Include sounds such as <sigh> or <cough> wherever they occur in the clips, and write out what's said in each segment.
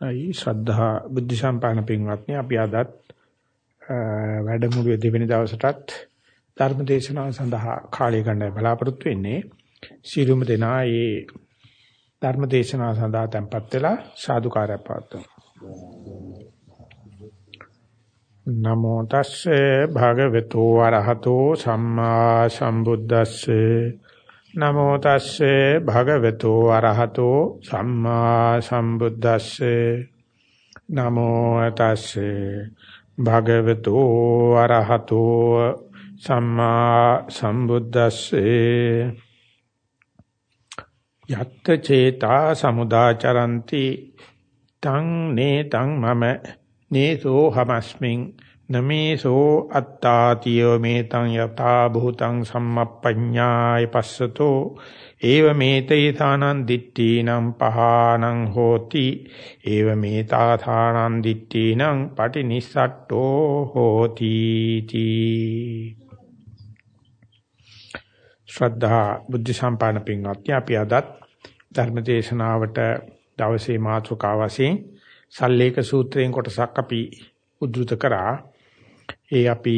අයි ශ්‍රද්ධා බුද්ධ සම්පන්න පින්වත්නි අපි අදත් වැඩමුළුවේ දෙවෙනි දවසටත් ධර්ම දේශනාව සඳහා කාලය ගන්න බලාපොරොත්තු වෙන්නේ. සිළුම දෙනා මේ ධර්ම දේශනාව සඳහා tempත් වෙලා සාදුකාරය පවත්වමු. නමෝ තස්සේ භගවතු වරහතෝ සම්මා සම්බුද්දස්සේ නමෝ තස්සේ භගවතු අරහතෝ සම්මා සම්බුද්දස්සේ. නමෝ තස්සේ භගවතු අරහතෝ සම්මා සම්බුද්දස්සේ. යත්ත චේතා සමුදාචරಂತಿ. තං නේතං මම. නේසෝ හමස්මින් නමේසෝ අත්තාතියෝ මේතං යතා භූතං සම්මප්පඤ්ඤාය පස්සතෝ ඒව මේතේ ථානං දිට්ඨීනම් පහානං හෝති ඒව මේතා ථානං දිට්ඨීනම් පටිනිස්සට්ඨෝ හෝති තී. ශ්‍රද්ධා බුද්ධ සම්පන්න පින්වත්නි අපි අදත් ධර්ම දේශනාවට දවසේ මාතෘකාව වශයෙන් සල්ලේක සූත්‍රයෙන් කොටසක් අපි උද්දෘත කරා. ඒ අපි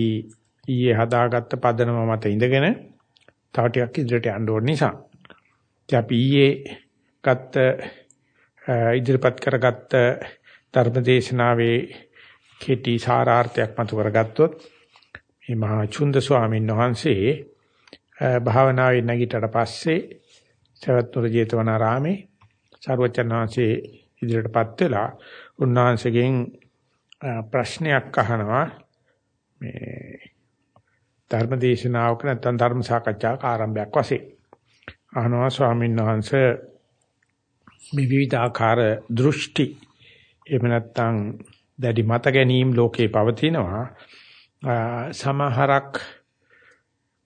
ඊයේ හදාගත්ත පදනම මත ඉඳගෙන තව ටිකක් ඉදිරියට යන්න ඕන නිසා. ඉතින් අපි ඊයේ ගත්ත ඉදිරිපත් කරගත්ත ධර්මදේශනාවේ කෙටි සාරාර්ථයක් මතු කරගත්තොත් මේ මහා චුන්ද ස්වාමීන් වහන්සේ භාවනාවේ නැගිටට පස්සේ සවැත්නුර ජේතවනාරාමේ සර්වචන් වහන්සේ ඉදිරියටපත් වෙලා උන්වහන්සේගෙන් ප්‍රශ්නයක් අහනවා මේ ධර්ම දේශනාවක නැත්නම් ධර්ම සාකච්ඡාවක ආරම්භයක් වශයෙන්. අහනවා ස්වාමීන් වහන්සේ මේ විවිධ ආකාර දෘෂ්ටි එහෙම නැත්නම් දැඩි මත ගැනීම ලෝකේ පවතිනවා. සමහරක්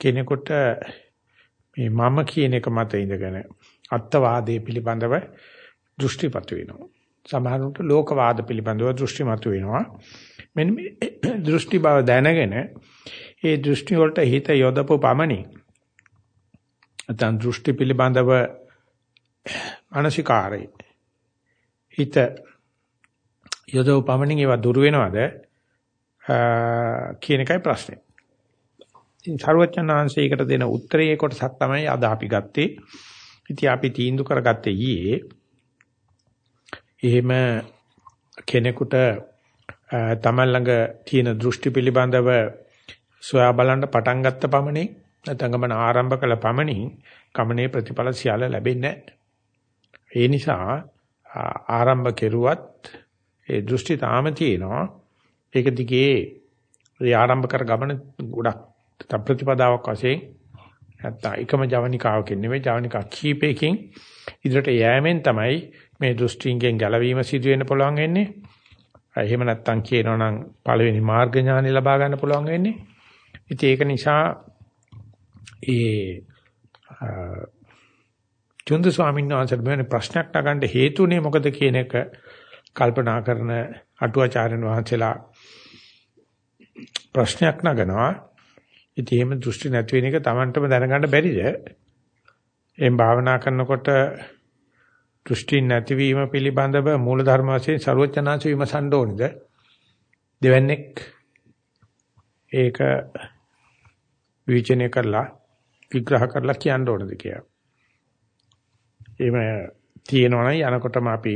කෙනෙකුට මේ මම කියන එක මත ඉඳගෙන අත්වාදයේ පිළිබඳව දෘෂ්ටිපත් වෙනවා. සමහරුන්ට ලෝකවාද පිළිබඳව දෘෂ්ටිමත් වෙනවා. මෙන්න මේ <coughs> දෘෂ්ටි බව දැනගෙන ඒ දෘෂ්ටි වලට හිත යොදපු පමණින් නැත්නම් දෘෂ්ටි පිළිබඳව මානසිකාරය හිත යොදව පමණින් ඒවා දුර වෙනවද කියන එකයි ප්‍රශ්නේ. ඉතින් සර්වඥාන්සේකට දෙන උත්තරයේ කොටසක් තමයි අද අපි ගත්තේ. ඉතින් අපි තීන්දුව කරගත්තේ ඊයේ. එහෙම කෙනෙකුට තමන් ළඟ තියෙන දෘෂ්ටි පිළිබඳව සොයා බලන්න පටන් ගත්ත පමණින් නැත්නම් ගමන ආරම්භ කළ පමණින් ගමනේ ප්‍රතිඵල සියල්ල ලැබෙන්නේ ඒ නිසා ආරම්භ කෙරුවත් ඒ දෘෂ්ටි තාම තියෙනවා. ඒක දිගේ ඒ ආරම්භ කර ගමන ගොඩක් ප්‍රතිපදාවක් වශයෙන් නැත්නම් එකම ජවනිකාවකින් නෙමෙයි ජවනිකා කීපයකින් ඉදිරියට යෑමෙන් තමයි මේ දෘෂ්ටියෙන් ගැලවීම සිදු වෙන්න පුළුවන් වෙන්නේ. එහෙම නැත්තම් කියනවා නම් පළවෙනි මාර්ග ඥානෙ ලබා ගන්න පුළුවන් වෙන්නේ. ඉතින් ඒක නිසා ඒ චුන්ද ස්වාමීන් වහන්සේට මෙවැනි ප්‍රශ්නයක් නගන්න හේතුනේ මොකද කියන එක කල්පනා කරන අටුවාචාර්යන් වහන්සේලා ප්‍රශ්නයක් නගනවා. ඉතින් එහෙම දෘෂ්ටි නැති වෙන එක Tamanටම දැනගන්න බැරිද? එම් භාවනා කරනකොට දෘෂ්ටි නැතිවීම පිළිබඳව මූලධර්ම වශයෙන් ਸਰවඥාන්ස විමසන්න ඕනේද? දෙවන්නේක් ඒක විචනය කරලා විග්‍රහ කරලා කියන්න ඕනද කියලා. එහෙම තියෙනවනම් යනකොටම අපි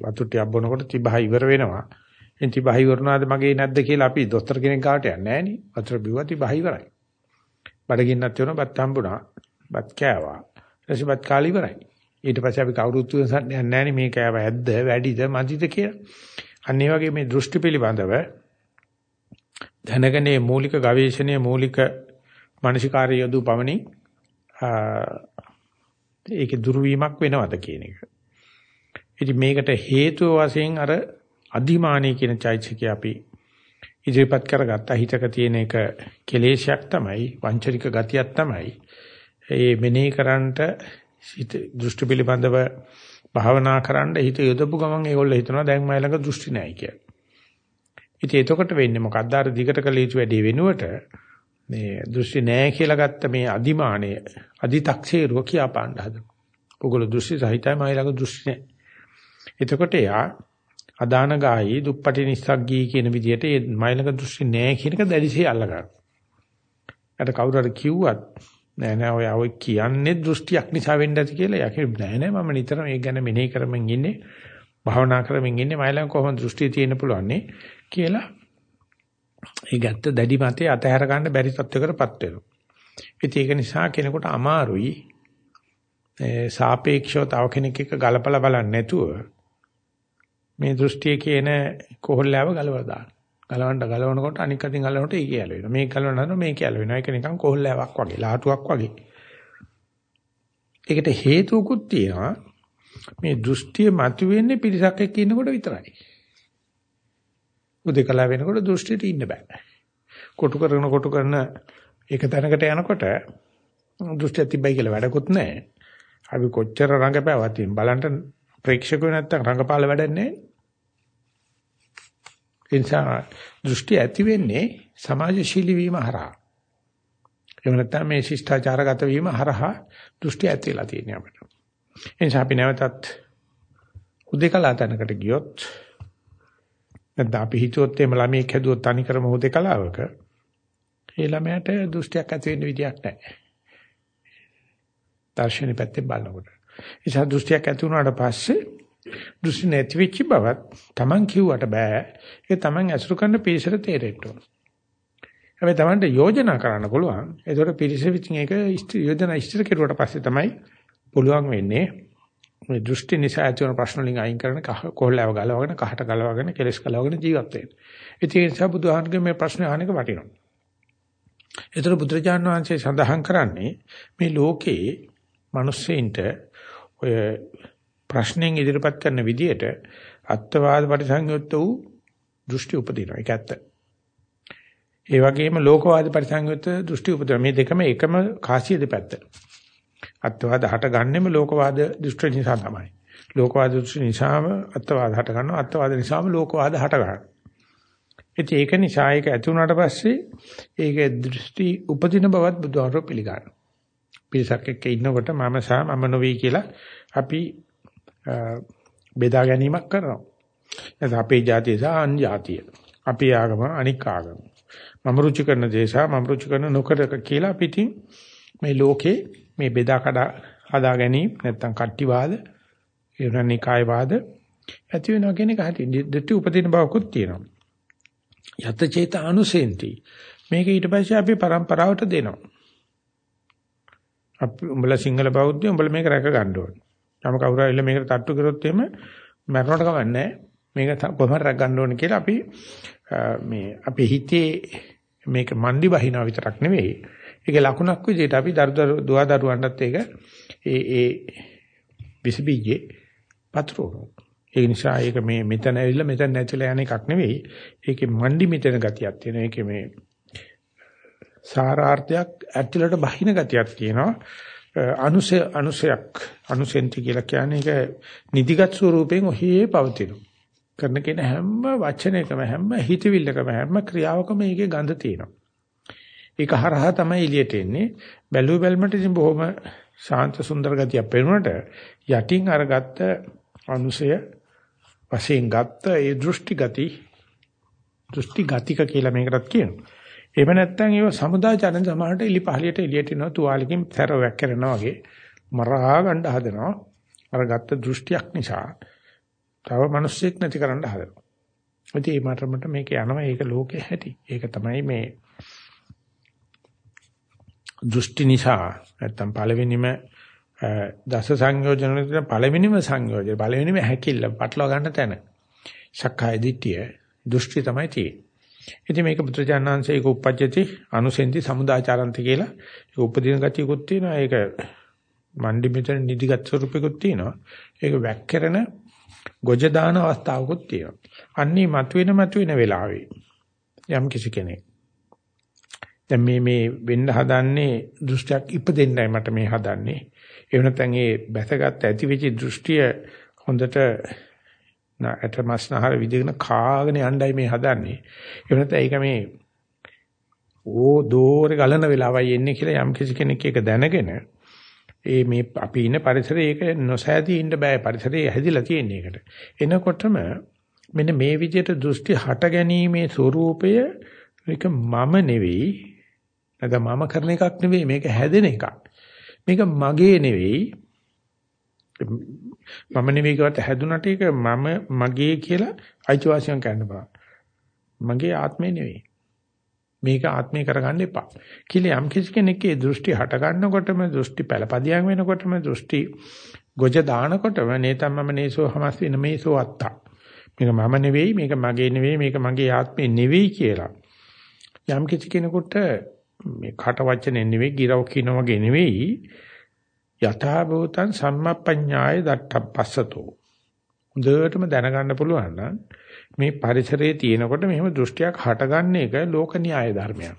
වතු ටිකක් බොනකොට තිබහ ඉවර වෙනවා. එන් තිබහ ඉවරනාද මගේ නැද්ද කියලා අපි දොස්තර කෙනෙක් ගාවට යන්නේ නැහැ නේ. වතුර බිව්වා තිබහ ඉවරයි. බඩගින්නක් තියෙනවා බත් හම්බුණා. බත් කෑවා. ඊට පස්සේ බත් කාලි ඉවරයි. ඊට පස්සේ අපි කවුරුත් විසන්නේ නැහැ මේ කෑව ඇද්ද වැඩිද මදිද කියලා. අන්න ඒ වගේ මේ දෘෂ්ටි පිළිබඳව දැනගෙන මූලික ගවේෂණයේ මූලික මානසිකාර්ය යොදු පමණි ඒකේ දුර්වීමක් වෙනවද කියන එක. ඉතින් මේකට හේතුව වශයෙන් අර අදිමානී කියන චෛත්‍යකේ අපි ඉදිරිපත් කරගත්ත හිතක තියෙන එක කෙලේශයක් තමයි වංචනික ගතියක් තමයි. ඒ මෙනෙහි කරන්නට හිත දෘෂ්ටි පිළිබඳව භාවනා කරන්න හිත යොදපු ගමන් ඒගොල්ලෝ හිතනවා දැන් මයි ළඟ දෘෂ්ටි නැහැ කියලා. ඉතින් එතකොට වෙන්නේ මොකද්ද අර දිගට කළ යුතු වැඩේ වෙනුවට මේ දෘෂ්ටි නැහැ කියලා ගත්ත මේ අදිමානය අදි탁සේරුව කියාපාන්න හදනවා. ඔගොල්ලෝ දෘෂ්ටි සහිතයි මයි ළඟ දෘෂ්ටි නැහැ. එතකොට යා අදාන ගායි දුප්පටි නිස්සග්ගී කියන විදිහට මේ මයිලක දෘෂ්ටි නෑ කියන එක දැඩිසේ අල්ල ගන්න. අර කවුරු හරි කිව්වත් නෑ නෑ ඔය ඔය කියන්නේ දෘෂ්ටියක් නිසා වෙන්න ඇති කියලා යකි නෑ නෑ මම නිතරම ඒක ගැන මෙනෙහි කරමින් ඉන්නේ භාවනා කරමින් ඉන්නේ මයිලක කොහොමද දෘෂ්ටිය තියෙන්න පුළුවන්නේ කියලා ඒ ගැත්ත දැඩි මතේ අතහැර ගන්න බැරි තත්වයකටපත් වෙනවා. ඉතින් ඒක නිසා කෙනෙකුට අමාරුයි ඒ සාපේක්ෂව තව කෙනෙක් එක්ක ගලපලා බලන්නේ නැතුව මේ දෘෂ්ටිය කියන කොහොල්ලාව ගලවලා දාන්න. ගලවන්න ගලවනකොට අනික් අතින් ගලවනකොට ඒක යල වෙනවා. මේක ගලවනකොට මේක යල වෙනවා. ඒක නිකන් කොහොල්ලාවක් වගේ, ලාටුවක් වගේ. ඒකට හේතුකුත් තියෙනවා. මේ දෘෂ්ටිය මතුවෙන්නේ පිරිසක් එක්ක ඉන්නකොට විතරයි. උදේකලා වෙනකොට දෘෂ්ටියට ඉන්න බෑ. කොටු කරන කොටු කරන එක තැනකට යනකොට දෘෂ්ටිය තිබ්බයි කියලා වැඩකුත් නැහැ. අපි කොච්චර රඟපෑවත් බලන්න ප්‍රේක්ෂකයෝ නැත්තම් රඟපාල වැඩක් නැහැ. ඒ නිසා දෘෂ්ටි ඇති වෙන්නේ සමාජශීලී වීම හරහා. එහෙම නැත්නම් මේ ශිෂ්ටාචාරගත වීම හරහා දෘෂ්ටි ඇති වෙලා තියෙනවා අපිට. ඒ නිසා අපි නැවතත් උදේකලා තැනකට ගියොත් නැත්නම් අපි හිතුවොත් එimhe ළමයෙක් හැදුවොත් තනිකරම උදේකලාවක ඒ ළමයාට දෘෂ්ටියක් ඇති වෙන්න විදියක් නැහැ. දර්ශනීය පැත්තෙන් බලනකොට. ඒ නිසා දෘෂ්ටියක් ඇති වුණාට පස්සේ දෘෂ්ටි නැති වෙච්ච බවත් Taman කිව්වට බෑ. ඒක Taman ඇසුරු කරන පිරිසට තේරෙන්න ඕන. හැබැයි Tamanට යෝජනා කරන්න පුළුවන්. ඒතකොට පිරිස විසින් ඒක යෝජනා ඉස්තර කෙරුවට පස්සේ තමයි පුළුවන් වෙන්නේ මේ දෘෂ්ටි නිසා ඇති වෙන ප්‍රශ්න වලින් අයින් කරන කොහොල්ලව ගලවගෙන කහට ගලවගෙන කෙලස් ගලවගෙන ජීවත් වෙන්න. ඒ නිසා බුදුහාමුදුරගේ මේ ප්‍රශ්නේ අහන එක වටිනවා. ඒතර බුදුරජාණන් වහන්සේ සඳහන් කරන්නේ මේ ලෝකේ මිනිස්සෙන්ට ඔය ප්‍රශ්නෙන් ඉදිරිපත් කරන විදියට අත්වාද පරිසංයුක්ත වූ දෘෂ්ටි උපදිනවා. ඒක ඇත්ත. ඒ වගේම ලෝකවාද පරිසංයුක්ත දෘෂ්ටි උපදිනවා. මේ දෙකම එකම කාසිය දෙපැත්ත. අත්වාද හට ගන්නෙම ලෝකවාද දෘෂ්ටි නිසා තමයි. ලෝකවාද දෘෂ්ටි නිසාම අත්වාද හට ගන්නවා. අත්වාද නිසාම ලෝකවාද හට ගන්නවා. ඉතින් ඒක නිසා ඒක ඇති වුණාට පස්සේ ඒක දෘෂ්ටි උපදින බවත් බුදුහාරෝ පිළිගන්නවා. පිරිසක් එක්ක ඉන්නකොට මම සහ මම නොවේ කියලා අපි බෙදා ගැනීමක් කරනවා. එතන අපේ ජාතිය සහ අන් ජාතිය. අපි ආගම අනික් ආගම. මම රුචි කරන දේ සහ මම රුචි කරන නොකර කියලා පිටින් මේ ලෝකේ මේ බෙදා කඩා හදා ගැනීම නැත්තම් කට්ටිවාද ඒරණිකාය වාද ඇති වෙනවා කියන එක හරි දෙටි උපදින බවකුත් තියෙනවා. යත චේත අනුසෙන්ති. මේක ඊට පස්සේ අපි પરම්පරාවට දෙනවා. අපි උඹලා සිංහල බෞද්ධය උඹලා මේක රැක ගන්න ඕනේ. තම කවුරු හරි මේකට තට්ටු කරොත් එහෙම මරණට කවන්නේ මේක කොහොමද රැක ගන්න ඕනේ කියලා අපි මේ අපේ හිතේ මේක මන්දි වහිනා විතරක් නෙවෙයි. ඒකේ ලකුණක් විදිහට අපි දරු දුවා දරුවන්ටත් ඒක ඒ ඒ විස බීජේ පතරෝ. ඒ නිසා ඒක මේ මෙතන ඇවිල්ලා මෙතන නැතිලා යන එකක් නෙවෙයි. ඒකේ මන්දි මෙතන ගතියක් තියෙනවා. ඒකේ මේ සාරාර්ථයක් ඇතුළට බහින ගතියක් තියෙනවා. අනුසය අනුසයක් අනුසෙන්ති කියලා කියන්නේ ඒක නිදිගත් ස්වරූපයෙන් ඔහේ පවතිනවා. කරන කෙන හැම වචනයකම හැම හිතවිල්ලකම හැම ක්‍රියාවකම ඒකේ ගඳ තියෙනවා. ඒක හරහා තමයි එළියට එන්නේ. බැලු බැලමට ඉතින් බොහොම ශාන්ත සුන්දර ගතියක් පෙනුනට යටින් අරගත්ත අනුසය වශයෙන් ගත්ත ඒ දෘෂ්ටි ගති දෘෂ්ටි ගතික කියලා මේකටත් කියනවා. එහෙම නැත්නම් ඒව සමුදාචරණ සමාහට එලි පහලියට එළියට එනවා තුවාලකින් තැරවක් කරනවා වගේ මරහා ගන්න හදනවා. අර ගත්ත දෘෂ්ටියක් නිසා තව මිනිස්සෙක් නැති කරන්න හදනවා. ඉතින් මේ මටමට මේක යනවා ඒක ලෝකේ හැටි. ඒක තමයි මේ දෘෂ්ටි නිසා නැත්තම් පළවෙනිම දස සංයෝජන වල පළවෙනිම සංයෝජන පළවෙනිම හැකිල්ල පටලවා ගන්න තැන. සක්කාය දිට්ඨිය දෘෂ්ටි තමයි තියෙන්නේ. ඉතින් මේක පුත්‍රජානංශේ ඒක උපජ්ජති අනුසෙන්ති සමුදාචාරන්ති කියලා. ඒක උපදින ගතියකුත් තියෙනවා. ඒක මණ්ඩි මෙතන නිදිගත් ස්වරූපයකුත් තියෙනවා. ඒක වැක්කරන ගොජ දාන අවස්ථාවකුත් තියෙනවා. අන්නේ මතුවෙන මතුවෙන වෙලාවේ යම් කිසි කෙනෙක් දැන් මේ මේ වෙන්න හදන්නේ දෘෂ්ටියක් ඉපදෙන්නයි මට මේ හදන්නේ. ඒ වෙනතන් ඒ බැසගත් ඇතිවිචි දෘෂ්ටිය හොඳට ඇටමස්නහර විදිහන කාගෙන යණ්ඩයි මේ හදන්නේ. ඒ වෙනත ඒක මේ ඕ දෝරේ ගලන වෙලාවයි එන්නේ කියලා යම් කිසි කෙනෙක් ඒක දැනගෙන ඒ මේ අපි ඉන්න පරිසරයේ ඒක නොසෑදී ඉන්න බෑ. පරිසරයේ හැදිලා තියෙන එකට. එනකොටම මෙන්න මේ විදිහට දෘෂ්ටි හට ගැනීමේ ස්වરૂපය මේක මම නෙවෙයි. නැත්නම් මම කරන එකක් නෙවෙයි. මේක හැදෙන එකක්. මේක මගේ නෙවෙයි. මම නෙවෙයි කියවත් හැදුනට ඒක මම මගේ කියලා අයිතිවාසිකම් ගන්න බෑ. මගේ ආත්මේ නෙවෙයි. මේක ආත්මේ කරගන්න එපා. කියලා යම් කිසි කෙනෙක්ගේ දෘෂ්ටි හට ගන්නකොටම දෘෂ්ටි පළපදියම් වෙනකොටම දෘෂ්ටි ගොජ දානකොටම නේතම් මම නේසෝ හමස් වෙන මේසෝ අත්තා. මේක මම නෙවෙයි මේක මගේ නෙවෙයි මේක මගේ ආත්මේ නෙවෙයි කියලා. යම් කිසි කෙනෙකුට මේ කට වචනේ නෙවෙයි ගිරව කියන වගේ නෙවෙයි යථා භූතං සම්මප්පඤ්ඤාය දට්ඨප්පස්සතෝ හොඳටම දැනගන්න පුළුවන් නම් මේ පරිසරයේ තියෙනකොට මෙහෙම දෘෂ්ටියක් හටගන්න එක ලෝක න්‍යාය ධර්මයක්.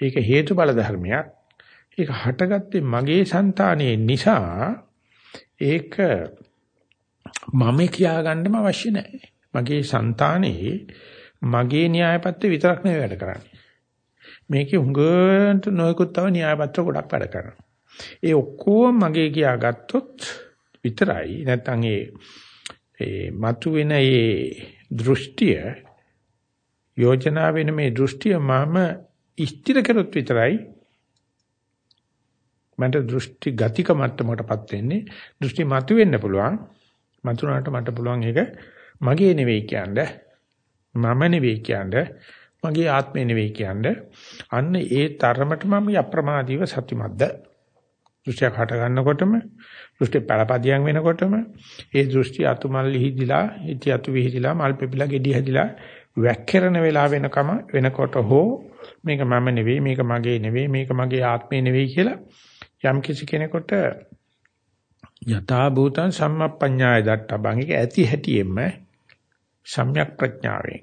ඒක හේතු බල ධර්මයක්. ඒක හටගත්තේ මගේ సంతානයේ නිසා ඒක මම කියාගන්නම අවශ්‍ය නැහැ. මගේ సంతානයේ මගේ න්‍යායපත්‍ය විතරක් නෙවෙයි වැඩ කරන්නේ. මේකේ හුඟට නොයෙකුත් තව න්‍යායපත්‍ර ගොඩක් වැඩ කරනවා. ඒ ඔක්කොම මගේ කියා ගත්තොත් විතරයි. නැත්නම් ඒ ඒ මතුවෙන ඒ දෘෂ්ටිය යෝජනා වෙන මේ දෘෂ්ටිය මම ස්ථිර කරොත් විතරයි. මට දෘෂ්ටි ගතික මට්ටමකටපත් වෙන්නේ. දෘෂ්ටි මතුවෙන්න පුළුවන්. මතුනාට මට පුළුවන් ඒක මගේ නෙවෙයි කියන්නේ. මම නෙවෙයි කියන්නේ. මගේ ආත්මේ නෙවෙයි කියන්නේ. අන්න ඒ තරමට මම අප්‍රමාදීව සත්‍යමත්ද දෘෂ්ටියක් හට ගන්නකොටම දෘෂ්ටි පළපදියම් වෙනකොටම ඒ දෘෂ්ටි අතුමල් ලිහිදිලා ඉති අතු විහිදිලා මල් පෙපිලා ගෙඩි හැදිලා වැක්කිරන වෙලා වෙනකම වෙනකොට හෝ මේක මම නෙවෙයි මේක මගේ නෙවෙයි මේක මගේ ආත්මේ නෙවෙයි කියලා යම් කිසි කෙනෙකුට යථා භූතං සම්මප්පඤ්ඤාය දට්ඨබං එක ඇති හැටියෙම සම්‍යක් ප්‍රඥාවෙන්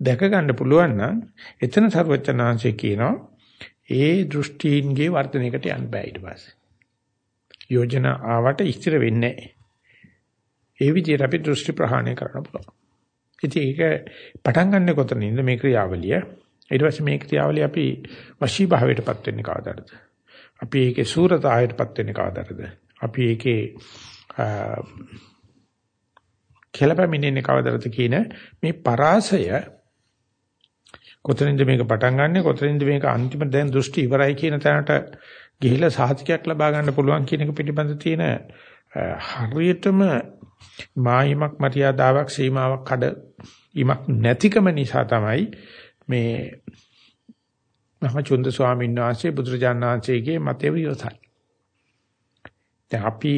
දැක ගන්න පුළුවන් නම් එතන සර්වචනාංශය කියනවා ඒ දෘෂ්ටීන්ගේ වර්ධනයකට යන්න බෑ ඊට පස්සේ. යෝජනා ආවට ඉස්තර වෙන්නේ නැහැ. ඒ විදිහට අපි දෘෂ්ටි ප්‍රහාණය කරන්න පුළුවන්. ඉතින් ඒක පටන් ගන්න කොතනින්ද මේ ක්‍රියාවලිය? ඊට පස්සේ මේ ක්‍රියාවලිය අපි වශී භාවයටපත් වෙන්නේ කවදාද? අපි ඒකේ සූරතාවයටපත් වෙන්නේ කවදාද? අපි ඒකේ කෙලපැමිණෙන්නේ කවදාද කියන මේ පරාසය කොතනින්ද මේක පටන් ගන්නෙ කොතනින්ද මේක අන්තිම දැන් දෘෂ්ටි ඉවරයි කියන තැනට ගිහිලා සාහිතියක් ලබා ගන්න පුළුවන් කියන එක පිළිබඳ තියෙන හරියටම මායිමක් මරියාදාවක් සීමාවක් කඩ ඉමක් නැතිකම නිසා තමයි මේ මහචුන්ද ස්වාමීන් වහන්සේ බුදුරජාණන් වහන්සේගේ මතය විරසයි. දැන් අපි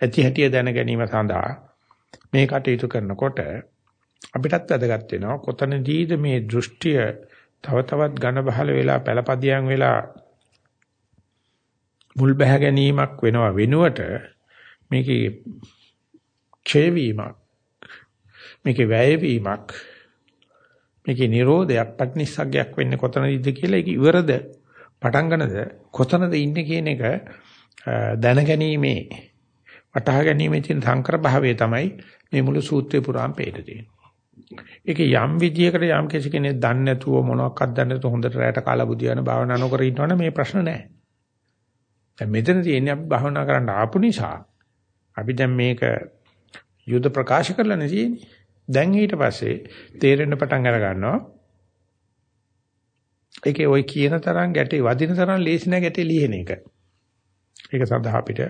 ඇති හැටිය දැන ගැනීම සඳහා මේ කටයුතු කරනකොට අපිටත් වැදගත් වෙනවා කොතනදීද මේ දෘෂ්ටිය තව තවත් ඝන බහල වෙලා පළපදියම් වෙලා මුල් බැහැ ගැනීමක් වෙනවා වෙනුවට මේකේ ක්ෂය වීමක් මේකේ වැය වීමක් මේකේ නිරෝධයක් පටිනිස්සග්ගයක් වෙන්නේ කොතනදීද කියලා ඒක ඉවරද පටන් ගන්නද කොතනද ඉන්නේ කියන එක දැනගැනීමේ වටහා ගැනීමේ තියෙන සංකර භාවය තමයි මේ මුළු සූත්‍රේ පුරාම පේට තියෙන්නේ. ඒක යම් විදියකට යම් කිසි කෙනෙක් දන්නේ නැතුව මොනවක්වත් දන්නේ නැතුව හොඳට රැයට කාලා බුදියාන භාවනා නොකර ඉන්නවනේ මේ ප්‍රශ්න නැහැ. දැන් මෙතන තියෙන්නේ අපි භාවනා කරන්න ආපු නිසා අපි දැන් මේක යුද ප්‍රකාශ කරලා නෙතිනේ. දැන් ඊට පස්සේ තේරෙන්න පටන් අර ගන්නවා. ඒකේ ওই කියන තරම් ගැටේ වදින තරම් ලේසි නෑ ගැටේ ලියන එක. ඒක සඳහා අපිට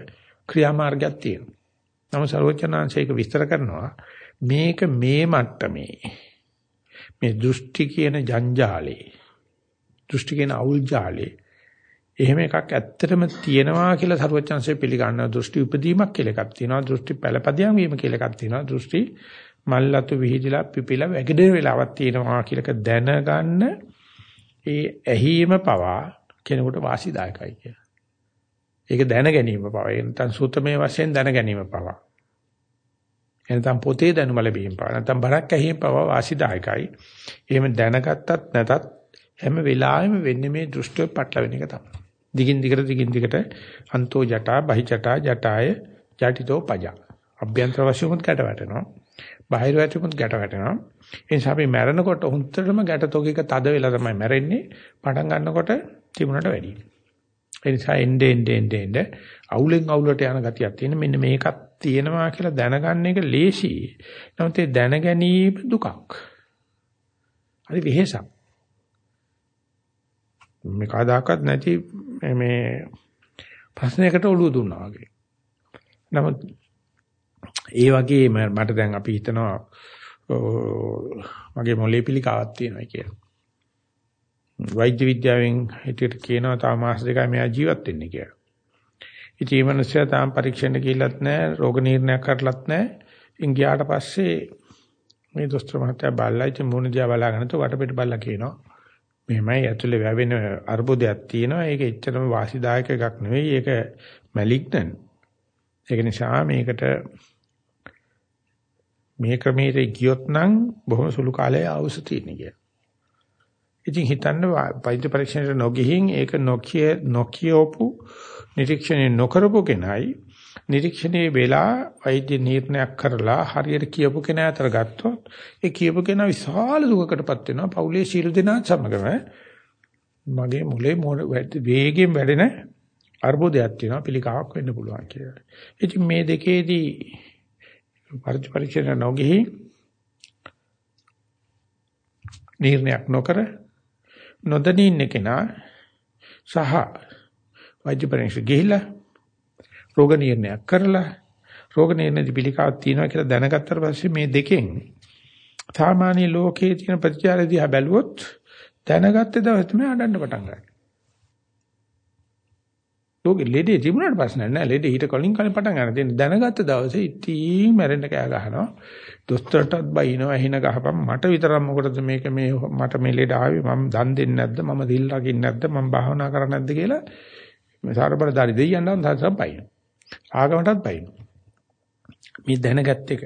ක්‍රියාමාර්ගයක් තියෙනවා. නමුත් සර්වඥාන්සේක විස්තර කරනවා මේක මේ මට්ටමේ මේ දෘෂ්ටි කියන ජංජාලේ දෘෂ්ටි කියන අවුල් ජාලේ එහෙම එකක් ඇත්තටම තියෙනවා කියලා සරුවචන්සේ පිළිගන්නවා දෘෂ්ටි උපදීමක් කියලා එකක් තියෙනවා දෘෂ්ටි පළපදියම් වීම කියලා එකක් තියෙනවා දෘෂ්ටි මල්ලතු විහිදිලා පිපිලා වැගිරෙන වෙලාවක් තියෙනවා කියලා දැනගන්න ඒ ඇහිම පවා කෙනෙකුට වාසිදායකයි කියලා. ඒක දැන ගැනීම පවා. ඒ නැත්නම් සූත්‍රමය වශයෙන් දැන ගැනීම පවා. එනතම් පොතේ දැනුම ලැබීම පාව නැත්නම් බරක් ඇහිම් පාව වාසිදායකයි. එහෙම දැනගත්තත් නැතත් හැම වෙලාවෙම වෙන්නේ මේ දෘෂ්ටිය පටලවෙන එක තමයි. දිගින් දිගට දිගින් දිගට අන්තෝ ජටා බහි ජටා ජටාය ජටිතෝ පජා. අභ්‍යන්තර වශයෙන්ම ගැට වැටෙනවා. බාහිර වශයෙන්ම ගැට වැටෙනවා. ඒ නිසා අපි මැරෙනකොට හුත්තටම ගැට තොගයක තද වෙලා තමයි මැරෙන්නේ. පටන් ගන්නකොට තිබුණට වැඩියි. ඒ නිසා එnde ende ende ende අවුලෙන් අවුලට යන ගතියක් තියෙන මෙන්න මේකක් තියෙනවා කියලා දැනගන්න එක ලේසි. නමුත් ඒ දැන ගැනීම දුකක්. හරි වෙහෙසක්. මේ කවදාකවත් නැති මේ ප්‍රශ්නයකට ඔළුව දුන්නා වගේ. නමුත් ඒ වගේම මට දැන් අපි හිතනවා මගේ මොලේ පිළිකාවක් තියෙනවා කියලා. වෛද්‍ය විද්‍යාවෙන් හිටියට කියනවා තව මාස දෙකයි මෙයා ජීවත් වෙන්නේ කියලා. ඉතින් මේ මිනිස්සයා තාම පරීක්ෂණ කිල්ලත් නැහැ, රෝග නිర్ణයක් කරලත් නැහැ. ඉන් ගියාට පස්සේ මේ දොස්තර මහත්තයා බල්ලා ඉතින් මුණ දිහා බලාගෙන තු වටපිට බල්ලා කියනවා. මෙහෙමයි ඇතුලේ වැවෙන අර්බුදයක් තියෙනවා. ඒක එච්චරම වාසිදායක එකක් නෙවෙයි. ඒක මැලිග්නන්. ඒක නිසා මේකට මේ ක්‍රමයට ගියොත් නම් බොහොම සුළු කාලයේ අවශ්‍ය තියෙන කියලා. ඉතින් හිතන්න වෛද්‍ය පරීක්ෂණයට නොගිහින් ඒක නොකිය නොකියෝපු නිරීක්ෂණය නොකරපු කෙනයි නිරීක්ෂණයේ වෙලා වෛද්‍ය නිర్ణයක් කරලා හරියට කියපු කෙනා අතර ගත්තොත් ඒ කියපු කෙනා විශාල දුකකටපත් වෙනවා පෞලේ ශීල දෙනා සමගම මගේ මොලේ වේගයෙන් වැඩෙන අර්බුදයක් තියෙනවා පිළිකාවක් වෙන්න පුළුවන් කියලා. ඉතින් මේ දෙකේදී වර්ජ පරීක්ෂණ නොගිහී නිර්ණයක් නොකර නොදැනී ඉන්න කෙනා සහ වෛද්‍ය පරීක්ෂක ගිහිලා රෝග නිర్ణයක් කරලා රෝග නිర్ణයදි පිළිකාවක් තියෙනවා කියලා දැනගත්තට පස්සේ මේ දෙකෙන් සාමාන්‍ය ලෝකයේ තියෙන ප්‍රතිචාරය දිහා බැලුවොත් දැනගත්ත දවස් තුනේ අඬන්න පටන් ගන්නවා. ලෝකෙ ලෙඩේ තිබුණාට ප්‍රශ්න නැහැ. ලෙඩේ ඊට කලින් කලින් පටන් ගන්න. දෙන්න දැනගත්ත දවසේ ඉතින් මැරෙන්න කෑ ගහනවා. දොස්තරටත් බයිනවා හින ගහපම් මට විතරක් මොකටද මේක මේ මට මේ ලෙඩ ආවේ? මම දන් දෙන්නේ නැද්ද? මම දිල් රකින්නේ නැද්ද? මම භාවනා කරන්නේ නැද්ද කියලා මේ සාරබලදාරි දෙයියන් නම් තාසම් බයින ආගමටත් බයින මේ දැනගත් එක.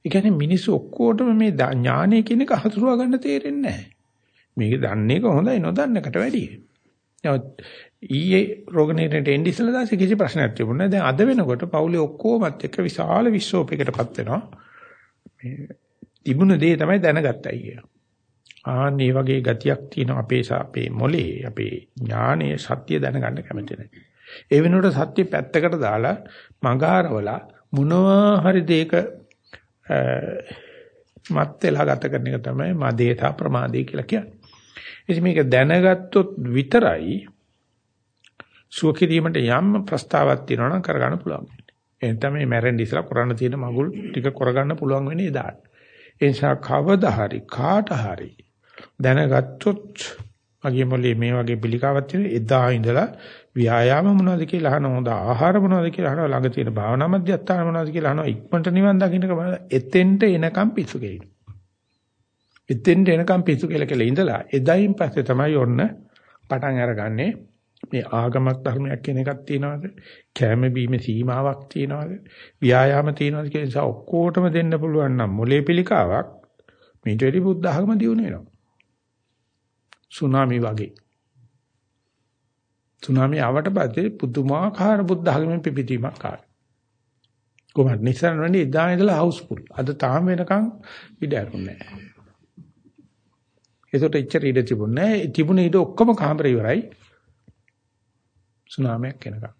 ඒ කියන්නේ මිනිස්සු ඔක්කොටම මේ ඥානය කියන එක හසුරුවා ගන්න තේරෙන්නේ නැහැ මේක දන්නේ කොහොඳයි නොදන්නකට වැඩියි. ඊයේ රෝග නිర్ణයට එන්නේ ඉස්සලා දැසි කිසි ප්‍රශ්නයක් තිබුණේ නැහැ. දැන් අද වෙනකොට පවුලේ ඔක්කොමත් එක්ක විශාල විශ්ෝපයකටපත් වෙනවා. මේ තිබුණ දේ තමයි දැනගත්තයි කිය. ආන් මේ වගේ ගතියක් තියෙන අපේ අපේ මොලේ අපේ ඥානයේ සත්‍ය දැනගන්න කැමති නැහැ. ඒ වෙනුවට සත්‍ය පැත්තකට දාලා මඟහරවලා මොනවා හරි දෙයක මත් වෙලා ගත කරන එක තමයි මදේතා ප්‍රමාදේ කියලා කියන්නේ. ඉතින් මේක දැනගත්තොත් විතරයි සුව කිරීමට යම් ප්‍රස්තාවක් තියෙනවා නම් කරගන්න පුළුවන්. එහෙනම් තමයි මැරෙන්න ඉස්සලා කරන්න තියෙන මගුල් ටික කරගන්න පුළුවන් වෙන්නේ එදාට. ඒ නිසා කවදා හරි කාට හරි දැනගත්තොත් මගේ මොලේ මේ වගේ පිළිකාවක් තියෙන එදා ඉඳලා ව්‍යායාම මොනවද කියලා අහන හොඳ ආහාර මොනවද කියලා අහනවා ළඟ තියෙන භාවනා මධ්‍යස්ථාන මොනවද කියලා අහනවා ඉක්මනට නිවන් දකින්නක එතෙන්ට එනකම් පිස්සු කෙලිනවා. එතෙන්ට එනකම් පිස්සු කෙල කෙල ඉඳලා එදායින් පස්සේ තමයි ඔන්න පටන් අරගන්නේ මේ ආගමක් ධර්මයක් කියන එකක් තියනවාද? කැම බීම සීමාවක් තියනවාද? ව්‍යායාම තියනවාද කියන නිසා ඔක්කොටම දෙන්න පුළුවන් නම් මොලේ පිළිකාවක් මේට වැඩි බුද්ධ ආගම දියුණු වෙනවා. සුනාමි වගේ. සුනාමි ආවට පස්සේ පුදුමාකාර බුද්ධ ආගමෙන් පිපිදීමක් ආවා. කොහොමද නිසරණ වෙන්නේ එදා ඉඳලා හවුස්ෆුල්. අද තාම වෙනකන් ඉඩ අරුන්නේ නැහැ. ඒකට ඉච්චර ඉඩ තිබුණේ නැහැ. තිබුණ ඉඩ ඔක්කොම කාමර ඉවරයි. සුනාමියක් එනකම්.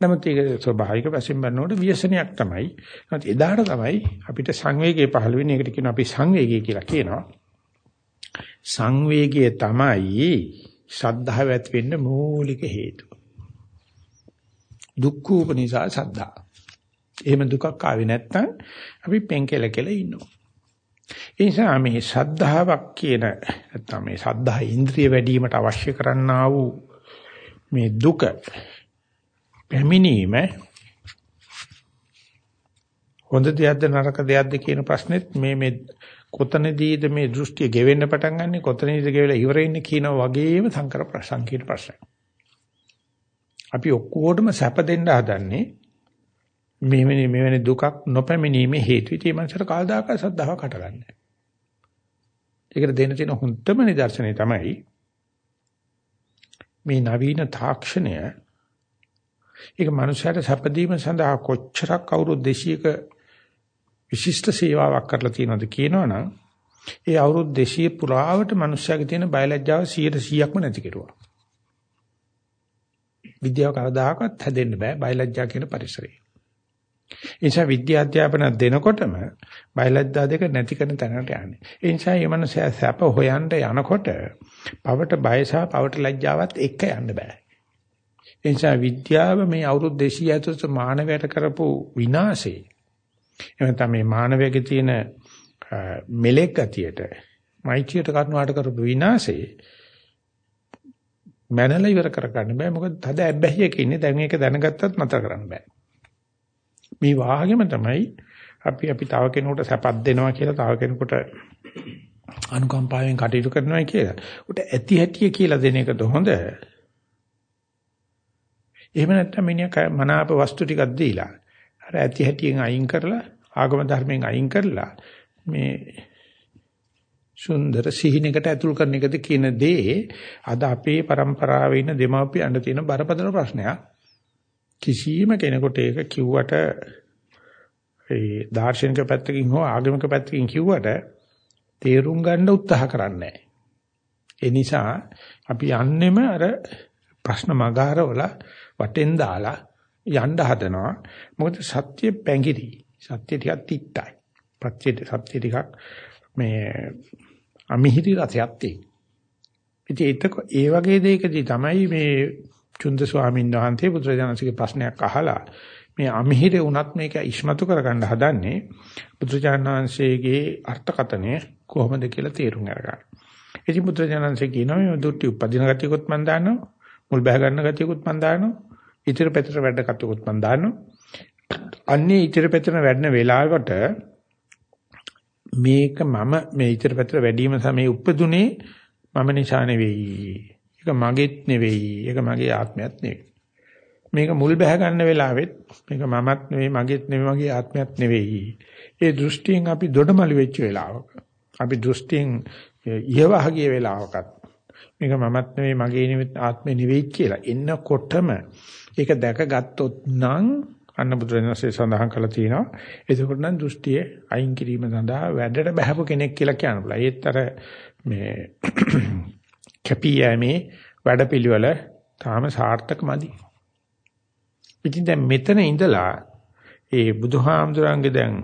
නමුත් ඒක ස්වභාවික වශයෙන් බලනකොට ව්‍යසනයක් තමයි. නමුත් එදාට තමයි අපිට සංවේගය පහළ වෙන්නේ. ඒකට කියනවා අපි සංවේගය කියලා කියනවා. සංවේගය තමයි ශ්‍රද්ධාව ඇති වෙන්න මූලික හේතුව. දුක්ඛ උපනිසා ශ්‍රද්ධා. එහෙම දුකක් ආවේ නැත්නම් අපි පෙන්කෙල කියලා ඉන්නවා. ඒ නිසා මේ ශ්‍රද්ධාවක් කියන නැත්නම් මේ ශ්‍රද්ධා ඉන්ද්‍රිය වැඩි වීමට අවශ්‍ය කරන්නා වූ මේ දුක පැමිණීම හොඳ දෙයක්ද නරක දෙයක්ද කියන ප්‍රශ්නෙත් මේ මේ කොතනදීද මේ දෘෂ්ටිය ගෙවෙන්න පටන් ගන්නෙ කොතනදීද ගෙවිලා ඉවර වෙන්නේ කියන වගේම සංකර සංකීර්ණ ප්‍රශ්නයක්. අපි ඔක්කොටම සැප දෙන්න හදන්නේ මෙවැනි මෙවැනි දුකක් නොපැමිණීමේ හේතු ඉතින් මනසට කාල්දාක සද්ධාවක් හටගන්නේ. ඒකට දෙන්න තියෙන හොඳම නිදර්ශනය තමයි මේ නවීන තාක්ෂණය ඒක මනුෂ්‍යයට සැපදීම සඳහා කොච්චරක් අවුරුදු 200ක විශිෂ්ට සේවාවක් කරලා තියෙනවද කියනවනම් ඒ අවුරුදු 200 පුරාවට මනුෂ්‍යයාගේ තියෙන බයලජ්ජාව 100%ක්ම නැති කෙරුවා. විද්‍යාව කවදාකවත් හැදෙන්න බෑ බයලජ්ජා කියන පරිසරේ. ඒ නිසා විද්‍යා අධ්‍යාපන දෙනකොටම බයලජ්ජා දෙක නැති කරන තැනට යන්නේ. ඒ නිසා මේ මනුස්සයා සැප හොයන්න යනකොට පවට බය සහ පවට ලැජ්ජාවත් එක යන්න බෑ. ඒ නිසා විද්‍යාව මේ අවුරුදු 200 ඇතුළත මානවයට කරපු විනාශේ එහෙනම් තමයි මානවයාගේ තියෙන මෙලෙක් ගතියට මෛත්‍රියට කරුණාට කරපු විනාශේ මනල ඉවර කරගන්න බෑ මොකද තද ඇබ්බැහියක ඉන්නේ දැන් මේක දැනගත්තත් නතර කරන්න බෑ මේ වාගෙම තමයි අපි අපි තව කෙනෙකුට සැපක් දෙනවා කියලා තව කෙනෙකුට අනුකම්පාවෙන් කටයුතු කරනවා කියලා. උට ඇති හැටිය කියලා දෙන එකද හොඳ? එහෙම නැත්නම් මිනිහා මනාප වස්තු ටිකක් දීලා අර ඇති හැටියෙන් අයින් කරලා ආගම ධර්මයෙන් අයින් කරලා මේ සුන්දර සිහිනකට ඇතුල් කරන එකද කියන දේ අද අපේ પરම්පරාවේ ඉන්න දෙමාපියන්ට තියෙන බරපතල ප්‍රශ්නයක්. කිසියම් කෙනෙකුට ඒක කිව්වට ඒ දාර්ශනික පැත්තකින් හෝ ආගමික පැත්තකින් කිව්වට තේරුම් ගන්න උත්සාහ කරන්නේ ඒ නිසා අපි යන්නෙම අර ප්‍රශ්න මගහරවල වටෙන් දාලා යන්න හදනවා. මොකද සත්‍ය පැංගිරි. සත්‍ය ටිකක් තිත්තයි. පත්‍ය සත්‍ය ටිකක් මේ අමිහිරි රසයක් තියෙන ඉතින් ඒක ඒ වගේ දෙයකදී තමයි මේ චුන්ද ස්වාමීන් වහන්සේ බුදුරජාණන්සේගේ ප්‍රශ්නයක් අහලා මේ අමිහිරේ වුණත් මේක ඉස්මතු කරගන්න හදන්නේ බුදුරජාණන් වහන්සේගේ අර්ථකතනය කොහොමද කියලා තේරුම් අරගන්න. ඉතින් බුදුරජාණන්සේ කියනවා මේ දුට්ටි උපදින ගතියකුත් මම දානවා, මුල් බහ ගන්න ගතියකුත් මම දානවා, ඉතිරි පැතර වැඩ ගතියකුත් මම දානවා. අන්නේ ඉතිරි පැතර වැඩන වෙලාවට මේක මම මේ ඉතිරි පැතර වැඩිම සමේ උපදුනේ මම නිසා නෙවෙයි. ඒක මගේත් නෙවෙයි. ඒක මගේ ආත්මයක් නෙවෙයි. මේක මුල් බැහැ ගන්න වෙලාවෙත් මේක මමත් නෙවෙයි මගේත් නෙවෙයි මගේ ආත්මයක් නෙවෙයි. ඒ දෘෂ්ටියෙන් අපි දොඩමළු වෙච්ච වෙලාවක. අපි දෘෂ්ටියෙන් ඉහවහගිය වෙලාවකත් මේක මමත් නෙවෙයි මගේ නෙවෙයි ආත්මේ නෙවෙයි කියලා එන්නකොටම ඒක දැකගත්තොත් නම් අන්න බුදුරජාණන්සේ සඳහන් කළා තියෙනවා. එතකොට නම් දෘෂ්ටිය අයින් කිරීම සඳහා වැඩට බහැපු කෙනෙක් කියලා කියන්න පුළුවන්. ඒත් අර මේ කැපියෑමේ වැඩපිළිවෙල තාම සාර්ථක මදි. ඉතින් දැන් මෙතන ඉඳලා ඒ බුදුහාමුදුරන්ගේ දැන්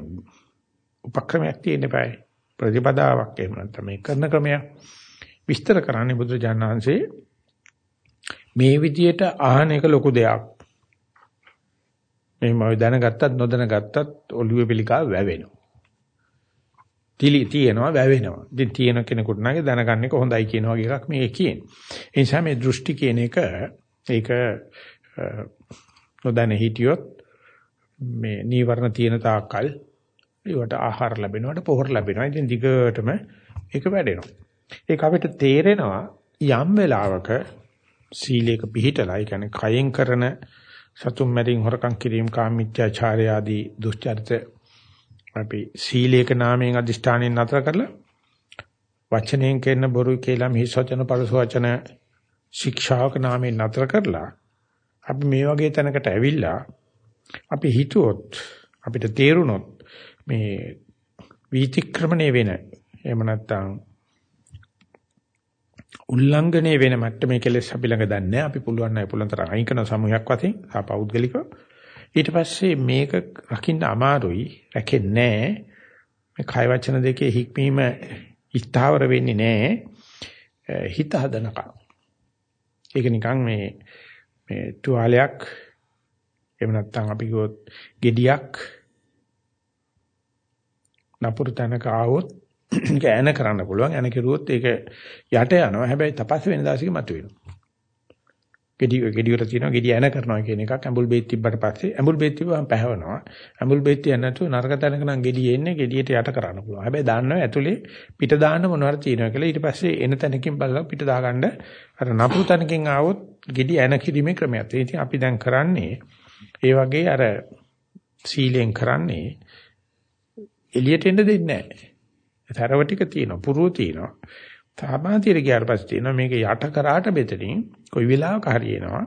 උපක්‍රමයක් තියෙන්න බෑ. ප්‍රතිපදාවක් එහෙම නැත්නම් මේ කරන ක්‍රමයක් විස්තර කරන්නේ බුදුජානනාංශේ මේ විදියට අහන එක ලොකු දෙයක්. මේ මම දැනගත්තත් නොදැනගත්තත් ඔළුවේ පිළිකා වැවෙනවා. තිලි තියෙනවා වැවෙනවා. ඉතින් තියෙන කෙනෙකුට නම් දැනගන්න එක හොඳයි කියන වගේ එකක් මේ කියන්නේ. ඒ නිසා මේ දෘෂ්ටි කියන එක ඒක නොදැන හිටියොත් මේ නීවරණ තියෙන තාක්කල් ඒවට ආහාර ලැබෙනවට පොහොර ලැබෙනවා. ඉතින් දිගටම ඒක වැඩෙනවා. ඒක අපිට තේරෙනවා යම් වෙලාවක සීලයක පිළිහිටලා, ඒ කියන්නේ කයෙන් කරන සතුම් මැරින් හොරකම් කිරීම කාමීත්‍යාචාරය ආදී දුස්චරිත අපි සීලේක නාමයෙන් අදිෂ්ඨානයෙන් නතර කරලා වචනයෙන් කියන බොරු කියලා මිහිස් වචන පරස වචන ශික්ෂාවක නාමයෙන් නතර කරලා අපි මේ වගේ තැනකට ඇවිල්ලා අපි හිතුවොත් අපිට තේරුනොත් මේ වීතික්‍රමණය වෙන එහෙම නැත්නම් උල්ලංඝනය වෙන මට්ටමේ කෙලෙස් අපි ළඟ දන්නේ අපි පුළුවන් නැහැ පුළුවන් තරම් අයින් කරන සමූහයක් වශයෙන් සාපෞද්ගලිකව ඊට පස්සේ මේක රකින්න අමාරුයි රැකෙන්නේ මේ කය වචන දෙකේ හික්මීම ස්ථාවර වෙන්නේ නැහැ හිත හදනකම්. ඒක නිකන් මේ මේ තුවාලයක් එහෙම නැත්නම් අපි කිව්වොත් gediyak නපුරු තැනක ආවොත් ඒක ඇන කරන්න පුළුවන්. ඇන කෙරුවොත් ඒක යට යනවා. හැබැයි තපස් වෙන දාසික මතුවෙනවා. ගෙඩි ගෙඩියට තියෙනවා ගෙඩි ඇන කරනවා කියන එකක්. ඇඹුල් බේත් තිබ්බට පස්සේ ඇඹුල් බේත් තිබ්බම පැහැවෙනවා. ඇඹුල් බේත් තියන්න නැතුව නරක තැනක නම් ගෙඩිය එන්නේ ගෙඩියට යට කරන්න පුළුවන්. හැබැයි දන්නවා ඇතුලේ පිට දාන්න මොනවාර තියෙනවා කියලා ඊට පස්සේ එන තැනකින් බලලා පිට දාගන්න අර නපුරු තැනකින් ආවොත් ගෙඩි ඇන කිරීමේ ක්‍රමයක්. තියෙනවා ඉතින් අපි දැන් කරන්නේ ඒ වගේ අර සීලෙන් කරන්නේ එළියට එන්න දෙන්නේ නැහැ. තරව ටික තියෙනවා. පුරුව තියෙනවා. සාමාන්‍යයට ගියාට පස්සේ තියෙනවා මේක යට කරාට බෙතෙනින් කොයි වෙලාවක හරි එනවා.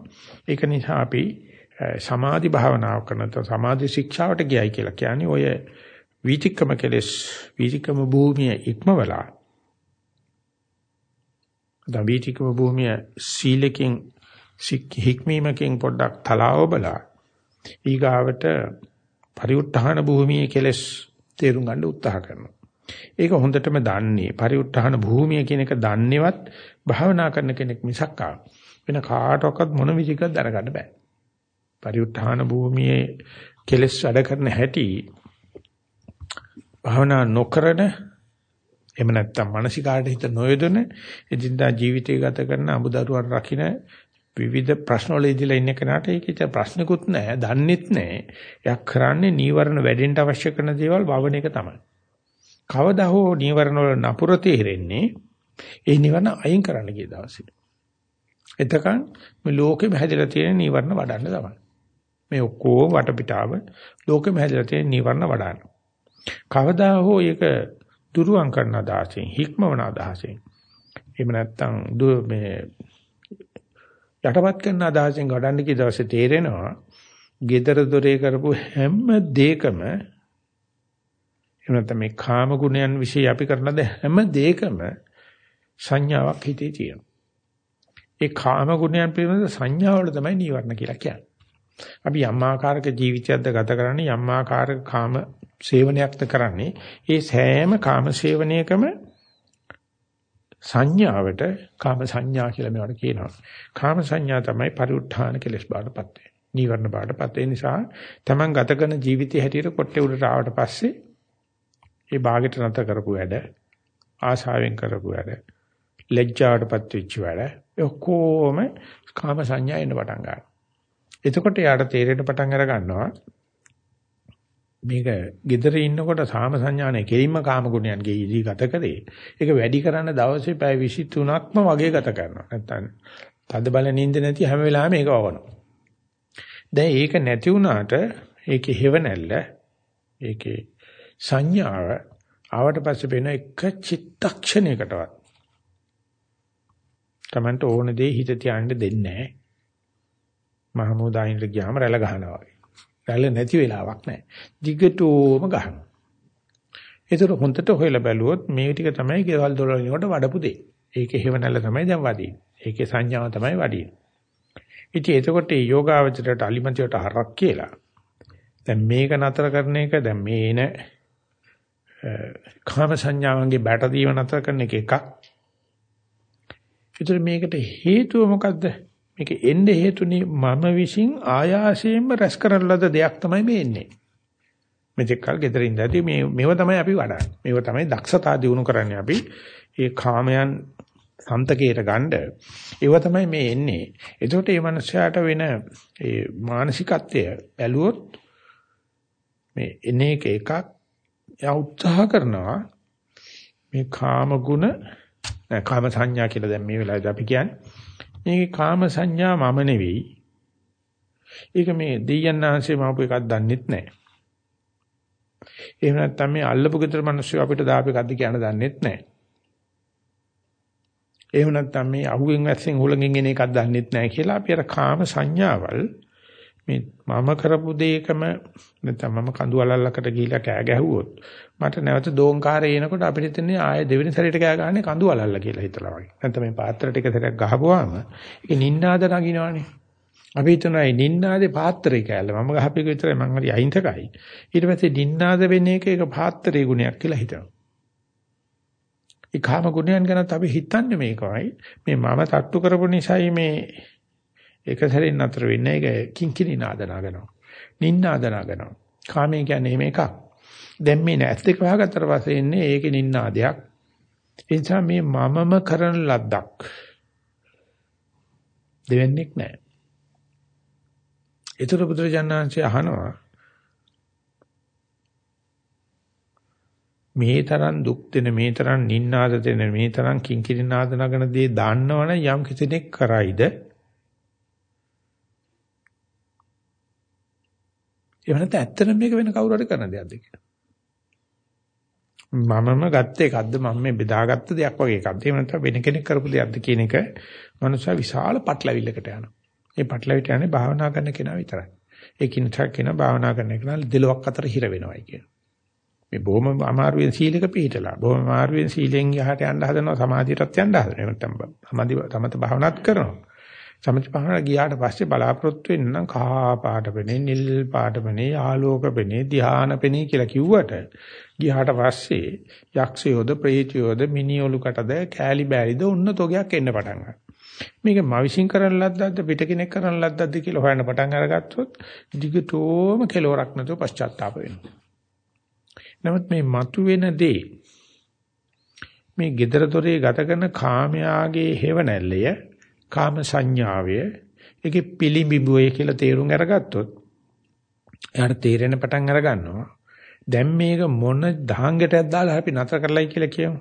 ඒක නිසා අපි සමාධි භාවනාව කරන සමාධි ශික්ෂාවට ගියයි කියලා කියන්නේ ඔය වීතික්‍රම කෙලස් වීතික්‍රම භූමිය ඉක්මවලා දැන් වීතික්‍රම භූමිය සීලකින් හික්මීමකින් පොඩ්ඩක් තලාව බලා ඊගාවට පරිඋත්ථාන භූමියේ කෙලස් තේරුම් ගන්න උත්සාහ කරනවා ඒක හොඳටම දන්නේ. පරිඋත්හාන භූමිය කියන එක දන්නේවත් භාවනා කරන කෙනෙක් මිසක් වෙන කාටවත් මොන විදිහකට දරගන්න බෑ. පරිඋත්හාන භූමියේ කෙලස් වැඩ කරන හැටි භාවනා නොකරන එහෙම නැත්නම් මානසිකාට හිත නොයොදන එදින්දා ජීවිතය ගත කරන අමුදරුවන් රකින්න විවිධ ප්‍රශ්න වල ඉදලා ඉන්න කෙනාට ඒකිට ප්‍රශ්නකුත් නැහැ දන්නෙත් නැහැ එයා කරන්නේ නීවරණ වැඩෙන්න අවශ්‍ය කරන දේවල් වවන එක තමයි. කවදා හෝ නීවරණ වල නපුර තේරෙන්නේ ඒ නීවරණ අයින් කරන්න ගිය දවසේ. එතකන් මේ ලෝකෙම හැදලා තියෙන නීවරණ වඩන්න තමයි. මේ ඔක්කොම වටපිටාව ලෝකෙම හැදලා තියෙන නීවරණ වඩන්න. කවදා හෝ ඒක දුරුවන් කරන අදහසෙන් හික්මවන අදහසෙන් එහෙම නැත්නම් මේ යටපත් කරන අදහසෙන් ගඩන්න කී දවසේ තේරෙනවා gedara dore කරපු හැම දෙයකම එහෙම නැත්නම් මේ කාම ගුණයන් વિશે අපි කරන හැම දෙයකම සංඥාවක් හිතේ තියෙනවා. ඒ කාම ගුණයන් පිළිබඳ සංඥාවල තමයි නීවරණ කියලා කියන්නේ. අපි යම් ආකාරයක ජීවිතයක්ද ගත කරන්නේ යම් ආකාරයක කාම සේවනයක්ද කරන්නේ. ඒ සෑම කාම සේවනයකම සංඥාවට කාම සංඥා කියලා මේවට කියනවා. කාම සංඥා තමයි පරිඋත්ථාන කෙලස් බාටපත් වෙන්නේ. නීවරණ බාටපත් වෙන නිසා තමන් ගත කරන ජීවිතය හැටියට කොට්ටේ උඩට ආවට පස්සේ ඒ භාගයට නැත කරපු වැඩ ආශාවෙන් කරපු වැඩ ලැජ්ජාවටපත් වෙච්ච වැඩ ඔක්කොම කාම සංඥා එන්න පටන් ගන්නවා. එතකොට යාට තේරෙන්න පටන් අර ගන්නවා මේක gedare ඉන්නකොට සාම සංඥානේ කෙලින්ම කාම ගුණයන්ගේ ඉදී ගත කරේ. ඒක වැඩි කරන්න දවසේ පැය 23ක්ම වගේ ගත කරනවා. නැත්තම් තද බල නිින්ද නැති හැම වෙලාවෙම ඒක වවනවා. දැන් ඒක නැති වුණාට ඒකේ හේව නැල්ල ඒකේ සංඥාව ආවට පස්සේ වෙන එක චිත්තක්ෂණයකටවත් Tamanට ඕන දේ හිත තියන්න දෙන්නේ නැහැ. මහමෝදායින්ට ගියාම රැළ ගහනවා වගේ. රැළ නැති වෙලාවක් නැහැ. දිගටම ගහනවා. ඒතර හොන්දට හොයලා බැලුවොත් මේ ටික තමයි ගෙවල් දොර වලින්කට වඩපු දෙය. ඒකේ හේව නැල්ල තමයි දැන් වදින්නේ. ඒකේ සංඥාව තමයි වදින්නේ. ඉතින් එතකොට මේ යෝගාවචරයට අලිමන්තියට හරක් කියලා. දැන් මේක නතර කරන එක දැන් මේ එන කාම සංඥාවන්ගේ බැට දීම නතර කරන එක එකක්. ඒතර මේකට හේතුව මොකද්ද? මේක එන්නේ හේතුනේ මම විශ්ින් ආයාසයෙන්ම රැස් කරන ලද දෙයක් තමයි මේ එන්නේ. මෙතෙක් කල් ගෙදර ඉඳදී මේ මේව තමයි අපි වඩන්නේ. මේව තමයි දක්ෂතා දිනු කරන්නේ අපි. ඒ කාමයන් සන්තකයට ගන්න ඒව තමයි මේ එන්නේ. එතකොට මේ මනුස්සයාට වෙන ඒ මානසිකත්වය බැලුවොත් මේ එන එක එකක් යා උත්සාහ කරනවා මේ කාම ගුණ කාම සංඥා කියලා දැන් මේ වෙලාවේදී අපි කියන්නේ මේකේ කාම සංඥා මම නෙවෙයි. ඒක මේ දෙයයන් ආංශේ මවපු එකක් දන්නෙත් නැහැ. එහෙම නැත්නම් මේ අල්ලපු ගෙදර මිනිස්සු අපිට දාපු එකක්ද කියන දන්නෙත් නැහැ. එහෙම නැත්නම් මේ අහුවෙන් වැස්සෙන් හුලඟින් එන එකක් දන්නෙත් නැහැ කියලා අපි අර කාම සංඥාවල් මේ මම කරපු දෙයකම නැත්නම් මම කඳු අලල්ලකට ගිහිලා කෑ ගැහුවොත් මට නැවත දෝංකාරය එනකොට අපිට තියන්නේ ආය දෙවෙනි සැරේට කෑ ගහන්නේ කඳු අලල්ල කියලා හිතලා වගේ. නැත්නම් මේ පාත්‍ර ටික සැරයක් ගහපුවාම ඒක නින්නාද නගිනවනේ. අපි හිතනවා මේ නින්නාදේ පාත්‍රේ කෑල්ල මම ගහපේක විතරයි මං හරි අහිංසකයි. ඊට පස්සේ නින්නාද වෙන එක ඒක පාත්‍රේ ගුණයක් කියලා හිතනවා. ඒ කාම ගුණයන් ගැනත් අපි හිතන්නේ මේකයි. මේ මම තට්ටු කරපු නිසායි මේ ඒක සැරෙන් නතර වෙන්නේ ඒක කිංකිණි නාදනගනවා. නින්නාදනගනවා. කාමයේ කියන්නේ එහෙම එකක්. දැන් මේ නැත් එක වහගත්තට පස්සේ ඉන්නේ ඒකේ නින්නාදයක්. ඒ නිසා මේ මමම කරන ලද්දක්. දෙවෙන්නේක් නැහැ. ඒතර බුදුරජාණන්සේ අහනවා මේ තරම් දුක් දෙන මේ තරම් නින්නාද දෙන මේ තරම් කිංකිණි නාද නගන දේ දාන්නවනම් යම් කිසිනෙක් කරයිද එහෙම නැත්නම් ඇත්තටම මේක වෙන කවුරු හරි කරන දෙයක්ද කියලා. මමම ගත්ත එකක්ද මම මේ බෙදාගත්ත දෙයක් වගේ එකක්ද එහෙම නැත්නම් වෙන කෙනෙක් කරපු දෙයක්ද කියන එක මනුෂ්‍ය විශාල පටලවිල්ලකට යනවා. මේ පටලවිට යන්නේ භාවනා කරන කෙනා විතරයි. ඒකින් 탁 කෙනා භාවනා කරන කෙනා දෙලොක් අතර හිර වෙනවයි කියන. මේ බොහොම අමාරුවෙන් සීලක පිළිහිටලා බොහොම අමාරුවෙන් සීලෙන් යහට යන්න හදනවා සමාධියටත් යන්න හදනවා. එහෙම නැත්නම් සමාධි තමත භාවනාත් කරනවා. සමථ භාවනා ගියාට පස්සේ බලාපොරොත්තු වෙන්න නම් කහා පාට වෙන්නේ නිල් පාට වෙන්නේ ආලෝක වෙන්නේ ධානා වෙන්නේ කියලා කිව්වට ගියාට පස්සේ යක්ෂයෝද ප්‍රේතයෝද මිනිඔලු කටද කෑලි බෑලිද උන්න තෝගයක් එන්න පටන් ගන්නවා. මේක මවිසින් කරන ලද්දක්ද පිට කෙනෙක් කරන ලද්දක්ද කියලා හොයන්න පටන් අරගත්තොත් දිගටම කෙලවරක් නැතුව පශ්චාත්තාප වෙනවා. නමුත් මේ මතුවෙන දේ මේ gedara dore ගත කරන කාමයාගේ හේවණල්ලය කාම සංඥාවය ඒකේ පිළිඹුවේ කියලා තේරුම් අරගත්තොත් එයාට තේරෙන පටන් අර ගන්නවා දැන් මේක මොන දහංගටයක් දාලා අපි නතර කරලයි කියලා කියමු.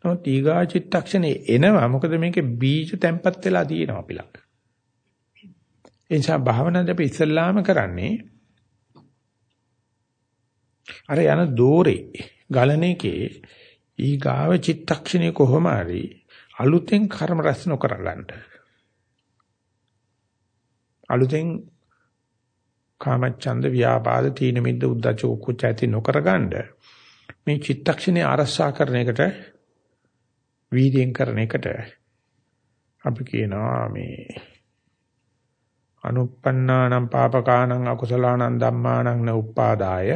නමුත් ඊගා චිත්තක්ෂණේ එනවා මොකද මේකේ බීජ තැම්පත් වෙලා තියෙනවා අපි ළඟ. ඒ නිසා භාවනාවේ අපි ඉස්සල්ලාම කරන්නේ අර යන දෝරේ ගලන එකේ ඊගාව චිත්තක්ෂණේ කොහොම හරි අලුතෙන් කර්ම රැස් නොකර ගන්න. අලුතෙන් කාමච්ඡන්ද ව්‍යාපාද තීන මිද්ද උද්දච්ච කුච්ච ඇති නොකර ගන්න මේ චිත්තක්ෂණේ ආරස්සා කරන එකට වීර්යයෙන් කරන එකට අපි කියනවා මේ අනුප්පන්නානම් පාපකානම් අකුසලානම් ධම්මානම් න උපාදාය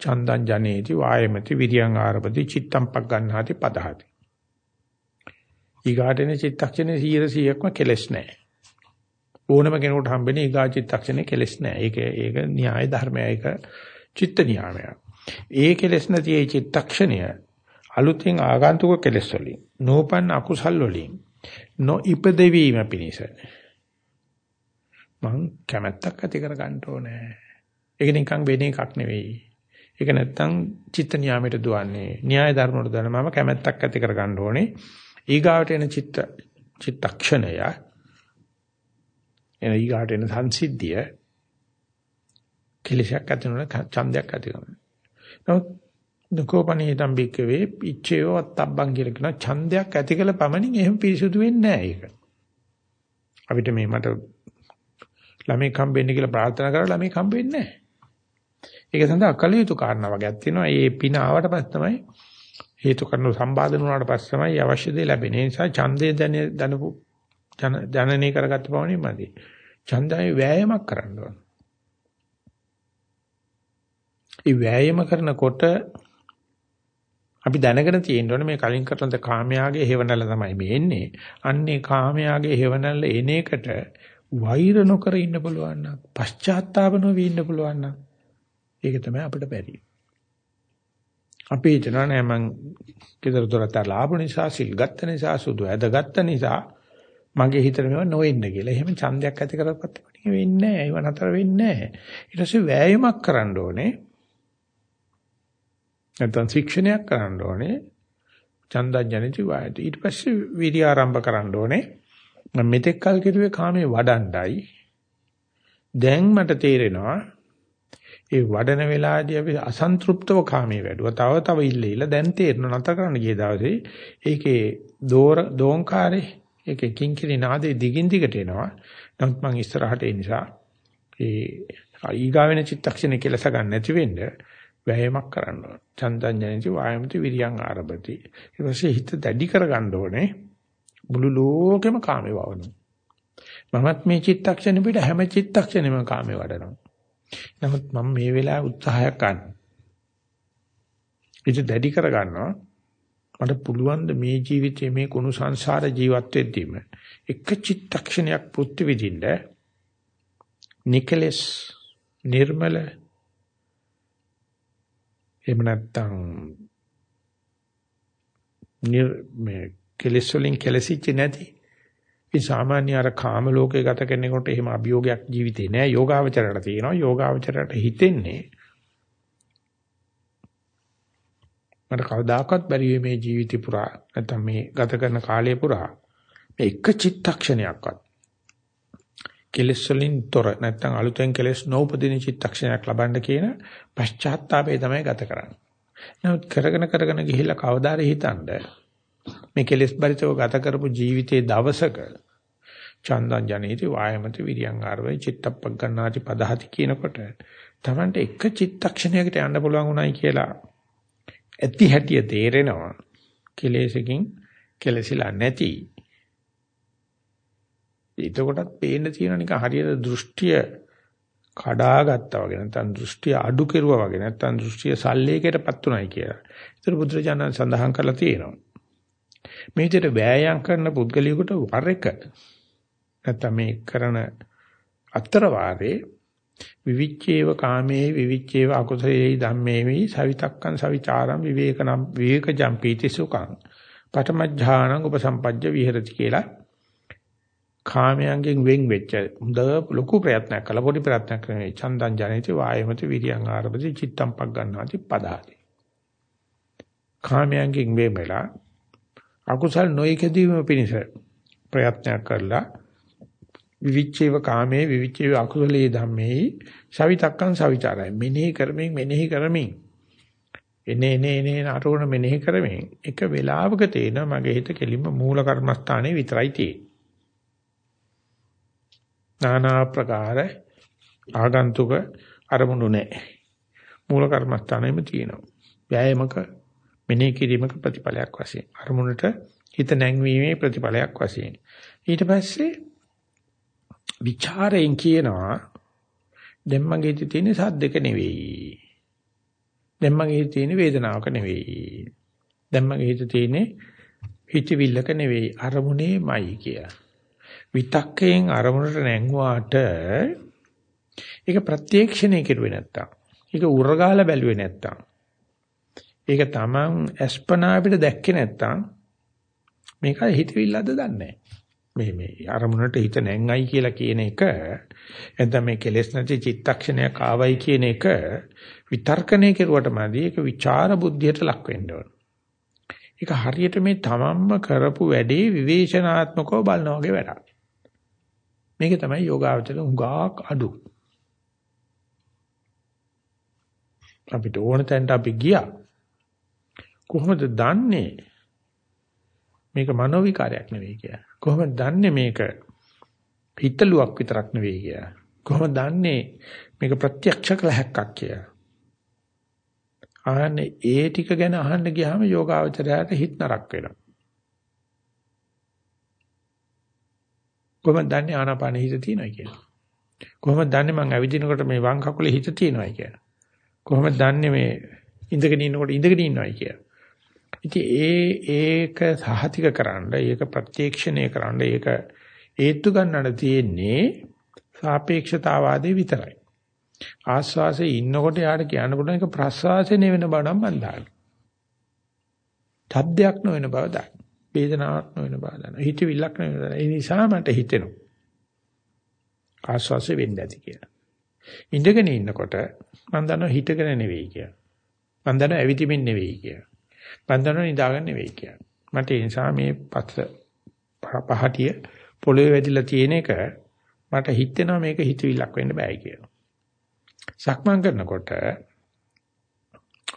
චන්දං ජනේති වායමති විරියං ආරපති චිත්තම් පක් ගන්නාති පදහති ඊගාටෙන චිත්තක්ෂණේ 100%ක්ම කෙලස් නැහැ. ඕනම කෙනෙකුට හම්බෙන්නේ ඊගාචිත්තක්ෂණේ කෙලස් නැහැ. ඒක ඒක න්‍යාය ධර්මය. ඒක චිත්ත නියාමයක්. ඒ කෙලස් නැති ඒ චිත්තක්ෂණය අලුතෙන් ආගන්තුක කෙලස් වලින් නෝපන් අකුසල් වලින් නොඉපදවීම පිණිස මං කැමැත්තක් ඇති කර ගන්න ඕනේ. ඒක නිකන් වෙන එකක් නෙවෙයි. ඒක නැත්තම් චිත්ත නියාමයට දුවන්නේ. න්‍යාය ධර්ම වලට දන මම කැමැත්තක් ඇති කර ගන්න ඕනේ. ඊගාවට එන චිත්ත චිත්තක්ෂණය එන ඊගාට එන සංසිද්ධිය කෙලෙසක් ඇති වෙන ඡන්දයක් ඇති කරනවා. නමුත් දුකෝපනීතම් බික්කවේ ඉච්ඡයෝ අත්තබ්බන් කියලා කියන ඡන්දයක් ඇති කළ පමණින් එහෙම පිරිසුදු වෙන්නේ නැහැ ඒක. අපිට මේ මට ළමයි කම්බෙන්න කියලා ප්‍රාර්ථනා කරලා ළමයි කම්බෙන්නේ නැහැ. ඒක සඳහා කල යුතු කාරණා වගේක් තියෙනවා. ඒ පින ආවට පස්සේ තමයි හේතු කරන සම්බාධන වුණාට පස්සේ තමයි අවශ්‍ය දේ ලැබෙන්නේ. ඒ නිසා ඡන්දය දැන දනපු ජනනය කරගත්ත පමණින් මදි. ඡන්දය වෑයමක් කරන්න ඕන. ඒ වෑයම කරනකොට අපි දැනගෙන තියෙන්න ඕනේ මේ කලින් කරන ද කාමයාගේ හේවණල තමයි මේ එන්නේ. අන්නේ කාමයාගේ හේවණල එන එකට වෛර නොකර ඉන්න පුළුවන් නම් පශ්චාත්තාප නොවී ඉන්න පුළුවන් නම් ඒක තමයි අපිට බැරි. අපි හිතනවා නෑ මං කිතර දොරට ලාභ නිසා සිල් ගත්ත නිසා සුදු ඇද ගත්ත නිසා මගේ හිතට මේව නොවෙන්න කියලා. එහෙම ඡන්දයක් ඇති කරගත්තොත් වෙන්නේ නැහැ. ඒව නතර වෙන්නේ නැහැ. ඊට පස්සේ වෑයමක් කරන්න ඕනේ. නැත්නම් ශික්ෂණයක් කරන්න ඕනේ. ඡන්දඥනිති වායති. ඊට පස්සේ විරිය ආරම්භ කරන්න ඕනේ. මම මෙතෙක් කල් කිරුවේ කාමේ වඩණ්ඩයි. දැන් මට තේරෙනවා ඒ වඩන වෙලාවදී අපි අසන්තෘප්තව කාමයේ වැඩුවා. තව තව ඉල්ල ඉල්ල දැන් තේරෙන නැතර කරන්න ගිය දවසේ ඒකේ දෝර දෝංකාරේ ඒකේ කිංකිරි නාදේ දිගින් දිගට එනවා. නමුත් මම ඉස්සරහට ඒ නිසා ඒ ඊගාවෙන චිත්තක්ෂණේ කෙලස ගන්න නැති වෙන්න වෑයමක් කරන්න ඕන. චන්දං ජනති වායමති විරියං ආරභති. ඊට පස්සේ හිත දැඩි කරගන්න ඕනේ. මුළු ලෝකෙම කාමේ වවනවා. මමත් මේ චිත්තක්ෂණෙ පිට හැම චිත්තක්ෂණෙම කාමේ වඩනවා. නමුත් මම මේ වෙලාවේ උත්සාහයක් ගන්න. ඒක දැඩි කරගන්නවා. මට පුළුවන් මේ ජීවිතයේ මේ කුණු සංසාර ජීවත් වෙද්දීම එක චිත්තක්ෂණයක් පුත්‍ති විදින්න නිකලස් නිර්මල එහෙම නැත්නම් නිර් මේ කෙලස් වලින් කෙලසිච්ච නැති. මේ සාමාන්‍ය අර කාම ලෝකේ ගත කරනකොට එහෙම අභියෝගයක් ජීවිතේ නෑ. යෝගාවචරයට තියෙනවා. යෝගාවචරයට හිතෙන්නේ මට කවදාකවත් බැරි මේ ජීවිතේ පුරා. නැත්නම් මේ ගත කරන කාලය පුරා. මේ එක චිත්තක්ෂණයක්වත්. කෙලෙස් වලින් තොර නැත්නම් අලුතෙන් කෙලෙස් නොඋපදින චිත්තක්ෂණයක් ලබන්න කියන පශ්චාත්තාපය තමයි ගත කරන්නේ. නමුත් කරගෙන කරගෙන ගිහිල්ලා කවදාද හිතනද මේ කෙලෙස් බරිතව ගත කරපු ජීවිතයේ දවසක චන්දං ජනේති වායමති විරියං ආරවේ චිත්තප්පක් ගන්නාති පදහති කියනකොට Tamante එක චිත්තක්ෂණයකට යන්න පුළුවන් උනායි කියලා ඇති හැටිය තේරෙනවා කෙලෙසකින් කෙලසිලා නැති එතකොටත් පේන්න තියෙන නිකන් හරියට දෘෂ්ටිය කඩාගත්තා වගේ නැත්නම් දෘෂ්ටිය අඩු කෙරුවා වගේ නැත්නම් දෘෂ්ටිය සල්ලේකයටපත් උනායි කියලා. ඒතර බුදුරජාණන් සඳහන් කරලා තියෙනවා. මේ විදිහට වෑයම් කරන පුද්ගලයෙකුට වර එක නැත්නම් මේ කරන අතර වාරේ විවිච්ඡේව කාමේ විවිච්ඡේව අකුසලේ ධම්මේවි සවිතක්කං සවිචාරං විවේකනම් විවේකජම් පීති සුඛං. පඨමඥානං උපසම්පජ්ජ විහෙරති කියලා කාමයන්ගෙන් වෙන් වෙච්ච හොඳ ලොකු ප්‍රයත්නයක් කළා. පොඩි ප්‍රයත්නයක් කරන්නේ චන්දං ජනිත වායමති විරියං ආරබති චිත්තම් පක් ගන්නාති පදාති. කාමයන්ගෙන් වෙන් වෙලා අකුසල් නොයිකදීම පිණිස ප්‍රයත්නයක් කරලා විවිච්ඡේව කාමේ විවිච්ඡේව අකුසලයේ ධම්මේ සවිතක්කං සවිචාරය මෙනෙහි කරමින් මෙනෙහි කරමින් එනේ එනේ එනේ අරෝණ මෙනෙහි කරමින් එක වෙලාවක තේන මගේ හිත කෙලින්ම මූල කර්මස්ථානයේ විතරයි තියෙන්නේ নানা ප්‍රකාර ආගන්තුක අරමුණු නැහැ. මූල කර්මස්ථානෙම තියෙනවා. ව්‍යායාමක මෙනෙහි කිරීමක ප්‍රතිඵලයක් වශයෙන් අරමුණට හිත නැංවීමේ ප්‍රතිඵලයක් වශයෙන්. ඊට පස්සේ ਵਿਚාරයෙන් කියනවා දැන් මගේ හිතේ තියෙන සද්දක නෙවෙයි. දැන් මගේ හිතේ තියෙන වේදනාවක නෙවෙයි. දැන් මගේ හිතේ තියෙන හිතවිල්ලක නෙවෙයි අරමුණේමයි කියලා. විතක්කයෙන් අරමුණට නැංගුවාට ඒක ප්‍රත්‍යක්ෂණය කෙරුවේ නැත්තම් ඒක උරගාලා බැලුවේ නැත්තම් ඒක තමන් අස්පනා අපිට දැක්කේ නැත්තම් මේක හිතවිල්ලද දන්නේ මේ මේ අරමුණට හිත නැංගයි කියලා කියන එක එතන මේ කෙලෙස් නැති චිත්තක්ෂණයක් ආවයි කියන එක විතර්කණය කෙරුවට මදි ඒක විචාර බුද්ධියට ලක් වෙන්න ඕන. ඒක හරියට මේ තමන්ම කරපු වැඩේ විවේචනාත්මකව බලන වගේ වැඩක්. මේක තමයි යෝගාවචර උගාක් අඩු. අපිට ඕන තැනට අපි ගියා. කොහොමද දන්නේ මේක මනෝ විකාරයක් නෙවෙයි කියලා? කොහොමද දන්නේ මේක හිතලුවක් විතරක් නෙවෙයි කියලා? කොහොමද දන්නේ මේක ප්‍රත්‍යක්ෂ කලහක්ක් කියලා? ආන්නේ ඒ ටික ගැන අහන්න ගියාම යෝගාවචරයට හිත නරක් වෙනවා. කොහොමද දන්නේ ආනාපානෙ හිත තියෙනවා කියලා? කොහොමද දන්නේ මං ඇවිදිනකොට මේ වම් කකුලේ හිත තියෙනවා කියලා? කොහොමද දන්නේ මේ ඉඳගෙන ඉන්නකොට ඉඳගෙන ඉන්නවයි කියලා? ඉතින් ඒ ඒක සහතික කරන්න, ඒක ප්‍රත්‍යක්ෂණය කරන්න, ඒක හේතු ගන්නට තියෙන්නේ සාපේක්ෂතාවාදී විතරයි. ආස්වාසේ ඉන්නකොට යාට කියන්න පුළුවන් ඒක ප්‍රස්වාසයේ නෙවෙන බව නම් මන් දාන්න. තද්දයක් නොවන බව දාන්න. වේදනාවක් නොවන බව දන්නවා. හිතවිල්ලක් නෙවෙයි. ඒ නිසා මට හිතෙනවා. ආස්වාසෙ වෙන්න ඇති කියලා. ඉඳගෙන ඉන්නකොට මම දන්නවා හිතගෙන නෙවෙයි කියලා. මම දන්නවා ඇවිදිමින් නෙවෙයි කියලා. මම දන්නවා නිදාගෙන නෙවෙයි කියලා. මට ඒ නිසා මේ පස්ස පහටිය පොළවේ වැදිලා තියෙන එක මට හිතෙනවා මේක හිතවිල්ලක් වෙන්න බෑ කියලා. සක්මන් කරනකොට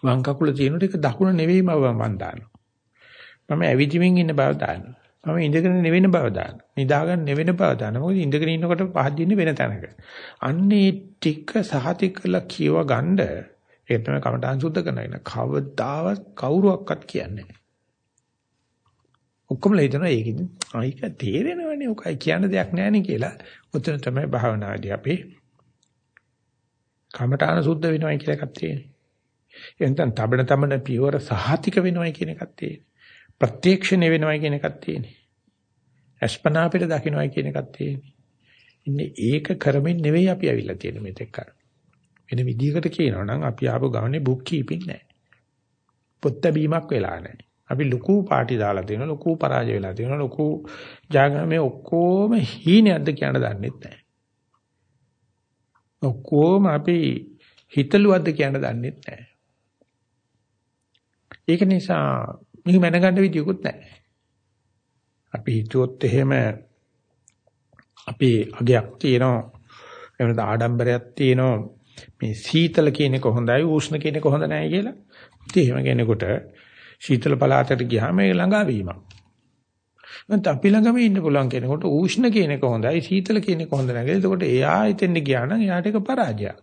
වම් කකුල තියෙන ටික දකුණ නෙවෙයිම මම දන්නවා. මම ඇවිදිමින් ඉන්න බව දානවා. මම ඉඳගෙන නෙවෙන බව දානවා. නිදාගෙන නෙවෙන බව දානවා. මොකද ඉඳගෙන ඉන්නකොට පහදින්නේ වෙන තැනක. අන්නේ ටික සහතික කරලා කියව ගන්න ඒ තමයි කමඨාන් සුද්ධ කරනවා. කවදාවත් කවුරුවක්වත් කියන්නේ නැහැ. ඔක්කොම හිතනවා ඒකෙදි ආයික තේරෙනවනේ ඔකයි කියන්න දෙයක් නැහැ කියලා. උතන තමයි භාවනාදී අපි කමඨාන සුද්ධ වෙනවා කියලා එකක් තියෙන්නේ. එතෙන් තබන තබන පියවර සහතික වෙනවා කියන එකක් තියෙන්නේ. ප්‍රත්‍යක්ෂණය වෙනවා කියන එකක් තියෙන්නේ. අස්පනා අපිට දකින්නයි කියන එකක් තියෙන්නේ. ඉන්නේ ඒක කරමින් නෙවෙයි අපි අවිල්ලා තියෙන්නේ මෙතෙක් කර. වෙන විදිහකට කියනවා නම් අපි ආපු ගානේ බුක් කීපින් නැහැ. පොත් බැීමක් වෙලා නැහැ. අපි ලොකු පාටි දාලා තියෙනවා ලොකු පරාජය වෙලා තියෙනවා ලොකු ජාගමේ ඔක්කොම හීනයක්ද කියන දන්නෙත් නැහැ. ඔක්කොම අපි හිතලුවද්ද කියන දන්නෙත් නැහැ. ඒක නිසා මේක මැනගන්න විදියකුත් නැහැ. අපි හිතුවොත් එහෙම අපේ අගයක් තියෙනවා එහෙම ආඩම්බරයක් තියෙනවා මේ සීතල කියන එක හොඳයි උෂ්ණ කියන එක හොඳ නැහැ කියලා. ඉතින් එහෙම කෙනෙකුට සීතල පළාතට ගියාම ඒ ළඟා වීමක්. නැත්නම් අපි ළඟම ඉන්න පුළුවන් කෙනෙකුට උෂ්ණ කියන එක හොඳයි සීතල කියන එක හොඳ නැහැ. එතකොට එයා හිතෙන්ද ගියා නම් එයාට ඒක පරාජයක්.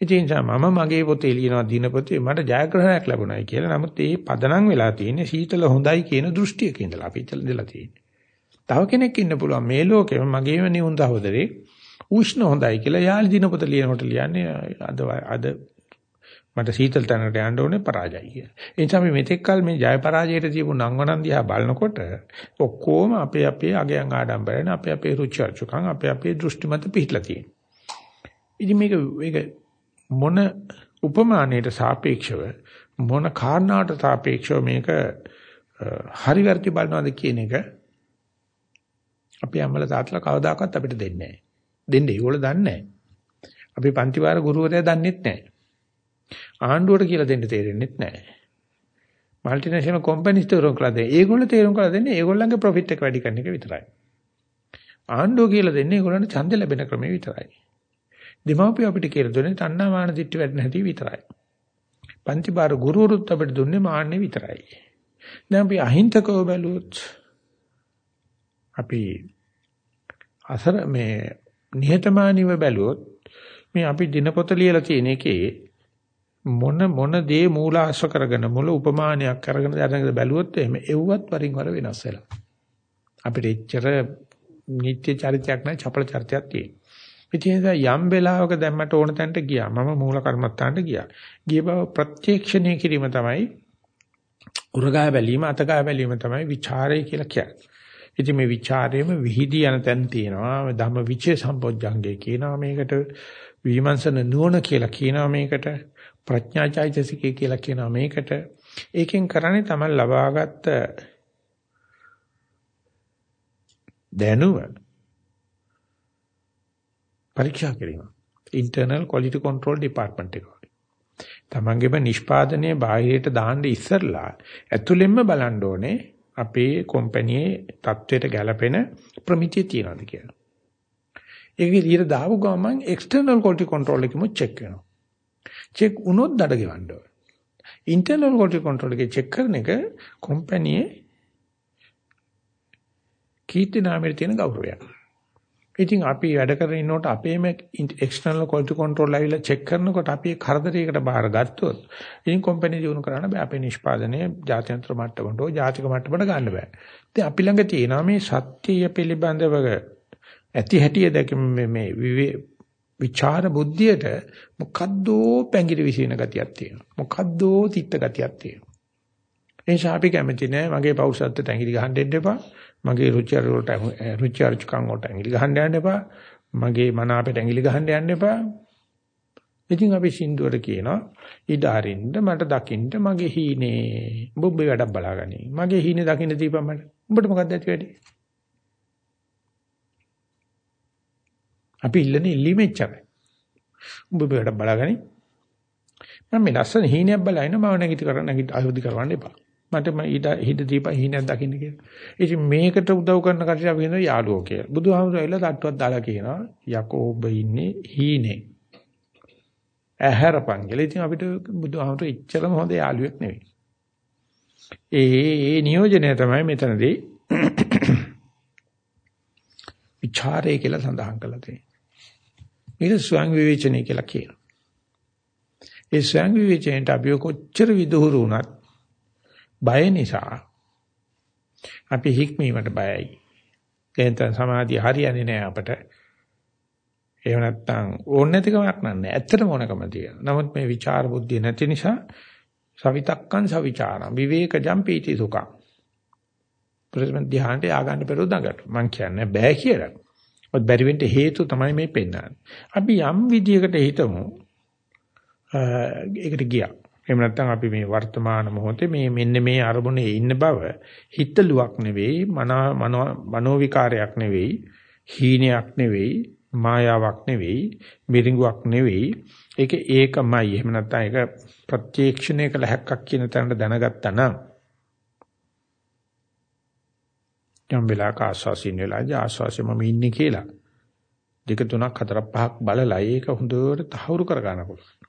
ඉතින් මම මගේ පොතේ ලියනවා දිනපොතේ මට ජයග්‍රහණයක් ලැබුණායි කියලා. නමුත් ඒ පදනම් වෙලා තියෙන්නේ සීතල හොඳයි කියන දෘෂ්ටියක ඉඳලා අපි ඉඳලා තියෙන්නේ. තව කෙනෙක් ඉන්න පුළුවන් මේ ලෝකෙම මගේම නියුන් සහෝදරේ උෂ්ණ හොඳයි කියලා යාළි දිනපොත ලියනකොට ලියන්නේ අද අද මට සීතල තැනකට යන්න ඕනේ පරාජයයි කියලා. ඒ නිසා මේ මෙතෙක් කල මේ ජය පරාජයට තියපු නංවනන් දිහා බලනකොට ඔක්කොම අපේ අපේ අගයන් ආඩම්බරන අපේ අපේ රුචි අරුචිකම් අපේ අපේ දෘෂ්ටි මත පිහිටලා තියෙනවා. ඉතින් මේක මේක මොන උපමානයට සාපේක්ෂව මොන කාරණාවට සාපේක්ෂව මේක හරි වැරදි බලනවාද කියන එක අපි අම්මලා තාත්තලා කවදාකවත් අපිට දෙන්නේ නැහැ. දෙන්නේ ඒගොල්ලෝ දන්නේ නැහැ. අපි පන්ති වාර ගුරුවරයා දන්නෙත් නැහැ. ආණ්ඩුවට කියලා දෙන්න තේරෙන්නෙත් නැහැ. মালටිනේෂනල් කම්පැනිස් තේරුම් කළා දෙන්නේ. ඒගොල්ලෝ තේරුම් කළා දෙන්නේ ඒගොල්ලන්ගේ ප්‍රොෆිට් එක වැඩි කරන එක විතරයි. ආණ්ඩුව කියලා දෙන්නේ ඒගොල්ලන්ට ඡන්ද ලැබෙන ක්‍රමය විතරයි. දෙමාපිය අපිට කියලා දුන්නේ තණ්හා මාන දිට්ඨි වැඩ නැති විතරයි. පන්ති බාර ගුරුවරුත් අපිට දුන්නේ මාන්නේ විතරයි. දැන් අපි අහිංසකව බැලුවොත් අපි අසර මේ නිහතමානීව බැලුවොත් මේ අපි දිනපොත ලියලා තියෙන එකේ මොන මොන දේ මූලාශ්‍ර කරගෙන මුල උපමානයක් කරගෙන දැනගෙන බැලුවොත් එහෙම එව්වත් වරින් වර වෙනස් වෙලා. අපිට එච්චර නිත්‍ය චරිතයක් නැහැ චපල චරිතයක් තියෙනවා. ඉතින් යම් වෙලාවක දැම්මට ඕන තැනට ගියා. මම මූල කර්මත්තාන්ට ගියා. ගිය බව ප්‍රත්‍යක්ෂණය කිරීම තමයි උරගා බැලීම අතගා බැලීම තමයි ਵਿਚාරය කියලා කියන්නේ. ඉතින් මේ ਵਿਚාරයේම විහිදී යන තැන් තියෙනවා. ධම්ම විචේ සම්පොඥංගේ කියනවා මේකට විමර්ශන නුවණ කියලා කියනවා මේකට ප්‍රඥාචෛතසිකය කියලා කියනවා මේකට. ඒකෙන් කරන්නේ තමයි ලබාගත් දැනුම පරීක්ෂා කිරීම. internal quality control department එක. තමන්ගේම නිෂ්පාදනයේ බාහිරයට දාන්න ඉස්සරලා ඇතුළෙන්ම බලන්න ඕනේ අපේ කම්පැනියේ තත්වයට ගැළපෙන ප්‍රමිතිය තියනවාද කියලා. ඒක විදිහට දාපු ගමන් external quality control එකෙම check වෙනවා. check වුණොත් දඩ ගෙවන්න ඕන. internal quality control එකේ check කරන එක කම්පැනියේ කීර්ති නාමයේ තියෙන ගෞරවයක්. ඉතින් අපි වැඩ කරගෙන ඉන්නකොට අපේම එක්ස්ටර්නල් ක්වොලිටි කන්ට්‍රෝල් ඇවිල්ලා චෙක් කරනකොට අපි කරදරයකට බාර ගත්තොත් ඉතින් කම්පැනි දිනු කරන්න බෑ අපේ නිෂ්පාදනය ජාත්‍යන්තර මට්ටමට හෝ ජාතික මට්ටමට ගන්න බෑ. ඉතින් අපි ළඟ තියෙනවා මේ සත්‍යය පිළිබඳව ඇති හැටිය දැකීම මේ විචාර බුද්ධියට මොකද්දෝ පැංගිරි විසින ගතියක් තියෙනවා. මොකද්දෝ තිත්ත ගතියක් තියෙනවා. එනිසා අපි කැමති නෑ මගේ පෞරුෂත්වයට ඇඟිලි ගහන්න දෙන්න එපා. මගේ රුචි වලට රුචි අරුචිකම් වලට ඇඟිලි ගහන්න යන්න එපා. මගේ මන අපිට ඇඟිලි ගහන්න යන්න එපා. ඉතින් අපි සින්දුවට කියනවා ඉඩ අරින්න මට දකින්න මගේ හීනේ. ඔබ ඔබේ වැඩක් බලාගනි. මගේ හීනේ දකින්න දීපන් මට. උඹට මොකක්ද ඇති වෙන්නේ? අපි ඉල්ලන්නේ ඉල්ලීම එච්චරයි. උඹ ඔබේ වැඩක් බලාගනි. මම මේ ලස්සන හීනයක් බලයින මම නැගිට කරන්න නැගිට ආයුධ කරවන්න එපා. මට ඊට හිත දීපන් හීනක් දකින්න කියලා. ඉතින් මේකට උදව් කරන කටට අපි කියනවා යාළුවෝ කියලා. බුදුහාමුදුරුවෝ එල්ල තට්ටුවක් දාලා කියනවා යකෝ ඔබ ඉන්නේ හීනේ. ඇහැරපන් කියලා. ඉතින් අපිට බුදුහාමුදුරුවෝ එච්චරම හොඳ යාළුවෙක් නෙවෙයි. ඒ ඒ නියෝජනය තමයි මෙතනදී විචාරය කියලා සඳහන් කරලා තියෙන්නේ. මේක ස්වයං විවේචනය කියලා කියනවා. ඒ ස්වයං විවේචනයට අපි කොච්චර විදුහුරු වුණත් බය නිසා අපි හික්මීමට බයයි. එහෙනම් සමාධිය හරියන්නේ නැහැ අපට. එහෙම නැත්නම් ඕන නැතිකමක් නෑ. ඇත්තටම ඕනකම තියෙනවා. නමුත් මේ විචාර බුද්ධිය නැති නිසා සවිතක්කං සවිචාරං විවේකජම් පීති සුඛං. ප්‍රතිමන් ධ්‍යානට ආගන්න පෙරෝ දඟට. මං කියන්නේ බෑ කියලා. ඔත් බැරි වෙන්න හේතු තමයි මේ පෙන්වන්නේ. අපි යම් විදියකට හිතමු ඒකට ගියා. එහෙම නැත්නම් අපි මේ වර්තමාන මොහොතේ මේ මෙන්න මේ අරමුණේ ඉන්න බව හිතලුවක් නෙවෙයි මනෝ මනෝ විකාරයක් නෙවෙයි හීනයක් නෙවෙයි මායාවක් නෙවෙයි මිරිඟුවක් නෙවෙයි. ඒක ඒකමයි. එහෙම නැත්නම් ඒක ප්‍රත්‍යක්ෂණය කළ හැක්කක් කියන තැනට දැනගත්තා නම් යම් වෙලාවක ආස්වාසින් වෙලාදී ආස්වාසිය මම ඉන්නේ කියලා දෙක තුනක් හතරක් පහක් බලලා ඒක හොඳට තහවුරු කර ගන්න පුළුවන්.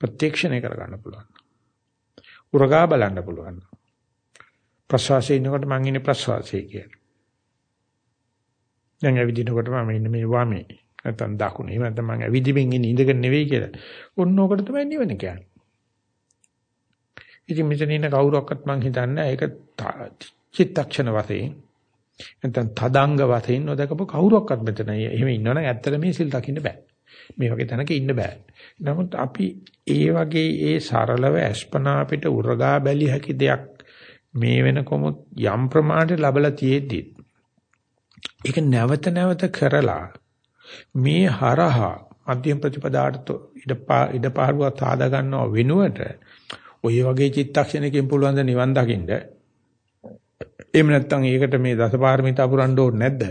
ප්‍රත්‍යක්ෂණය කරගන්න පුළුවන්. උරගා බලන්න පුළුවන්. ප්‍රසවාසයේ ඉන්නකොට මං ඉන්නේ ප්‍රසවාසයේ කියලා. දැන් ඇවිදිනකොට මම ඉන්නේ මේ වමේ. නැත්තම් දකුණේ. එහෙම නැත්නම් මං ඇවිදිමින් ඉන්නේ ඉඳගෙන නෙවෙයි කියලා. ඔන්න ඕකට තමයි නිවන කියන්නේ. ඉතින් මෙතන ඉන්න කවුරක්වත් මං හිතන්නේ ඒක චිත්තක්ෂණ වශයෙන් නැත්නම් තදංග වශයෙන් නොදකපු කවුරක්වත් මෙතන එහෙම ඉන්නවනම් ඇත්තට මේ සිල් රකින්න බෑ. මේ වගේ තැනක ඉන්න බෑ. නමුත් අපි ඒ වගේ ඒ සරලව අස්පනා අපිට උරගා බැලිය හැකි දෙයක් මේ වෙනකොමුත් යම් ප්‍රමාණයට ලැබලා තියෙද්දි ඒක නැවත නැවත කරලා මේ හරහා මධ්‍යම ප්‍රතිපදාට ඉඩපා ඉඩපාරුවක් සාදා ගන්නව වෙනුවට ඔය වගේ චිත්තක්ෂණයකින් පුළුවන් ද නිවන් දකින්න එහෙම නැත්නම් ඒකට මේ දසපාරමිතා පුරන්න ඕනේ නැද්ද?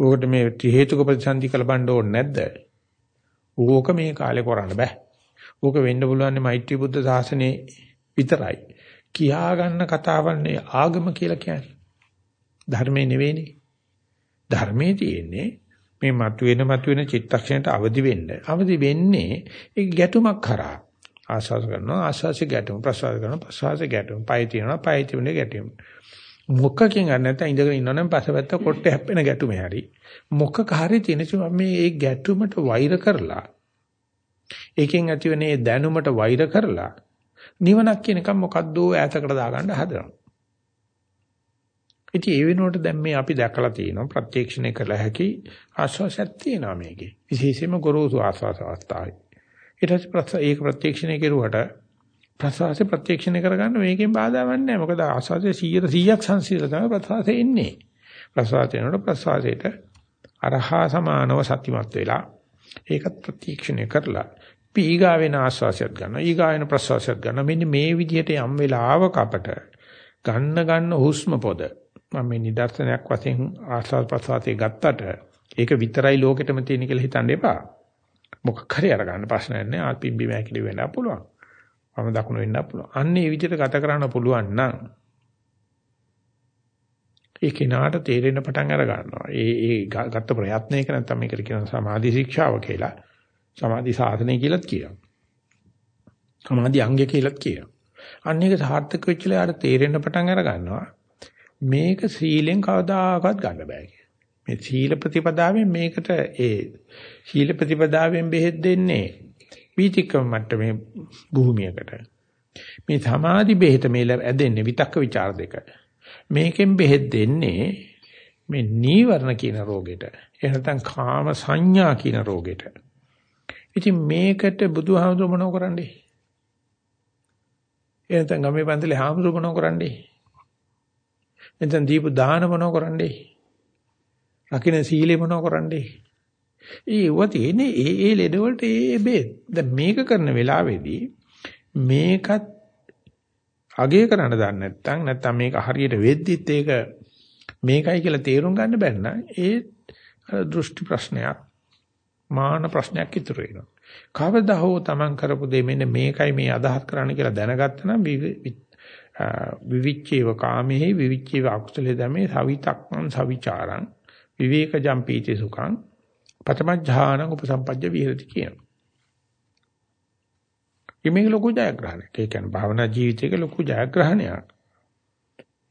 ඕකට මේ ත්‍රි හේතුක ප්‍රතිසන්දි කළ බණ්ඩ ඕනේ නැද්ද? ඕක මේ කාලේ කරන්න බෑ. ඕක වෙන්න පුළුවන් මෛත්‍රී බුද්ධ ශාසනයේ විතරයි. කියා ගන්න කතාවන්නේ ආගම කියලා කියන්නේ. ධර්මයේ නෙවෙයිනේ. ධර්මයේ තියෙන්නේ මේ මතුවෙන මතුවෙන චිත්තක්ෂණයට අවදි වෙන්න. අවදි වෙන්නේ ඒ ගැටුමක් කරා. ආස්වාද කරනවා ආස්වාසිය ගැටුම ප්‍රසවාස කරනවා ප්‍රසවාස ගැටුම පය තියෙනවා පය තියෙන ගැටුම මොකකින් අර නැත්නම් ඉඳගෙන ඉන්නවනම් පසපැත්ත කොට්ටේ හැප්පෙන ගැටුමේ හරි. මොකක හරි තියෙන මම මේ ඒ ගැටුමට වෛර කරලා ඒකෙන් ඇතිවෙන ඒ දැනුමට වෛර කරලා නිවනක් කියනකම් මොකද්ද ඈතකට දාගන්න හදනවා. ඉතින් ඒ වෙනුවට දැන් මේ අපි දැකලා තියෙනවා ප්‍රත්‍යක්ෂණය කළ හැකි ආස්වාසයක් තියෙනවා මේකේ. විශේෂයෙන්ම ගොරෝසු ආස්වාස අවස්ථාවේ. ඊට පස්සේ ඒක ප්‍රත්‍යක්ෂණය කෙරුවට ප්‍රසවාසය ප්‍රත්‍යක්ෂණය කරගන්න මේකෙන් බාධාවක් නැහැ. මොකද ආස්වාදයේ 100 100ක් සංසිඳලා තමයි ප්‍රසවාසය එන්නේ. ප්‍රසවාසයනට ප්‍රසවාසයට අරහා සමානව සතිමත් වෙලා ඒකත් ප්‍රත්‍යක්ෂණය කරලා පීගා වෙන ආස්වාසයක් ගන්න. ඊගා වෙන ප්‍රසවාසයක් ගන්න. මෙන්න මේ විදිහට යම් වෙලාවක අපට ගන්න ගන්න හුස්ම පොද මම මේ නිදර්ශනයක් වශයෙන් ආස්වාද ප්‍රසවාසයේ ගත්තට ඒක විතරයි ලෝකෙටම තියෙන කියලා හිතන්න එපා. මොකක් හරි අරගන්න ප්‍රශ්නයක් නැහැ. ආපිම්බි මෑකිලි වෙන්න පුළුවන්. වම දකුණ වෙන්න පුළුවන්. අන්න ඒ විදිහට ගත කරන්න පුළුවන් නම් ඒ කෙනාට තේරෙන පටන් අර ගන්නවා. ඒ ඒ ගත්ත ප්‍රයත්නයක නැත්නම් මේකට කියන සමාධි ශික්ෂාව කියලා. සමාධි සාධනය කියලාත් කියනවා. සමාධි අංගය කියලාත් කියනවා. අන්න ඒක සාර්ථක වෙච්චලා යාට තේරෙන්න පටන් අර ගන්නවා. මේක සීලෙන් කවදාකවත් ගන්න බෑ මේ සීල ප්‍රතිපදාවෙන් මේකට ඒ සීල ප්‍රතිපදාවෙන් බෙහෙත් දෙන්නේ වීතික්කම මට්ටමේ භූමියකට. මේ සමාධි බෙහෙත මේ ඇදෙන්නේ විතක්ක ਵਿਚාර දෙක. මේකෙන් බෙහෙත් දෙන්නේ මේ නීවරණ කියන රෝගෙට. එහෙම නැත්නම් කාම සංඥා කියන රෝගෙට. ඉතින් මේකට බුදුහාමුදුර මොනව කරන්නේ? එහෙනම් ගමේ පන්සලේ හාමුදුර මොනව කරන්නේ? එතෙන් දීපු දාන මොනව කරන්නේ? රකින්න සීලේ මොනව කරන්නේ? ඒව තියෙන්නේ ඒ ඒ ලෙඩ වලට ඒ බේත්. දැන් මේක කරන වෙලාවේදී මේකත් අගය කරන්න දන්නේ නැත්නම් නැත්නම් මේක හරියට වෙද්දිත් ඒක මේකයි කියලා තේරුම් ගන්න බැන්න ඒ දෘෂ්ටි ප්‍රශ්නයක් මාන ප්‍රශ්නයක් ඉතුරු වෙනවා. කවදා හෝ Taman කරපු දෙය මෙන්න මේකයි මේ අදහස් කරන්න කියලා දැනගත්තනම් විවිච්චේව කාමෙහි විවිච්චේව අකුසලේ දැමේ සවිතක්මන් සවිචාරං විවේකජම් පීති සුඛං පතම ඥාන උපසම්පජ්ජ විහෙරති කියනවා. මේක ලොකු ජයග්‍රහණයක්. ඒ කියන්නේ භාවනා ජීවිතයක ලොකු ජයග්‍රහණයක්.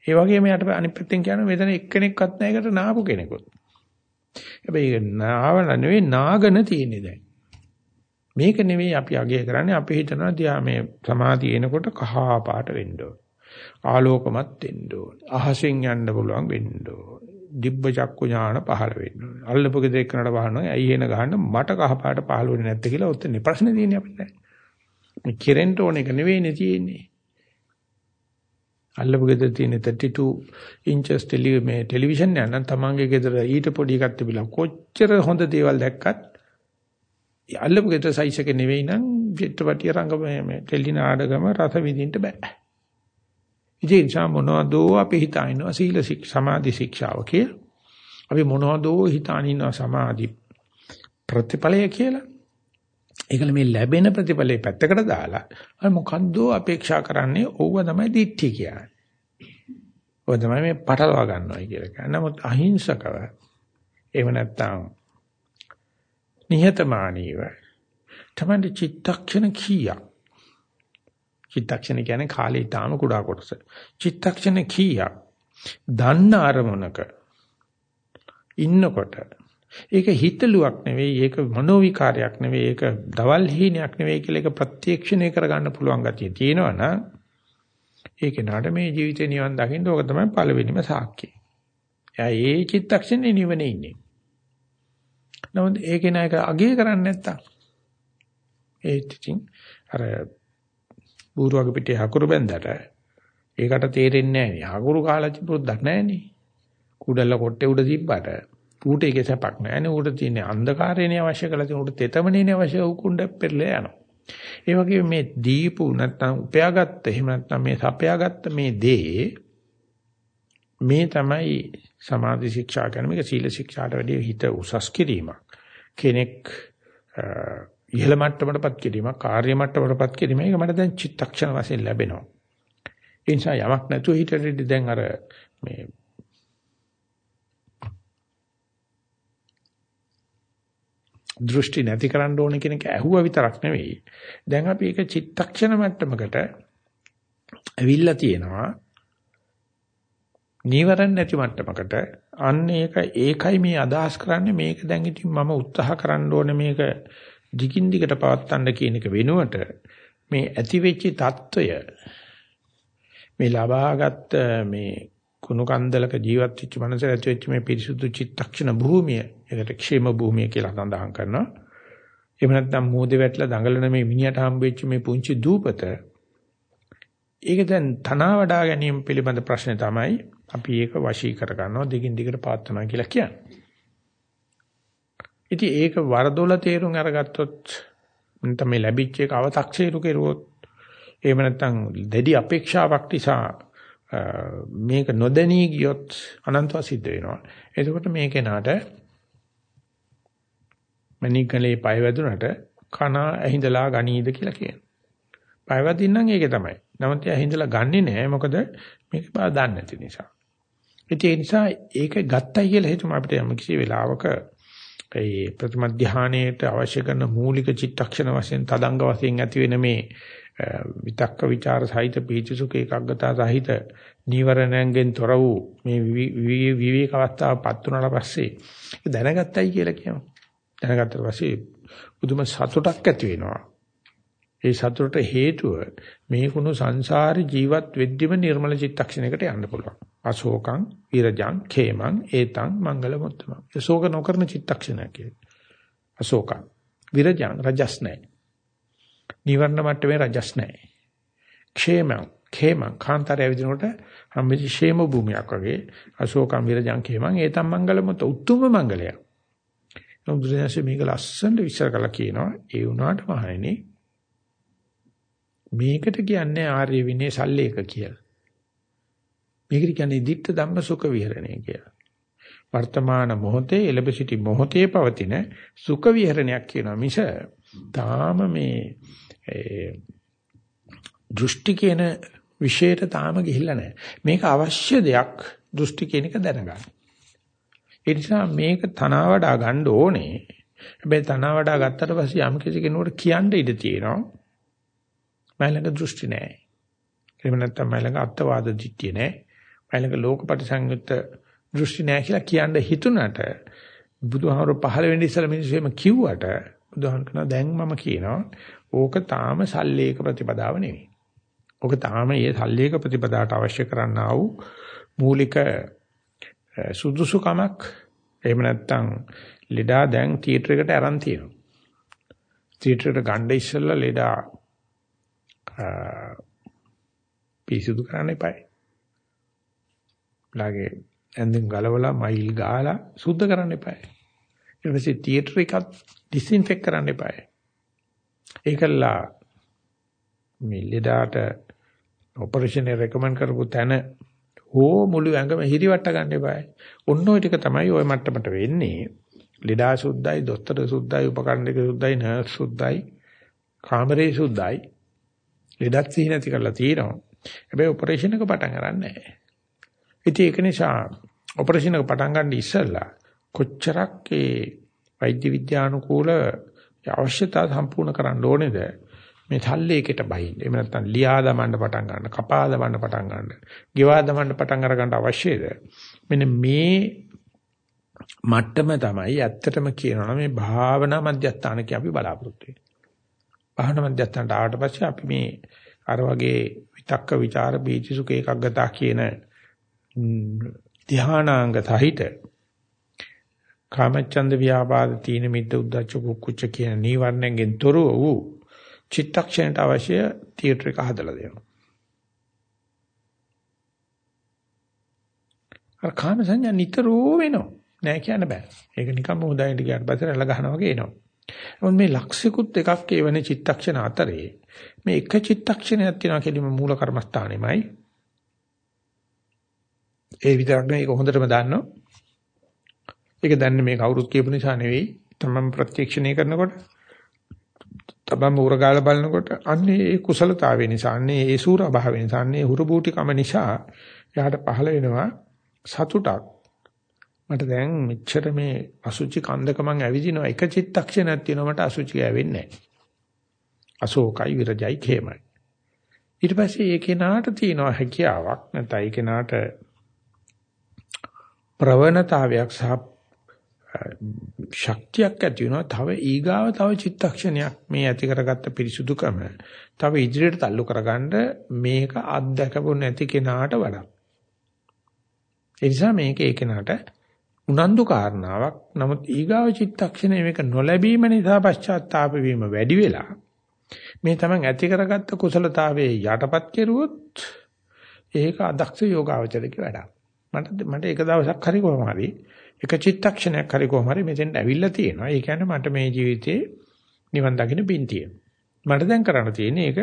ඒ වගේම යට අනිත් පැත්තෙන් කියනවා මෙතන එක්කෙනෙක්වත් නැහැ එකට නාපු කෙනෙකුත්. හැබැයි නාවන නෙවෙයි නාගන තියෙන්නේ දැන්. මේක නෙවෙයි අපි අගය කරන්නේ අපි හිතනවා දියා මේ සමාධිය එනකොට කහ පාට වෙන්න ඕන. ආලෝකමත් වෙන්න ඕන. අහසෙන් යන්න පුළුවන් වෙන්න ඕන. දිබ්බ චක්කු ඥාන පහළ වෙන්න ඕනේ. අල්ලපු ගෙදර එක්කනට වහනවා. ඇයි එන ගහන්න මට කහපාට පහළ වෙන්නේ නැත්තේ කියලා ඔතන ප්‍රශ්නේ තියෙන්නේ අපිට. මේ කෙරෙන්න ඕන එක නෙවෙයිනේ තියෙන්නේ. අල්ලපු ගෙදර තියෙන 32 inches ටෙලි මේ ටෙලිවිෂන් එක නම් තමන්ගේ ගෙදර ඊට පොඩි එකක් තිබිලා කොච්චර හොඳ දේවල් දැක්කත් අල්ලපු ගෙදර සයිස් එක නෙවෙයි නම් පිටපටිය රංග මේ ටෙලි නාඩගම රස විඳින්න බෑ. ඉතින් නිසා මොනවදෝ අපි හිතාිනවා සීල සමාධි ශික්ෂාව කියලා. අපි මොනවදෝ හිතානිනවා සමාධි ප්‍රතිඵලය කියලා. ඒකල මේ ලැබෙන ප්‍රතිඵලේ පැත්තකට දාලා අර මොකද්දෝ අපේක්ෂා කරන්නේ ඕව තමයි දිට්ඨිය කියන්නේ. ඔය තමයි මේ පටලවා ගන්නවා කියලා කියන්නේ. නමුත් අහිංසකව එහෙම නැත්නම් නිහතමානීව තමයි චිත්තක්ෂණ කීයක් චිත්තක්ෂණ කියන්නේ කාලේ ඊටාම කුඩා කොටස. චිත්තක්ෂණ කීයක් දන්න අරමුණක ඉන්නකොට ඒක හිතලුවක් නෙවෙයි ඒක මනෝ විකාරයක් නෙවෙයි ඒක දවල් හීනයක් නෙවෙයි කියලා ඒක ප්‍රත්‍යක්ෂණය කරගන්න පුළුවන් ගතිය තියෙනවනම් ඒක නඩ මේ ජීවිතේ නිවන් දකින්න ඕක තමයි පළවෙනිම සාක්ෂිය. එයා ඒ චිත්තක්ෂණේ නිවනේ ඉන්නේ. නමුත් ඒකේ නායක අගේ කරන්නේ නැත්තම් ඒ ඉතින් අර බූරුවක පිටේ හකුරු බැන්දට ඒකට තේරෙන්නේ නැහැ නේ. හකුරු කාලා තිබුණොත් නැහැ නේ. කුඩල්ල කොට්ටේ උඩ තිබ්බට ඌට ඒකේ සැපක් නැහැ නේ. ඌට තියෙන්නේ අන්ධකාරයනේ අවශ්‍ය කරලා තියෙන ඌට තෙතමනේ අවශ්‍ය උකුණ්ඩ පෙරලා යනවා. ඒ වගේ මේ දීපු නැත්නම් උපයාගත්ත එහෙම නැත්නම් මේ සපයාගත්ත මේ දේ මේ තමයි සමාධි ශික්ෂා කියන මේක සීල ශික්ෂාට වැඩිය හිත උසස් කිරීමක් කෙනෙක් ඉහළ මට්ටමටපත් කිරීමක් කාර්ය මට්ටමටපත් කිරීම ඒක මට දැන් චිත්තක්ෂණ වශයෙන් ලැබෙනවා ඒ නිසා යමක් නැතුව හිතෙද්දි දැන් අර මේ දෘෂ්ටි නැති කරන්න ඕනේ කියන එක ඇහුවා විතරක් නෙවෙයි. දැන් අපි ඒක චිත්තක්ෂණ මට්ටමකට ඇවිල්ලා තියෙනවා. නීවරණ නැති මට්ටමකට අන්න ඒක ඒකයි මේ අදහස් කරන්නේ මේක දැන් ඉතින් මම උත්සාහ කරන්න ඕනේ මේක දිගින් දිගට පවත්තන්න කියන එක වෙනුවට මේ ඇතිවෙච්ච తত্ত্বය මේ ලබාගත් මේ කුණු කන්දලක ජීවත් වෙච්ච මනසට ඇතිවෙච්ච මේ පිරිසුදු චිත්තක්ෂණ භූමිය ඒකට ക്ഷേම භූමිය කියලා සඳහන් කරනවා. එහෙම නැත්නම් මෝදේ වැටලා දඟලන මේ මිනිහට හම්බෙච්ච මේ පුංචි දූපත ඒක දැන් තනවා වඩා ගැනීම පිළිබඳ ප්‍රශ්නේ තමයි අපි ඒක වශී කරගන්නවා දිගින් දිගට පාත්වනවා කියලා කියන්නේ. ඉතින් ඒක වරදොල තේරුම් අරගත්තොත් නැත්නම් මේ ලැබිච්ච එක අව탁සීරු කෙරුවොත් එහෙම නැත්නම් දෙඩි අපේක්ෂාවක් නිසා මේක නොදැනී ගියොත් අනන්තව සිද්ධ වෙනවා. එතකොට මේ කෙනාට මණිකලේ පය වැදුනට කන ඇහිඳලා ගනීද කියලා කියනවා. පය වදින්නම් ඒකේ තමයි. නමුත් එයා ඇහිඳලා ගන්නෙ නෑ මොකද මේක බා දන්නේ නැති නිසා. ඒ නිසා ඒක ගත්තයි කියලා හිතමු අපිට යම් කිසි වෙලාවක ඒ ප්‍රථම ධානයේට අවශ්‍ය කරන මූලික චිත්තක්ෂණ වශයෙන් තදංග වශයෙන් ඇති වෙන මේ විතක්ක ਵਿਚාර සහිත පීචසුඛ ඒකග්ගතා සහිත නීවරණයෙන් තොර වූ මේ විවේක අවස්ථාවපත් වුණාට පස්සේ දැනගත්තයි කියලා කියනවා. දැනගත්තට පස්සේ පුදුම සතුටක් ඇති වෙනවා. ඒ සතුටට හේතුව මේ කුණු සංසාරේ ජීවත් වෙද්දිම නිර්මල චිත්තක්ෂණයකට යන්න පුළුවන්. අශෝකං විරජං ඛේමං ඒතං මංගල මුත්තම. ශෝක නොකරන චිත්තක්ෂණයක් කියන්නේ. අශෝකං විරජං රජස් නැහැ. නිවර්ණ මට්ටමේ රජස් නැහැ. ඛේමං ඛේමං කාන්තාරය විදිනකොට හැමදි ෂේම භූමියක් වගේ අශෝකං විරජං ඛේමං ඒතං මංගල මුත්ත උතුම්ම මංගලයක්. බුදුරජාණන් මේක ලස්සනට විස්තර කරලා කියනවා ඒ වුණාට මහණෙනි මේකට කියන්නේ ආර්ය විනය සල්ලේක කියලා. මේකට කියන්නේ ditta ධම්ම සුඛ විහරණය කියලා. වර්තමාන මොහොතේ එළඹ සිටි මොහොතේ පවතින සුඛ විහරණයක් කියනවා මිස තාම මේ දෘෂ්ටි කියන විශේෂයට තාම ගිහිල්ලා නැහැ. මේක අවශ්‍ය දෙයක් දෘෂ්ටි කියන එක දැනගන්න. ඒ නිසා මේක තනවාඩා ගන්න ඕනේ. හැබැයි තනවාඩා ගත්තට පස්සේ යම් කිසි කෙනෙකුට කියන්න ඉඩ තියෙනවා. මම ළඟ දෘෂ්ටි නැහැ. එහෙම නැත්නම් මම ළඟ අත්වාද දිට්ඨිය නැහැ. මම ළඟ ලෝකපටිසංයුක්ත දෘෂ්ටි නැහැ කියලා කියන්න හිතුණට බුදුහාමර පහළ වෙන්න ඉස්සෙල්ලා මිනිස්සු එහෙම කිව්වට බුදුහාම කියනවා දැන් මම කියනවා ඕක තාම සල්ලේක ප්‍රතිපදාව නෙවෙයි. ඕක තාම මේ සල්ලේක ප්‍රතිපදාවට අවශ්‍ය කරන්නා වූ මූලික සුදුසුකමක් එහෙම නැත්නම් ලෙඩා දැන් තියටර් එකට අරන් තියෙනවා. තියටර් එකට ගන්න ඉස්සෙල්ලා ලෙඩා පිරිසිදු කරන්න එපායි. ලාගේ ඇඳෙන් ගලවලා මයිල් ගාලා සුද්ධ කරන්න එපායි. ඊට පස්සේ තියටර් එකත් ඩිස්ඉන්ෆෙක්ට් කරන්න එපායි. ඒකලා මේ ලෙඩාට ඔපරේෂන් එක රෙකමන්ඩ් කරපු තැන හෝ මුළු ඇඟම හිරිවට ගන්න එපායි. ඔන්න ඔය ටික තමයි ওই මට්ටමට වෙන්නේ. ලෙඩා සුද්ධයි, දොස්තර සුද්ධයි, උපකරණ සුද්ධයි, නර්ස් සුද්ධයි, කාමරේ සුද්ධයි. ලෙඩත් සිහි නැති කරලා තියෙනවා. හැබැයි ඔපරේෂන් එක පටන් ගන්න නැහැ. ඉතින් ඒක නිසා ඔපරේෂන් එක පටන් ගන්න ඉස්සෙල්ලා කොච්චරක් ඒ වෛද්‍ය විද්‍යානුකූල අවශ්‍යතාව සම්පූර්ණ කරන්න ඕනේද මේ තල්ලේකට බහින්න. එහෙම නැත්නම් ලියා දමන්න පටන් ගන්න, කපා දමන්න පටන් ගන්න, ගෙවා දමන්න පටන් අර ගන්න අවශ්‍යද? මෙන්න මේ මට්ටම තමයි ඇත්තටම කියනවා මේ භාවනා මධ්‍යස්ථානක අපි බලාපොරොත්තු වෙන්නේ. භාවනා මධ්‍යස්ථානට ආවට පස්සේ අපි මේ අර වගේ විතක්ක ਵਿਚාර බීජසුක එකක් ගතා කියන ධානාංග සහිත කාමච්ඡන්ද ව්‍යාපාද තීන මිද්ද උද්දච්ච කුච්ච කියන නීවරණයෙන් තොරව වූ චිත්තක්ෂණයට අවශ්‍ය තියටර් එක හදලා දෙනවා. අර කාම සංඥා නිතරම වෙනවා. නෑ කියන්න බෑ. ඒක නිකම්ම හොඳයින්ට කියන්න පස්සේ රැළ ගහනවා වගේ එනවා. මොන් මේ ලක්ෂිකුත් එකක් එවනේ චිත්තක්ෂණ අතරේ මේ එක චිත්තක්ෂණයක් තියෙනවා කියලිම මූල කර්මස්ථානෙමයි. ඒ විතරක් නෙවෙයි ඒක හොඳටම දන්නවා. ඒක දන්නේ මේ කවුරුත් කියපු නිසා නෙවෙයි. තමන් ප්‍රත්‍යක්ෂණය කරනකොට තමන් උරගාල බලනකොට අන්නේ ඒ කුසලතාවය නිසා අන්නේ ඒ සූර භාවය නිසා අන්නේ හුරුබූටිකම නිසා එයාට පහළ වෙනවා සතුටක් මට දැන් මෙච්චර මේ අසුචි කන්දක මං ඇවිදිනවා එක චිත්තක්ෂණයක් තියෙනවා මට අසුචි ගෑවෙන්නේ නැහැ. අශෝකයි විරජයි khemai. ඊට පස්සේ ඒ කෙනාට තියෙනවා හැකියාවක් නැත්නම් ඒ කෙනාට ප්‍රවණතාවයක් සහ ශක්තියක් ඇති වෙනවා. තව ඊගාව තව චිත්තක්ෂණයක් මේ ඇති කරගත්ත පිරිසුදුකම තව ඉදිරියට තල්ලු කරගන්න මේක අත්දකපු නැති කෙනාට වඩා. ඒ නිසා මේක ඒ කෙනාට උනන්දු කාරණාවක්. නමුත් ඊගාව චිත්තක්ෂණය මේක නොලැබීම නිසා පශ්චාත්තාප වීම වැඩි වෙලා මේ තමන් ඇති කරගත්ත කුසලතාවයේ යටපත් කෙරුවොත් ඒක අදක්ෂ යෝගාවචරක වැඩක්. මට මට එක දවසක් හරි කොහොම හරි එක චිත්තක්ෂණයක් හරි කොහොම හරි මෙතෙන්ට ඇවිල්ලා තියෙනවා. ඒ කියන්නේ මට මේ ජීවිතේ නිවන් දකින්න පින් මට දැන් කරන්න තියෙන්නේ ඒක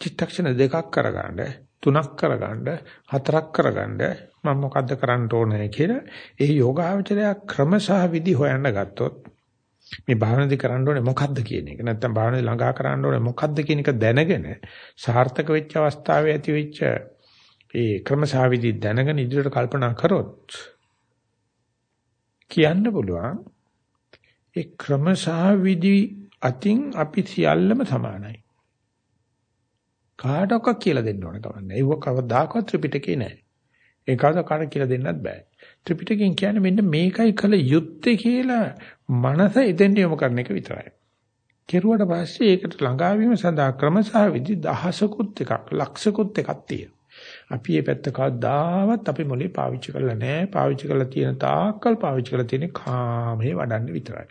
චිත්තක්ෂණ දෙකක් කරගන්න, තුනක් කරගන්න, හතරක් කරගන්න මම මොකද්ද කරන්න ඕනේ කියලා ඒ යෝගාවචරය ක්‍රම සහ විදි හොයන්න ගත්තොත් මේ භාවනාදි කරන්න ඕනේ මොකද්ද කියන එක. නැත්තම් භාවනාදි ළඟා කරන්න ඕනේ මොකද්ද කියන එක දැනගෙන සාර්ථක වෙච්ච අවස්ථාවේ ඇති වෙච්ච ඒ ක්‍රමසාවිදි දැනගෙන ඉදිරියට කල්පනා කරොත් කියන්න පුළුවන් ඒ ක්‍රමසාවිදි අතින් අපි සියල්ලම සමානයි. කාටවත් කියලා දෙන්න ඕන කවන්නේ. ඒව කවදාකවත් ත්‍රිපිටකේ නැහැ. ඒ කාටවත් කාට කියලා දෙන්නත් බෑ. ත්‍රිපිටකෙන් කියන්නේ මෙන්න මේකයි කළ යුත්තේ කියලා මනස එතෙන් යොමු කරන එක විතරයි. කෙරුවට පස්සේ ඒකට ළඟා වීම සඳහා ක්‍රමසාවිදි දහසකුත් එකක් ලක්ෂකුත් එකක් තියෙනවා. අපි මේ පැත්ත කවදාවත් අපි මොලේ පාවිච්චි කරලා නැහැ. පාවිච්චි කරලා තියෙන තාක්කල් පාවිච්චි කරලා තියෙන්නේ කාමයේ වඩන්න විතරයි.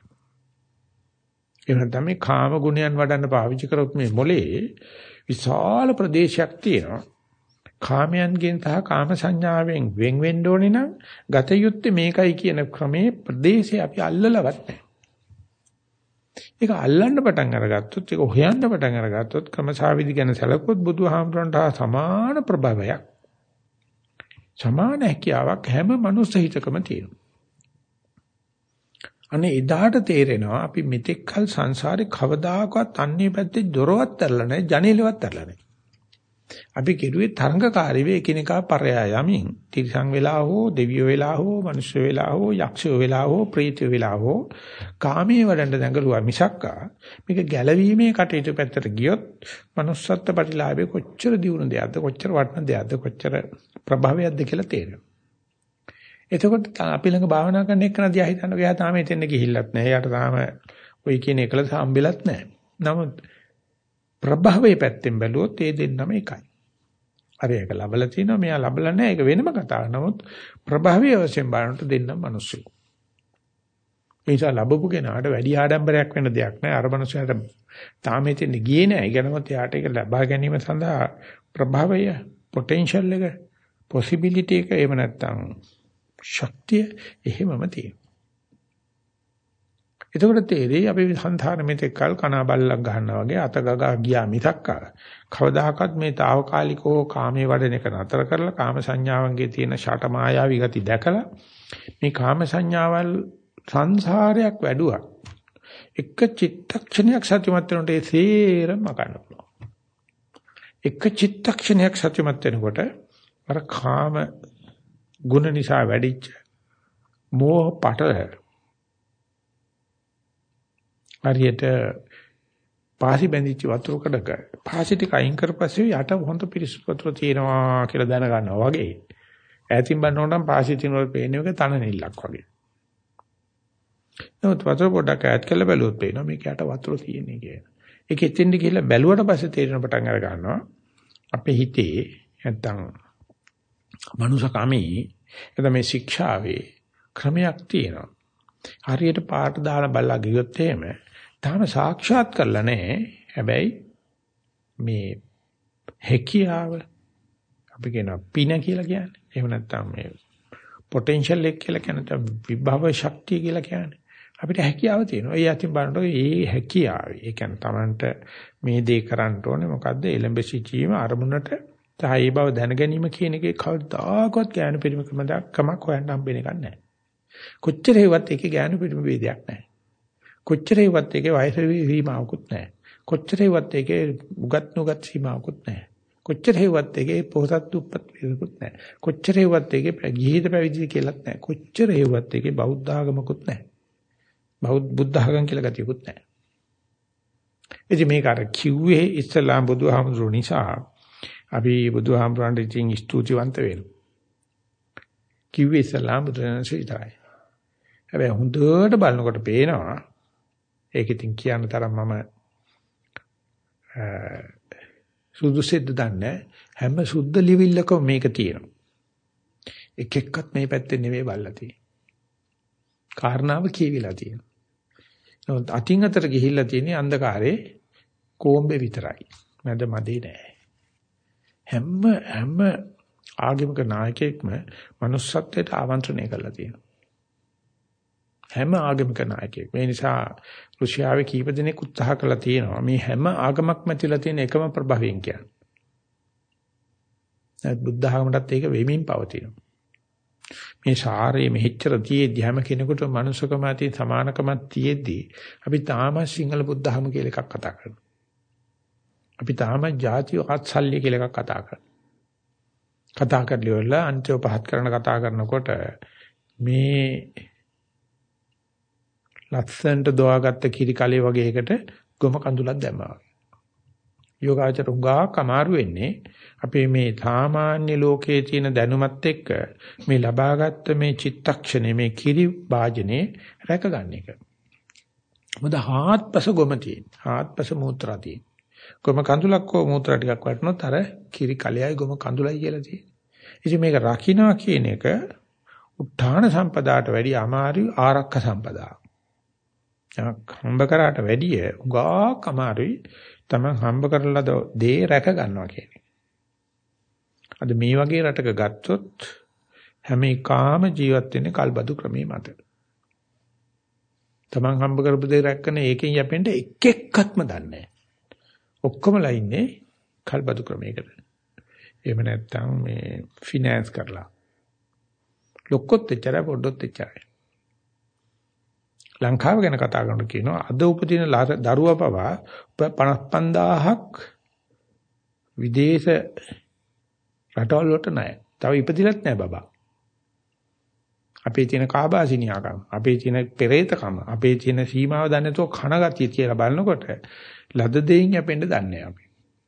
එහෙනම් තමයි කාම ගුණයන් වඩන්න පාවිච්චි කරොත් මේ මොලේ විශාල ප්‍රදේශයක් තියෙනවා. කාමයන්ගෙන් සහ කාම සංඥාවෙන් වෙන් වෙන්න ඕනේ නම් ගත යුත්තේ මේකයි කියන ක්‍රමේ ප්‍රදේශය අපි අල්ලලවත් නැහැ. ඒක අල්ලන්න පටන් අරගත්තොත් ඒක හොයන්න පටන් අරගත්තොත් ක්‍රමසාවිදි ගැන සැලකුවොත් බුදුහාමුදුරන්ට සමාන ප්‍රභවයක් සමාන හැකියාවක් හැම මනුස්ස හිතකම තියෙනවා. අනේ එදාට තේරෙනවා අපි මෙතෙක් කල සංසාරේ කවදාකවත් අන්නේ පැත්තේ දොරවත් ඇරලා නැහැ ජනේලවත් ඇරලා නැහැ. අපි කෙරුවේ තරංගකාරී වේ එකිනෙකා පරයා යමින් තිරිසන් වෙලා හෝ දෙවියෝ වෙලා හෝ මනුෂ්‍ය වෙලා හෝ යක්ෂයෝ වෙලා හෝ ප්‍රේතයෝ වෙලා හෝ කාමයේ වඩන්න දඟලුවා මිසක්කා මේක ගැලවීමේ කටයුතු පැත්තට ගියොත් manussත්ත්ව ප්‍රතිලාභේ කොච්චර දියුණු දෙයක්ද කොච්චර වටින දෙයක්ද කොච්චර ප්‍රභාවයක්ද කියලා තේරෙනවා එතකොට අපි ළඟ භාවනා කරන එක නදියා හිතන්න ගියා තාම එතෙන් ගිහිල්ලත් නැහැ. එයාට තාම ওই කියන එකලස හම්බෙලත් නැහැ. නමුත් ප්‍රභවයේ පැත්තෙන් බැලුවොත් ඒ දෙන්නම එකයි. අර ඒක ලබලා තිනවා මෙයා ලබලා නැහැ ඒක වෙනම කතාවක්. නමුත් ප්‍රභවයේ වශයෙන් බලනකොට දෙන්නම මිනිස්සු. ඒ නිසා ලැබපු කෙනාට වැඩි ආඩම්බරයක් වෙන දෙයක් නැහැ. අර මිනිස්සයාට තාම හිතෙන් ගියේ නැහැ. ඒකනමත් එයාට ඒක ලබා ගැනීම සඳහා ප්‍රභවය, පොටෙන්ෂල් එක, පොසිබිලිටි එක එහෙම නැත්නම් ශක්තිය එහෙමම තියෙනවා. එතකොට තේරෙයි අපි සංසාර මෙතෙක් කල් කනා බල්ලක් ගන්නවා වගේ අත ගගා ගියා මිසක් කවදාකවත් මේ తాවකාලිකව කාමයේ වඩන එක නතර කරලා කාම සංඥාවන්ගේ තියෙන ෂට මායාවී ගති දැකලා මේ කාම සංඥාවල් සංසාරයක් වැඩුවා. එක චිත්තක්ෂණයක් සත්‍යමත් වෙනකොට ඒ සේරම ගන්න පුළුවන්. එක චිත්තක්ෂණයක් සත්‍යමත් වෙනකොට අර කාම ගුණ නිසා වැඩිච්ච මෝහ පටල හරියට පාසි බැඳිච්ච වතුර කඩක පාසි ටික අයින් කරපස්සේ යට හොඳ පිරිසුදු වතුර තියෙනවා කියලා දැන ගන්නවා වගේ. ඈතින් බලනකොට නම් පාසි තිනවල පේන්නේ එක තන නිල්ලක් වගේ. නමුත් වතුර පොඩක් ඈත් කරලා බැලුවොත් පේනවා මේක යට වතුර තියෙන්නේ කියලා. ඒක එතෙන්ද ගිහිල්ලා බැලුවට පස්සේ තේරෙන පටන් අර ගන්නවා අපේ හිතේ නැත්තම් මනුෂකමේ එතන මේ ශික්ෂාවේ ක්‍රමයක් තියෙනවා. හරියට පාට දාලා බලලා ගියොත් එහෙම තාම සාක්ෂාත් කරලා නැහැ. හැබැයි මේ හැකියාව අපි කියනවා පින කියලා කියන්නේ. එහෙම නැත්නම් මේ පොටෙන්ෂල් එක කියලා කියන විභව ශක්තිය කියලා කියන්නේ. අපිට හැකියාව තියෙනවා. ඒ අතින් බලනකොට ඒ හැකියාව. ඒ කියන්නේ Tamanට මේ දේ කරන්න ඕනේ මොකද්ද? එලඹ සිටීම අරමුණට සහයි බව දැන ගැනීම කියන එකේ කවදාකවත් ඥාන පරිමකම දක්කමක් හොයන්න හම්බෙන එකක් නැහැ. කොච්චර හේවත් ඒකේ ඥාන පරිම වේදයක් නැහැ. කොච්චර හේවත් ඒකේ වයස සීමාවකුත් නැහැ. කොච්චර හේවත් ඒකේ උගත් නුගත් සීමාවකුත් නැහැ. කොච්චර හේවත් එකේ පොහසත් දුප්පත් වේකුත් නැහැ. කොච්චර හේවත් එකේ ගිහිද පැවිදි කියලාත් නැහැ. කොච්චර හේවත් එකේ බෞද්ධ ආගමකුත් නැහැ. බෞද්ධ බුද්ධ ආගම් කියලා ගතියකුත් නැහැ. ඉතින් මේක අර කිව්වේ ඉස්ලාම් බුදුහාමුදුරු නිසා අපි බුදුහාමුදුරන්ට ඉතින් ස්තුතිවන්ත වෙනවා. කිව්වේ ඉස්ලාම් බුදුරජාණන්සේ විතරයි. හැබැයි හොඳට බලනකොට පේනවා ඒක ඉතින් කියන්න තරම් මම සුදුසෙද්ද දන්නේ හැම සුද්ධ ලිවිල්ලකම මේක තියෙනවා. එක එක්කත් මේ පැත්තේ නෙවෙයි බල්ලා තියෙන්නේ. කාරණාව කියවිලා තියෙනවා. නමුත් අතින් අතට ගිහිල්ලා තියෙන්නේ අන්ධකාරේ කොම්බේ විතරයි. මැද මදේ නෑ. හැම හැම ආගමික නායකයෙක්ම manussත්වයට ආමන්ත්‍රණය කරලා තියෙනවා. හැම ආගමික නායකයෙක්. මේ නිසා රුසියාවේ කීප දෙනෙක් උත්සාහ කළා තියෙනවා මේ හැම ආගමක්ම ඇතුළත තියෙන එකම ප්‍රභවයෙන් කියන්නේ. ඒත් බුද්ධ ආගමටත් ඒක වෙමින් පවතිනවා. මේ ශාරයේ මෙහෙච්චර තියේදී හැම කෙනෙකුට මනුස්සකම ඇති සමානකමක් තියේදී අපි තාම සිංහල බුද්ධ ආගම කියලා එකක් කතා කරනවා. අපි තාම ಜಾතිය ආත්සල්‍ය කියලා එකක් කතා කරනවා. කතා කරලිවලා අන්තිම පහත් කරන කතා කරනකොට මේ ලස්සන්ට දොවාගත්ත කිරි කලේ වගේ එකට ගොම කඳුලක් දැම්මා වගේ. යෝගාචර උගා කමාරු වෙන්නේ අපේ මේ සාමාන්‍ය ලෝකයේ තියෙන දැනුමත් එක්ක මේ ලබාගත්ත මේ චිත්තක්ෂණය මේ කිරි වාජනේ රැකගන්න එක. මොකද හාත්පස ගොම තියෙන. හාත්පස මූත්‍රා තියෙන. ගොම කඳුලක් හෝ මූත්‍රා ටිකක් වටනොත් අර කිරි කලෙයි ගොම කඳුලයි කියලා තියෙන. ඉතින් මේක රකින්නවා කියන එක උත්හාන සම්පදාට වැඩිය අමාරු ආරක්ක සම්පදාවක්. හම්බ කරාට වැඩිය උගාක් අමාරුයි තමන් හම්බ කරලා දේ රැක ගන්නවා කියන්නේ. අද මේ වගේ රටක ගත්තොත් හැම එකාම ජීවත් වෙන්නේ කල්බදු ක්‍රමයේ මත. තමන් හම්බ කරපු දේ රැකගෙන ඒකෙන් යැපෙන්න එක එක්කත්ම දන්නේ ඔක්කොමලා ඉන්නේ කල්බදු ක්‍රමයකට. එහෙම නැත්නම් මේ ෆිනෑන්ස් කරලා. ලොක්කොත් එච්චරයි පොඩ්ඩොත් එච්චරයි. ලංකාව ගැන කතා කරනකොට කියනවා අද උපදින දරුවා පවා 55000ක් විදේශ රටවල් වලට නැහැ. තව ඉපදිලත් නැහැ බබා. අපේ තියෙන කාබාසිනියාකම්, අපේ තියෙන පෙරේතකම, අපේ තියෙන සීමාව දන්නේ නැතුව කනගතිය කියලා බලනකොට ලද දෙයින් යැපෙන්න දන්නේ අපි.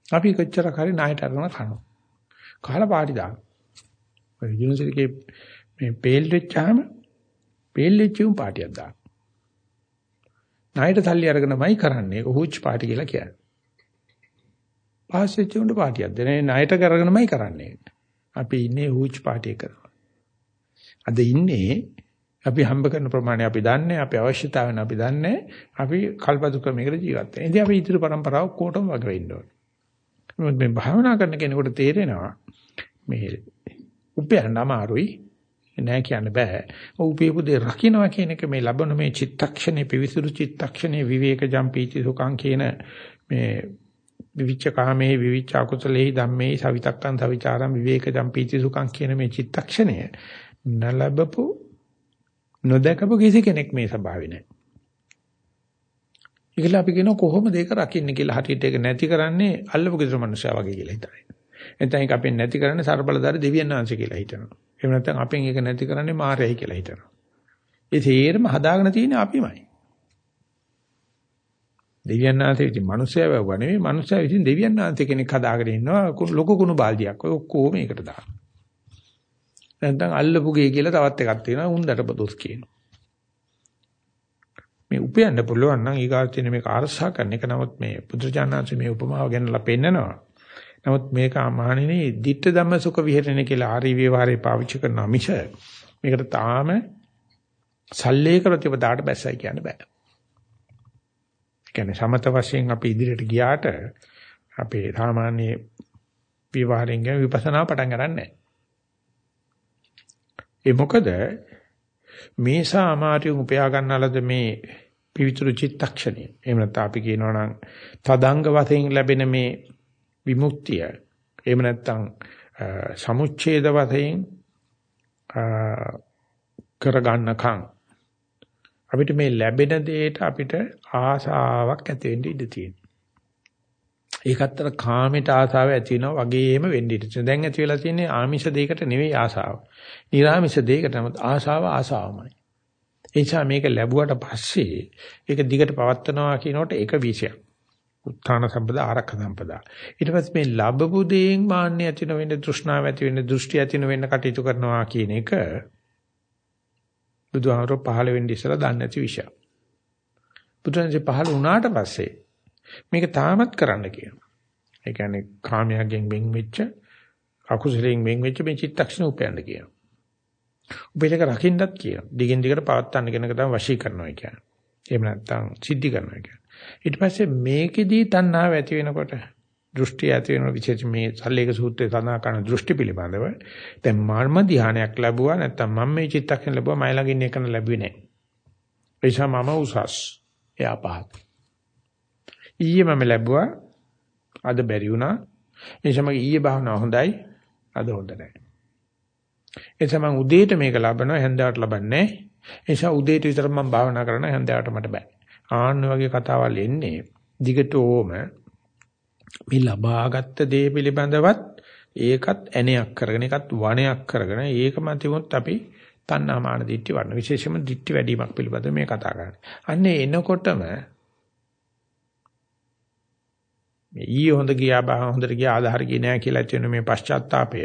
අපි කොච්චර කරේ ණයට අරගෙන කනවා. කාලා පාටි දාන. ඔය යුනිවර්සිටි මේ පේල් වෙච්චාම පේල් වෙච්චුම් පාටියක් දාන. ණයට සල්ලි අරගෙනමයි කරන්නේ. ඒක හුච් පාටි කියලා කියන්නේ. පාස් වෙච්ච උන්ට පාටියක් දෙන්නේ ණයට කරගෙනමයි කරන්නේ. අපි ඉන්නේ හුච් පාටිය කරනවා. අද ඉන්නේ අපි හම්බ කරන ප්‍රමාණය අපි දන්නේ අපි අවශ්‍යතාවන අපි දන්නේ අපි කල්පතු ක්‍රමයකට ජීවත් වෙනවා. ඉතින් අපි ඉදිරි પરම්පරාව කොටම වග වෙන්න ඕනේ. මේ භාවනා කරන කෙනෙකුට තේරෙනවා මේ උපයන්න අමාරුයි නෑ කියන්න බෑ. උපේපු දේ රකින්නවා කියන එක මේ ලබන මේ චිත්තක්ෂණේ පිවිසුරු චිත්තක්ෂණේ විවේක ජම්පීති සුඛං කියන මේ විවිච්ඡ කාමේ විවිච්ඡ අකුසලේ ධම්මේ සවිතක්කං සවිචාරං විවේක ජම්පීති සුඛං කියන මේ චිත්තක්ෂණය නලබපු නොදකපු කිසි කෙනෙක් මේ ස්වභාවය නෑ. ඒකල අපි කියන කොහොමද ඒක රකින්නේ කියලා හරියට ඒක නැති කරන්නේ අල්ලපු කිසි මනුස්සයා වගේ කියලා හිතයි. එතන ඒක අපෙන් නැති කරන්නේ ਸਰබලදාරි දෙවියන් වහන්සේ කියලා හිතනවා. එහෙම නැත්නම් අපෙන් ඒක නැති කරන්නේ මායයි කියලා හිතනවා. ඒ තේරම හදාගෙන තියෙන්නේ අපිමයි. දෙවියන් වහන්සේ ඉතින් මිනිස්සයා වගේ නෙවෙයි මිනිස්සයා ඉතින් දෙවියන් වහන්සේ කෙනෙක් හදාගෙන ඉන්නවා ලොකු කුණු බාල්දියක්. ඔය ඔක්කොම ඒකට දාන. නැත්නම් අල්ලපු ගේ කියලා තවත් එකක් තියෙනවා උන්දට බදොස් කියනවා. මේ උපයන්න පුළුවන් නම් ඊගාචින මේක අරසා කරන එක නමුත් මේ පුදුරජානනාංශ මේ උපමාව ගැනලා පෙන්නනවා. නමුත් මේක මහණෙනි ditta ධම්ම සුඛ විහෙරණය කියලා ආරි විවරේ පාවිච්චි කරන මිස මේකට තාම සල්ලේක ප්‍රතිපදාට බැස්සයි කියන්න බෑ. කියන්නේ සමත වශයෙන් අපි ඉදිරියට ගියාට අපේ සාමාන්‍ය විවරෙන් ගැන විපස්සනා පටන් ගන්න නැහැ. ඒ මොකද මේ සාමාරිය උපයා ගන්නලද මේ පිවිතුරු චිත්තක්ෂණය. එහෙම නැත්නම් අපි කියනවා නම් තදංග වශයෙන් ලැබෙන මේ විමුක්තිය. එහෙම නැත්නම් සමුච්ඡේද වශයෙන් කරගන්නකම් අපිට මේ ලැබෙන දෙයට අපිට ආසාවක් ඇති වෙන්න ඉඩ තියෙනවා. ඒකත් අර කාමයට ආසාව ඇති වෙනවා වගේම වෙන්න ඉඩ තියෙනවා. දැන් ඇති වෙලා තියෙන්නේ ආමිෂ දෙයකට නෙවෙයි ආසාව. නිර්ආමිෂ දෙයකට නමුත් ආසාව ආසාවමයි. ඒ නිසා මේක ලැබුවට පස්සේ ඒක දිගට පවත්නවා කියනකොට ඒක විෂයක්. උත්තාන සම්පදා ආරක්ෂ සම්පදා. ඊට පස්සේ මේ ලැබපු දෙයින් මාන්නේ ඇති නොවෙන්න තෘෂ්ණාව ඇති වෙන්න දෘෂ්ටි ඇති නොවෙන්න කටයුතු කරනවා කියන එක බුදුහාමර පහළ වෙන්න ඉස්සලා දන්නේ නැති විෂය. බුදුන්සේ පහළ වුණාට පස්සේ මේක තාමත් කරන්න කියනවා. ඒ කියන්නේ කාමයෙන් වෙන් වෙච්ච අකුසලයෙන් වෙන් වෙච්ච මේ චිත්තක්ෂණ උපයන්න කියනවා. උපේලක රකින්නත් කියනවා. දිගින් දිගට පවත්වන්න කෙනක තමයි වශී කරනවා කියන්නේ. එහෙම නැත්නම් සිද්ධි කරනවා කියන්නේ. ඊට පස්සේ මේකෙදී තණ්හාව ඇති වෙනකොට දෘෂ්ටි ඇති වෙන විශේෂ මේ සල්ලේක සූත්‍රයේ සඳහන් කරන දෘෂ්ටි පිළිබඳව දැන් මර්ම ධානයක් ලැබුවා නැත්නම් මම මේ චිත්තක්ෂණ ලැබුවා මයි ළඟින් එකන ලැබුවේ නැහැ. ඒ නිසා මම උසස්. එයා පහත්. ඊයේ මම ලැබුවා අද බැරි වුණා. ඒ නිසා මගේ ඊයේ භාවනාව හොඳයි අද හොඳ නැහැ. ඒ නිසා මම උදේට මේක ලබනවා හැන්දෑවට ලබන්නේ. ඒ නිසා උදේට විතර මම භාවනා කරනවා හැන්දෑවට මට බෑ. ආන්න වගේ කතාවල් එන්නේ දිගටම මේ ලබාගත් දේ පිළිබඳවත් ඒකත් ඇණයක් කරගෙන ඒකත් වණයක් කරගෙන ඒකම තිබුණොත් අපි තණ්හාමාන දිට්ඨි වර්ණ විශේෂයෙන්ම දිට්ඨි වැඩිමක් පිළිබඳව මේ කතා කරන්නේ. අන්නේ එනකොටම මේ ඊ හොඳ ගියා බා හොඳට ගියා ආධාර ගියේ නෑ කියලා කියන මේ පශ්චාත්තාපය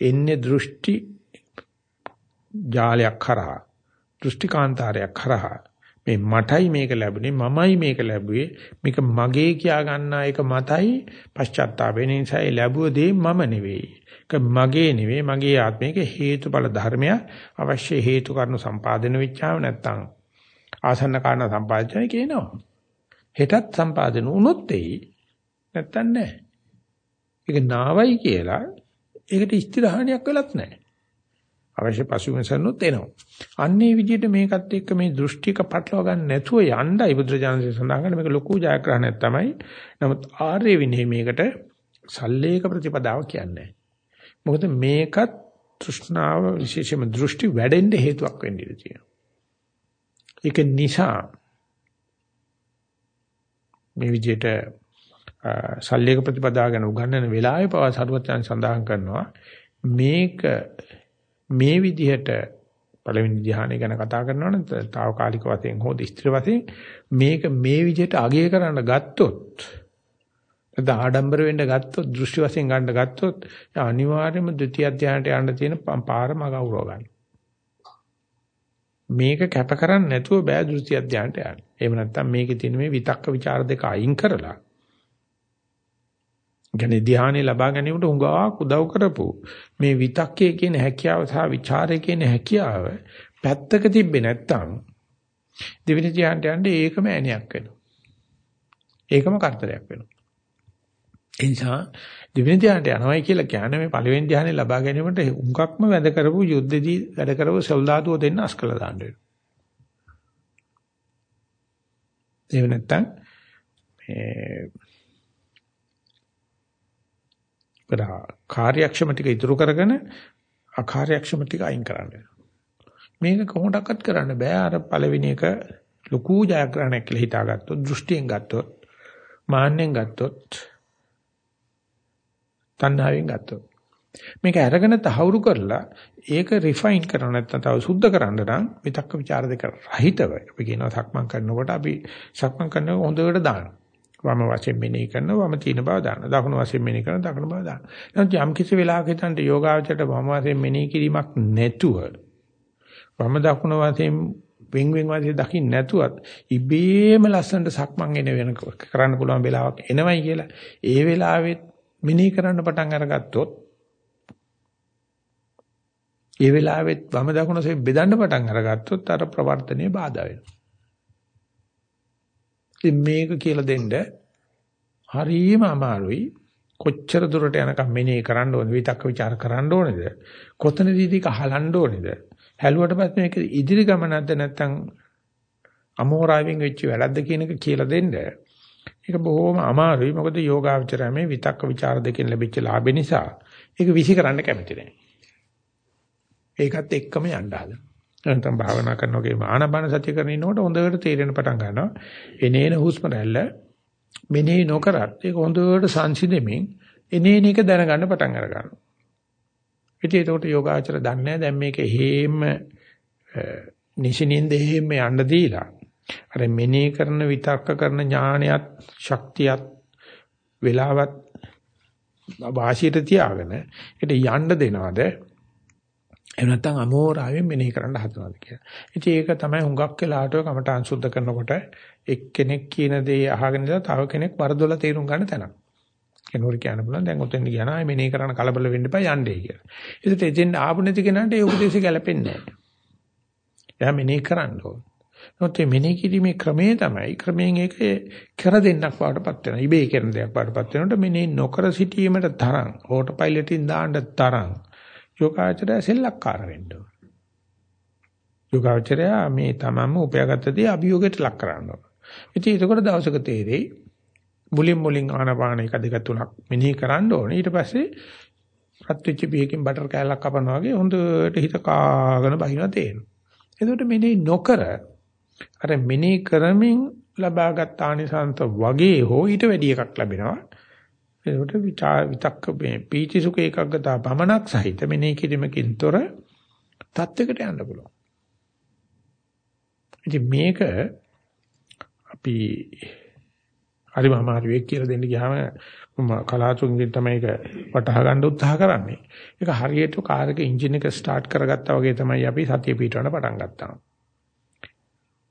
එන්නේ දෘෂ්ටි ජාලයක් කරා දෘෂ්ටි කාන්තාරයක් කරා මේ මටයි මේක ලැබුණේ මමයි මේක ලැබුවේ මේක මගේ කියා ගන්නා එක මතයි පශ්චාත්තාප වෙන නිසා ඒ ලැබුව දේ මම නෙවෙයි. ඒක මගේ නෙවෙයි මගේ ආත්මයක හේතුඵල ධර්මය අවශ්‍ය හේතු කාරණු සම්පාදනය වෙච්චාම නැත්තම් ආසන්න කාරණා සම්පාදනය කියනවා. හෙටත් සම්පාදන වුණොත් එයි. නැත්තම් නැහැ ඒක නාවයි කියලා ඒකට ස්ථිරහණයක් වෙලත් නැහැ අවශ්‍ය පසුබිමසනොත් එනවා. අන්නේ විදිහට මේකත් එක්ක මේ දෘෂ්ටික පටලවා ගන්න නැතුව යන්නයි බුදුරජාණන්සේ සඳහන් කරන්නේ මේක ලොකු ජයග්‍රහණයක් තමයි. නමුත් ආර්ය විනය මේකට සල්ලේක ප්‍රතිපදාව කියන්නේ. මොකද මේකත් තෘෂ්ණාව විශේෂයෙන්ම දෘෂ්ටි වැඩෙන්න හේතුවක් වෙන්න ඉඩ තියෙනවා. ඒක නිසා මේ විදිහට සල්ලේක ප්‍රතිපදාව ගැන උගන්වන වෙලාවේ පවා සරුවචන් සඳහන් කරනවා මේක මේ විදිහට පළවෙනි ධ්‍යානය ගැන කතා කරනවනම් తాවකාලික වශයෙන් හෝ ස්ථිර වශයෙන් මේක මේ විදිහට අගය කරන්න ගත්තොත් නැත්නම් ආඩම්බර වෙන්න ගත්තොත් දෘෂ්ටි වශයෙන් ගන්න ගත්තොත් අනිවාර්යයෙන්ම ද්විතිය ධ්‍යානයට යන්න තියෙන පාරම ගෞරව ගන්න. මේක කැප කරන්නේ නැතුව බෑ දෘෂ්ටි ධ්‍යානයට යන්න. එහෙම නැත්නම් මේකේ තියෙන මේ විතක්ක ਵਿਚාර දෙක අයින් කරලා කියන්නේ ධානය ලබා ගැනීමට උඟාවක් උදව් කරපු මේ විතක්කේ කියන හැකියාව සහ ਵਿਚාරයේ කියන හැකියාව පැත්තක තිබ්බේ නැත්තම් දෙවෙනි ධානයට යන්නේ ඒකම ඇණයක් වෙනවා. ඒකම කරදරයක් වෙනවා. ඒ නිසා දෙවෙනි ධානයට යනවායි කියලා කියන්නේ මේ පළවෙනි ධානය ලබා ගැනීමට උඟක්ම වැද කරපු යුද්ධදී වැඩ කරපු සොල්දාදුව දෙන්න අස්කලා දාන්න වෙනවා. එහෙම නැත්තම් මේ කරා. කාර්යක්ෂම ටික ඉතුරු කරගෙන අකාර්යක්ෂම ටික අයින් කරන්න. මේක කොහොමඩක්වත් කරන්න බෑ. අර පළවෙනි එක ලකූ ජයග්‍රහණයක් කියලා හිතාගත්තොත් දෘෂ්ටියෙන් ගත්තොත් මාන්නෙන් ගත්තොත් තණ්හාවෙන් ගත්තොත්. මේක අරගෙන තහවුරු කරලා ඒක රිෆයින් කරන නැත්නම් තව සුද්ධ කරන්න නම් විතක්ක ਵਿਚාර දෙක රහිතව අපි කියනවා සක්මන් කරනකොට අපි සක්මන් කරනකොට හොඳට දානවා. වම වශයෙන් මෙනෙහි කරනවා වම තියෙන බව දාන්න. දකුණු වශයෙන් මෙනෙහි කරනවා දකුණු බව දාන්න. එහෙනම් යම් කිසි වෙලාවක හිතන්ට යෝගාවචරයට වම වශයෙන් මෙනෙහි කිරීමක් නැතුව වම දකුණු වශයෙන් වෙන් වෙන් වශයෙන් දකින්න නැතුවත් ඉබේම ලස්සනට සක්මන් එන වෙන කරන්න පුළුවන් වෙලාවක් එනවයි කියලා. ඒ වෙලාවෙත් මිනී කරන්න පටන් අරගත්තොත් ඒ වෙලාවෙත් වම දකුණසේ බෙදන්න පටන් අරගත්තොත් අර ප්‍රවර්තනයේ බාධා වෙනවා. ඉතින් මේක කියලා දෙන්න හරිම අමාරුයි. කොච්චර දුරට යනකම් මෙනේ කරන්න ඕනද? විතක්ක ਵਿਚාර කරන්න ඕනද? කොතනදීදී කහලන්න ඕනද? හැලුවට පස්සේ මේක ඉදිරි ගමනක්ද නැත්නම් අමෝරාවෙන් වෙච්ච වැරද්ද කියන එක කියලා දෙන්න. ඒක බොහොම අමාරුයි. මොකද යෝගාචරය මේ විතක්ක ਵਿਚාර දෙකෙන් ලැබිච්ච ලාභය නිසා ඒක විසි කරන්න කැමති නැහැ. ඒකත් එක්කම යන්න හදනවා. නැත්නම් භාවනා කරනකොට ආනබන සතිය කරන ඉන්නකොට හොඳට තේරෙන පටන් ගන්නවා. එනේන හුස්ම රැල්ල මෙනෙහි නොකරත් ඒක හොඳට සංසිඳෙමින් එනේන එක දැනගන්න පටන් අර ගන්නවා. ඉතින් ඒකට යෝගාචර දන්නේ දැන් මේක හේම නිසිනින්ද හේම යන්න දීලා අර මෙනෙහි කරන විතක්ක කරන ඥානයත් ශක්තියත් වෙලාවත් වාසියට තියාගෙන ඒකට යන්න දෙනවද එහෙම නැත්නම් අමෝරාවෙන් මෙනෙහි කරන්න හදනවාද කියලා. ඉතින් ඒක තමයි හුඟක් වෙලාවට කමටහන් සුද්ධ කරනකොට එක්කෙනෙක් කියන දේ අහගෙන ඉඳලා තව කෙනෙක් වරදොල තේරුම් ගන්න තැනක්. කෙනෙකුට කියන්න පුළුවන් දැන් ඔතෙන් ගියා නම් මෙනෙහි කරන්න කලබල වෙන්න එපා යන්නේ කියලා. ඒකට එතෙන් ආපු නැති කෙනාට ඒ උපදේශය ගැලපෙන්නේ නැහැ. එයා මෙනෙහි කරන්න ඕන. නමුත් මේ මෙනෙහි කිරීමේ ක්‍රමය තමයි ක්‍රමයෙන් ඒක කර දෙන්නක් වඩටපත් වෙනවා. ඉබේ කරන දෙයක් වඩටපත් වෙනකොට මෙනෙහි නොකර සිටීමට තරම් ඕටෝ පයිලට් එකෙන් දාන්න තරම් යෝගාචරය සෙල්ලක්කාර වෙන්න ඕන. යෝගාචරය මේ තමන්ම උපයාගත්ත දේ අභියෝගයට ලක් කරන්න ඕන. ඉතින් ඒකවල දවසක තේරෙයි මුලින් මුලින් ආනපාන එක දෙක තුනක් මෙනෙහි කරන්න ඕනේ. ඊට පස්සේ රත් වෙච්ච බීයකින් බටර් කෑල්ලක් කපනවා වගේ හොඳට හිත කාගෙන බහිනවා තේරෙනවා. එතකොට මෙනෙහි නොකර අර මෙනෙහි කරමින් ලබාගත් ආනිසංස වගේ හෝ ඊට වැඩි එකක් ලැබෙනවා. ඒකට විචාර විතක්ක මේ පීති සුඛ ඒකග්ගතා පමනක් සහිත මෙනෙහි කිරීමකින් තොර තත්වයකට යන්න පුළුවන්. ඉතින් මේක අපි හරිම අමාරු වෙක් කියලා දෙන්න ගියාම මම කලාතුරකින් තමයි ඒක වටහා ගන්න උත්සාහ කරන්නේ. ඒක හරියට කාර් එක එන්ජින් එක ස්ටාර්ට් කරගත්තා වගේ තමයි අපි සතිය පිටවන්න පටන් ගත්තා.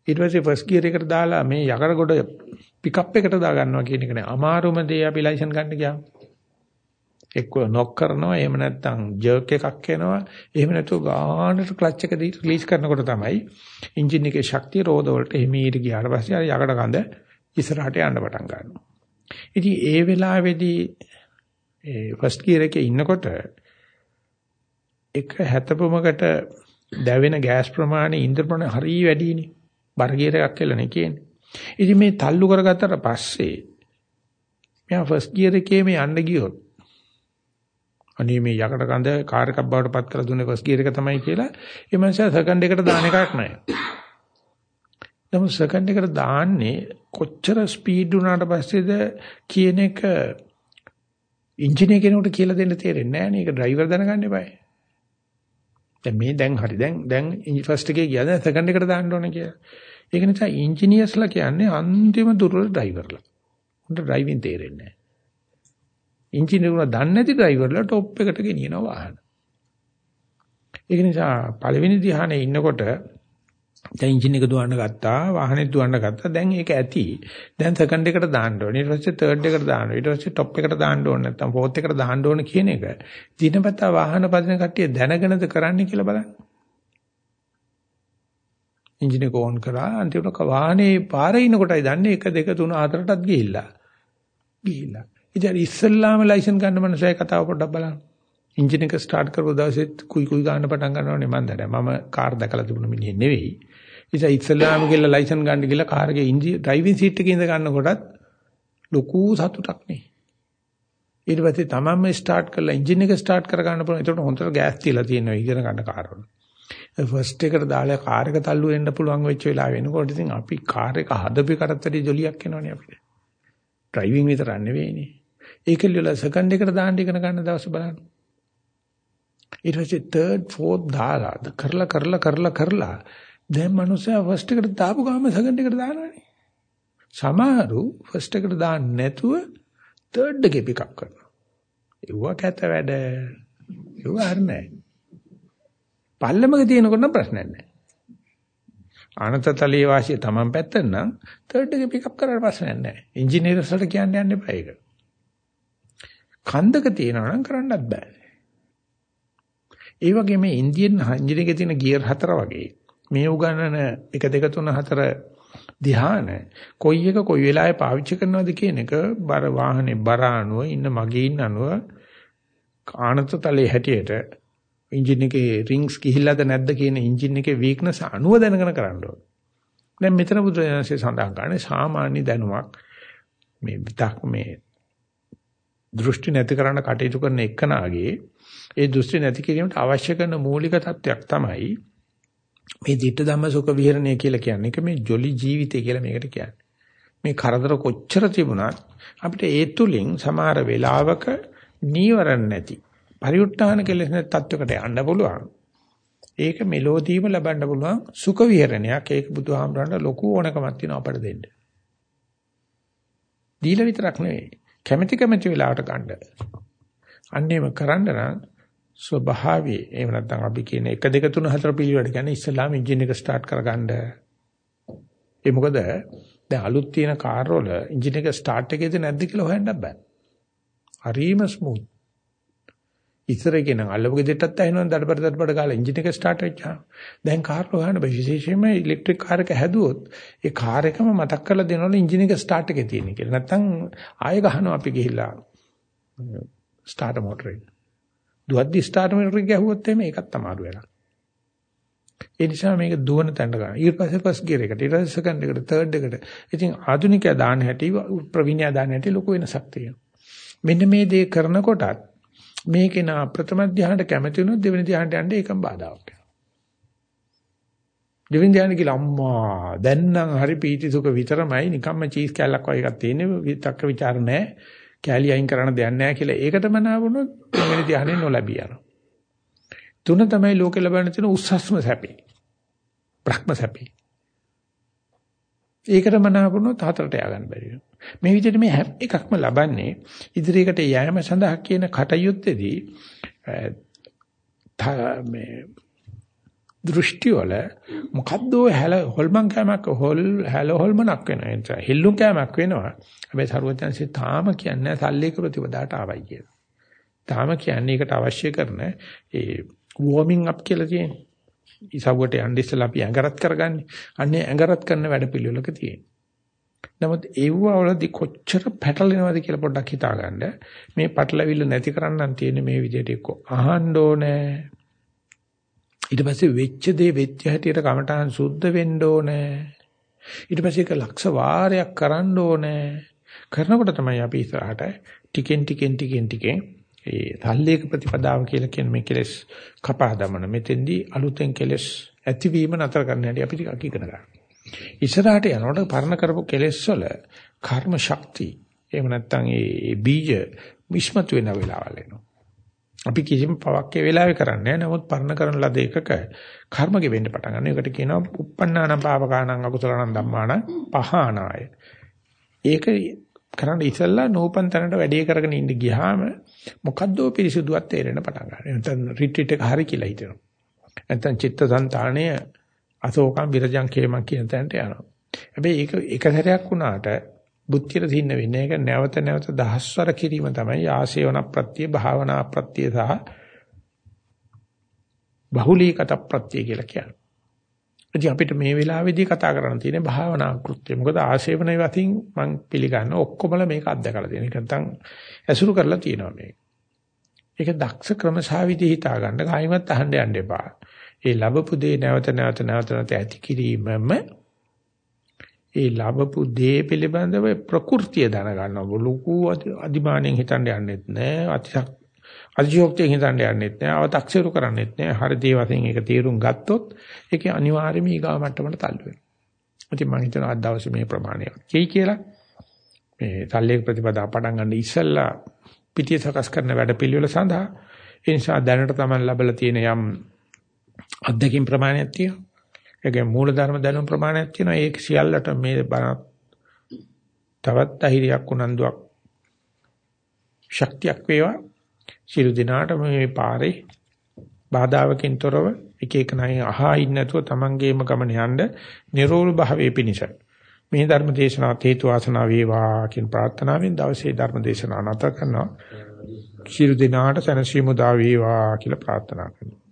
ඊට පස්සේ ෆස්ට් ගියර් එකට දාලා මේ යකඩ ගොඩ පිකප් එකට දා ගන්නවා කියන එක නේ අමාරුම දේ අපි ලයිසන් ගන්න ගියාම. එක්ක නොක් කරනවා එහෙම නැත්නම් ජර්ක් එකක් එනවා එහෙම නැතුව ගානට ක්ලච් එක රිලීස් කරනකොට තමයි එන්ජින් එකේ ශක්තිය රෝද වලට එමීට ගියාට පස්සේ අර යකඩ කඳ ඉස්සරහට යන්න පටන් ගන්නවා. ඉතින් ඒ වෙලාවේදී ඒ ෆස්ට් ගියර් එකේ ඉන්නකොට එක හැතපොමකට දැවෙන ගෑස් ප්‍රමාණය ඉන්ද්‍ර ප්‍රමාණය හරිය වැඩිනේ. බර ගියර් එකක් කියලා නේ කියන්නේ. ඉතින් මේ තල්ලු කරගත්තට පස්සේ මෙයා ෆස්ට් ගියර් එකේ මේ යන්න ගියොත් අනේ මේ යකඩ කඳ කාර් එකක් බවට පත් කරලා දුන්නේ ෆස්ට් ගියර් එක තමයි කියලා ඒ මනුස්සයා සෙකන්ඩ් එකට දාන එකක් නැහැ. නමුත් සෙකන්ඩ් එකට දාන්නේ කොච්චර ස්පීඩ් වුණාට පස්සේද කියන එක ඉංජිනේර කෙනෙකුට කියලා දෙන්න තේරෙන්නේ නැහැ නේ. ඒක ඩ්‍රයිවර් දැනගන්න eBay. දැන් මේ දැන් හරි දැන් දැන් ෆස්ට් එකේ ගියා දැන් සෙකන්ඩ් එකට දාන්න ඕනේ කියලා. ඒක නිසා ඉංජිනේර්ස්ලා කියන්නේ අන්තිම දුර්වල ඩ්‍රයිවර්ලා. උන්ට ඩ්‍රයිවිං තේරෙන්නේ නැහැ. ඉංජිනේරුලා දන්නේ නැති ඩ්‍රයිවර්ලා টොප් එකට ගෙනියනවා වාහන. ඒක නිසා පළවෙනි ධ්‍යානයේ ඉන්නකොට දැන් එන්ජින් එක දුවන්න ගත්තා වාහනේ දුවන්න ගත්තා දැන් ඒක ඇති දැන් සෙකන්ඩ් එකට දාන්න ඕනේ ඊට පස්සේ තර්ඩ් එකට දාන්න ඊට පස්සේ টොප් එකට දාන්න ඕනේ නැත්නම් ෆෝර්ත් එකට දාන්න ඕනේ කියන එක දිනපතා වාහන පදින කට්ටිය දැනගෙනද කරන්නේ කියලා බලන්න එන්ජින් එක ඕන් කරා අන්තිමට වාහනේ පාරේ ඉනකොටයි දන්නේ 1 2 3 4ටත් ගිහිල්ලා. ගිහිල්ලා. ඉතින් ඉස්සල්ලාම ලයිසන් ගන්න මනුස්සය කතාව පොඩ්ඩක් බලන්න. එන්ජින් එක ස්ටාර්ට් කරපු දවසේ කුයි කුයි ගන්න පටන් ගන්නවනේ මම දන්නේ. මම කාර් දැකලා තිබුණ මිනිහෙක් නෙවෙයි. ඉතින් ඉස්සල්ලාම ගිහලා ලයිසන් ගන්න ගිහලා කාර් එකේ එන්ජින් ඩ්‍රයිවිං සීට් එකේ ඉඳ ගන්නකොටත් ලොකු සතුටක් නේ. ඊට පස්සේ තමන්ම ස්ටාර්ට් කරලා එන්ජින් එක ස්ටාර්ට් කර ගන්න පුළුවන්. ඒකට හොඳට ගෑස් තියලා තියෙනවා ඉගෙන ගන්න කාර් වල. ෆස්ට් එකට දාලා කාර් එක තල්ලු වෙන්න පුළුවන් වෙච්ච වෙලාව වෙනකොට ඉතින් අපි කාර් එක හදපු කරත්තටි ජොලියක් එනවනේ අපිට. ඩ්‍රයිවිං විතරක් නෙවෙයිනේ. ඒක ලියලා සෙකන්ඩ් එකට දාන්න ඉගෙන ගන්න දවස් බලන්න. ඊට පස්සේ තර්ඩ් ෆෝර්ත් දාලා කරලා කරලා කරලා කරලා දැන් මනුස්සයා ෆස්ට් එකට දාපු ගාම සෙකන්ඩ් එකට දානවානේ. සමහරු ෆස්ට් එකට දාන්න නැතුව තර්ඩ් එකේ පිකප් කරනවා. ඒව කැත වැඩ. ඒව හරිනේ. පල්ලමක තියෙනකොට නම් ප්‍රශ්නයක් නැහැ. අනතතලයේ වාසිය Taman පැත්තෙන් නම් තර්ඩ් එක පිකප් කරලා ප්‍රශ්නයක් නැහැ. ඉංජිනේරස්ලට කියන්න යන්න එපා ඒක. කන්දක තියනවා නම් කරන්නත් බෑ. ඒ වගේ මේ ඉන්දියන් එන්ජින් එකේ තියෙන ගියර් හතර වගේ මේ උගන්නන 1 2 3 4 ධ්‍යාන කොයි එක කොයි වෙලාවෙ පාවිච්චි කරනවද කියන එක බර වාහනේ බර අනුව ඉන්න මගේ ඉන්න අනුව ආනත තලයේ හැටියට එන්ජින් එකේ රින්ග්ස් ගිහිල්ලාද නැද්ද කියන එන්ජින් එකේ වීක්නස් අනුව දැනගෙන කරන්න ඕනේ. දැන් මෙතන බුදුරජාණන්සේ සඳහන් කරන්නේ සාමාන්‍ය දැනුමක් මේ විතක් මේ දෘෂ්ටි නැති කරන්න කටයුතු කරන එකනාගේ ඒ දෘෂ්ටි නැති කිරීමට අවශ්‍ය කරන මූලික தත්වයක් තමයි මේ ditta ධම්ම සුඛ විහරණය කියලා කියන්නේ. ඒක මේ ජොලි ජීවිතය කියලා මේකට කියන්නේ. මේ කරදර කොච්චර තිබුණත් අපිට ඒ තුලින් සමහර වෙලාවක නීවරණ නැති පරිඋත්ථාන කෙලෙස් නැති තත්වයකට යන්න පුළුවන්. ඒක මෙලෝදීම ලබන්න පුළුවන් සුඛ විහරණයක්. ඒක බුදුහාමරන්ට ලොකු ඕනකමක් තියෙනවා අපට දෙන්න. දීලා විතරක් නෙවෙයි. කැමැති කැමැති වෙලාවට ගන්න. අන්නේම කරන්න නම් ස්වභාවයේ එහෙම නැත්නම් අපි කියන 1 2 3 4 පිළිවෙලට කියන්නේ ඉස්සලාම එන්ජින් එක ස්ටාර්ට් කරගන්න. ඒ මොකද දැන් අලුත් තියෙන කාර් වල එන්ජින් එක ස්ටාර්ට් එකේද නැද්ද කියලා හොයන්න බෑ. හරිම ස්මූත්. ඉස්සර කියන අල්ලපු ගෙදරටත් ඇහෙනවා දඩබඩ දඩබඩ ගාලා එන්ජින් එක ස්ටාර්ට් වෙච්චා. දැන් කාර් හොයන්න බෑ. විශේෂයෙන්ම ඉලෙක්ට්‍රික් කාර් එක හැදුවොත් ඒ කාර් එකම මතක් කරලා දෙනවලු එන්ජින් එක ස්ටාර්ට් එකේ තියෙන කියලා. නැත්තම් ආයෙ ගහනවා අපි ගිහිල්ලා ස්ටාර්ටර් මෝටර් එක. දුවද්දි ස්ටාර්ටර් මෝටර් එක ගැහුවොත් එimhe ඒකත් අමාරු වෙලා. ඒ නිසා මේක දුවන තැනට ගන්න. ඊට පස්සේ ෆස්ට් ගියර් එකට, ඊට පස්සේ සෙකන්ඩ් එකට, තර්ඩ් එකට. ඉතින් ආධුනිකයා දාන්න හැටි ප්‍රවීණයා දාන්න හැටි ලොකු වෙනසක් තියෙනවා. මෙන්න මේ දේ කරනකොටත් මේකේ නා ප්‍රථම ධ්‍යානට කැමති වුණොත් දෙවෙනි ධ්‍යානට යන්න ඒකම බාධාවක් වෙනවා. දෙවෙනි ධ්‍යානෙ කියලා අම්මා දැන් නම් හරි පීටි සුඛ විතරමයි නිකම්ම චීස් කැල්ලක් වගේ එකක් තියෙන්නේ විතක්ක ਵਿਚාර නැහැ. කැලි අයින් කරන්න දෙයක් නැහැ කියලා ඒකට මනාවුනොත් දෙවෙනි ධ්‍යානෙ නොලැබී යනවා. තුන තමයි ලෝකෙ ලබන්න තියෙන උස්සස්ම සැපේ. බ්‍රහ්ම සැපේ. ඒකට මනාවුනොත් හතරට ය아가න්න බැරි වෙනවා. මේ විදිහට මේ හැම එකක්ම ලබන්නේ ඉදිරියකට යෑම සඳහා කියන කටයුත්තේදී මේ දෘෂ්ටි වල මොකද්ද හැල හොල්මන් කෑමක් හොල් හැල හොල්මනක් වෙනවා ඒ හිල්ලුම් කෑමක් වෙනවා හැබැයි සරුවචන්සේ තාම කියන්නේ සල්ලේක ප්‍රතිපදාට ආවයි කියලා. තාම කියන්නේ ඒකට අවශ්‍ය කරන ඒ වෝමින් අප් කියලා තියෙන්නේ. ඉසව්වට යන්න ඉස්සලා අපි ඇඟරත් කරගන්නේ. අන්නේ ඇඟරත් කරන වැඩ පිළිවෙලක තියෙන්නේ. නමුත් ඒව වලදී කොච්චර පැටලෙනවද කියලා පොඩ්ඩක් හිතාගන්න. මේ පැටලවිල්ල නැති කරන්නන් තියෙන්නේ මේ විදිහට එක්ක අහන්න ඕනේ. ඊට පස්සේ වෙච්ච දේ වෙච්ච හැටියට කමටහන් සුද්ධ වෙන්න ඕනේ. ඊට පස්සේ ඒක ලක්ෂ වාරයක් කරන්න ඕනේ. කරනකොට තමයි අපි ඉස්සරහට ටිකෙන් ටිකෙන් ටිකෙන් ටිකෙන් ඒ තල්ලේක ප්‍රතිපදාව කියලා කියන මේ කෙලස් කපා දමන මෙතෙන්දී අලුතෙන් කෙලස් ඇතිවීම නතර කරන්න හැටි අපි ටිකක් ඉගෙන ගන්නවා. ඉස්සරහට යනකොට පරණ කරපු කෙලෙස් වල කර්ම ශක්තිය එහෙම නැත්නම් ඒ බීජ විශ්මතු වෙන වෙලාවල් එනවා. අපි කිසිම පවක් ඒ වෙලාවේ කරන්නේ නැහැ. නමුත් පරණ කරන ලද එකක කර්ම ගෙවෙන්න පටන් ගන්නවා. ඒකට කියනවා uppannānaṁ pāvakānaṁ akusalaṇaṁ dhammānaṁ පහානාය. ඒක කරන්න ඉස්සෙල්ලා නෝපන් තැනට වැඩේ කරගෙන ඉඳ ගියාම මොකද්දෝ පිරිසුදුවක් තේරෙන්න පටන් ගන්නවා. නැත්නම් රිට්‍රීට් එක හරි කියලා හිතෙනවා. නැත්නම් චිත්තසංතාණය අසෝකම් විරජං කේමං කියන තැනට යනවා. හැබැයි ඒක එක සැරයක් වුණාට බුද්ධියට තින්න වෙන්නේ ඒක නැවත නැවත දහස්වර කිරීම තමයි ආශේවන ප්‍රත්‍ය භාවනා ප්‍රත්‍ය සහ බහුලීකත ප්‍රත්‍ය කියලා කියන්නේ. ඉතින් අපිට මේ වෙලාවේදී කතා කරන්න තියෙන්නේ භාවනා කෘත්‍ය. මොකද ආශේවන වතින් මම පිළිගන්න ඔක්කොමල මේක අත්දකලා තියෙන. ඒක නැත්නම් ඇසුරු කරලා තියෙනවා මේක. ඒක දක්ෂ ක්‍රමසාවිදි හිතා ගන්න කායිමත් අහන්න යන්න එපා. ඒ ලැබපු දේ නැවත නැවත නැවත නැවත ඇති කිරීමම ඒ ලැබපු දේ පිළිබඳව ප්‍රകൃතිය දැනගන්නවා. ලොකු අදිමාණයෙන් හිතන්න යන්නෙත් නෑ අතිශක් අතිශෝක්තියෙන් හිතන්න යන්නෙත් නෑ අව탁සිරු කරන්නෙත් නෑ. හරි දේ වශයෙන් ඒක තීරුම් ගත්තොත් ඒකේ අනිවාර්යයෙන්ම ඊගා මට්ටමට තල්ලු වෙනවා. ඉතින් මම හිතනවා අද දවසේ මේ ප්‍රමාණය කී කියලා? මේ තල්ලේක ප්‍රතිපදා පටන් ගන්න ඉස්සෙල්ලා පිටිය සකස් කරන වැඩ පිළිවෙල සඳහා. ඒ නිසා දැනට තමයි ලැබලා තියෙන යම් අත්දැකීම් ප්‍රමාණයක් තියෙනවා. ඒකේ මූලධර්ම දැනුම් ප්‍රමාණයක් තියෙනවා. ඒක සියල්ලට මේ බණ තවත් අහිරියක් උනන්දුවක් ශක්තියක් වේවා. සියලු දිනාට මේ පාරේ බාධාවකින් තොරව එක එක නයි අහා ඉන්න නැතුව තමන්ගේම ගමන යන්න නිරෝල් භාවයේ පිණිස මේ ධර්ම දේශනාව හේතු වාසනා වේවා කියන ප්‍රාර්ථනාවෙන් දවසේ ධර්ම දේශනාව නැත කරනවා ශිරු දිනාට සනසීමු දා වේවා කියලා ප්‍රාර්ථනා කරනවා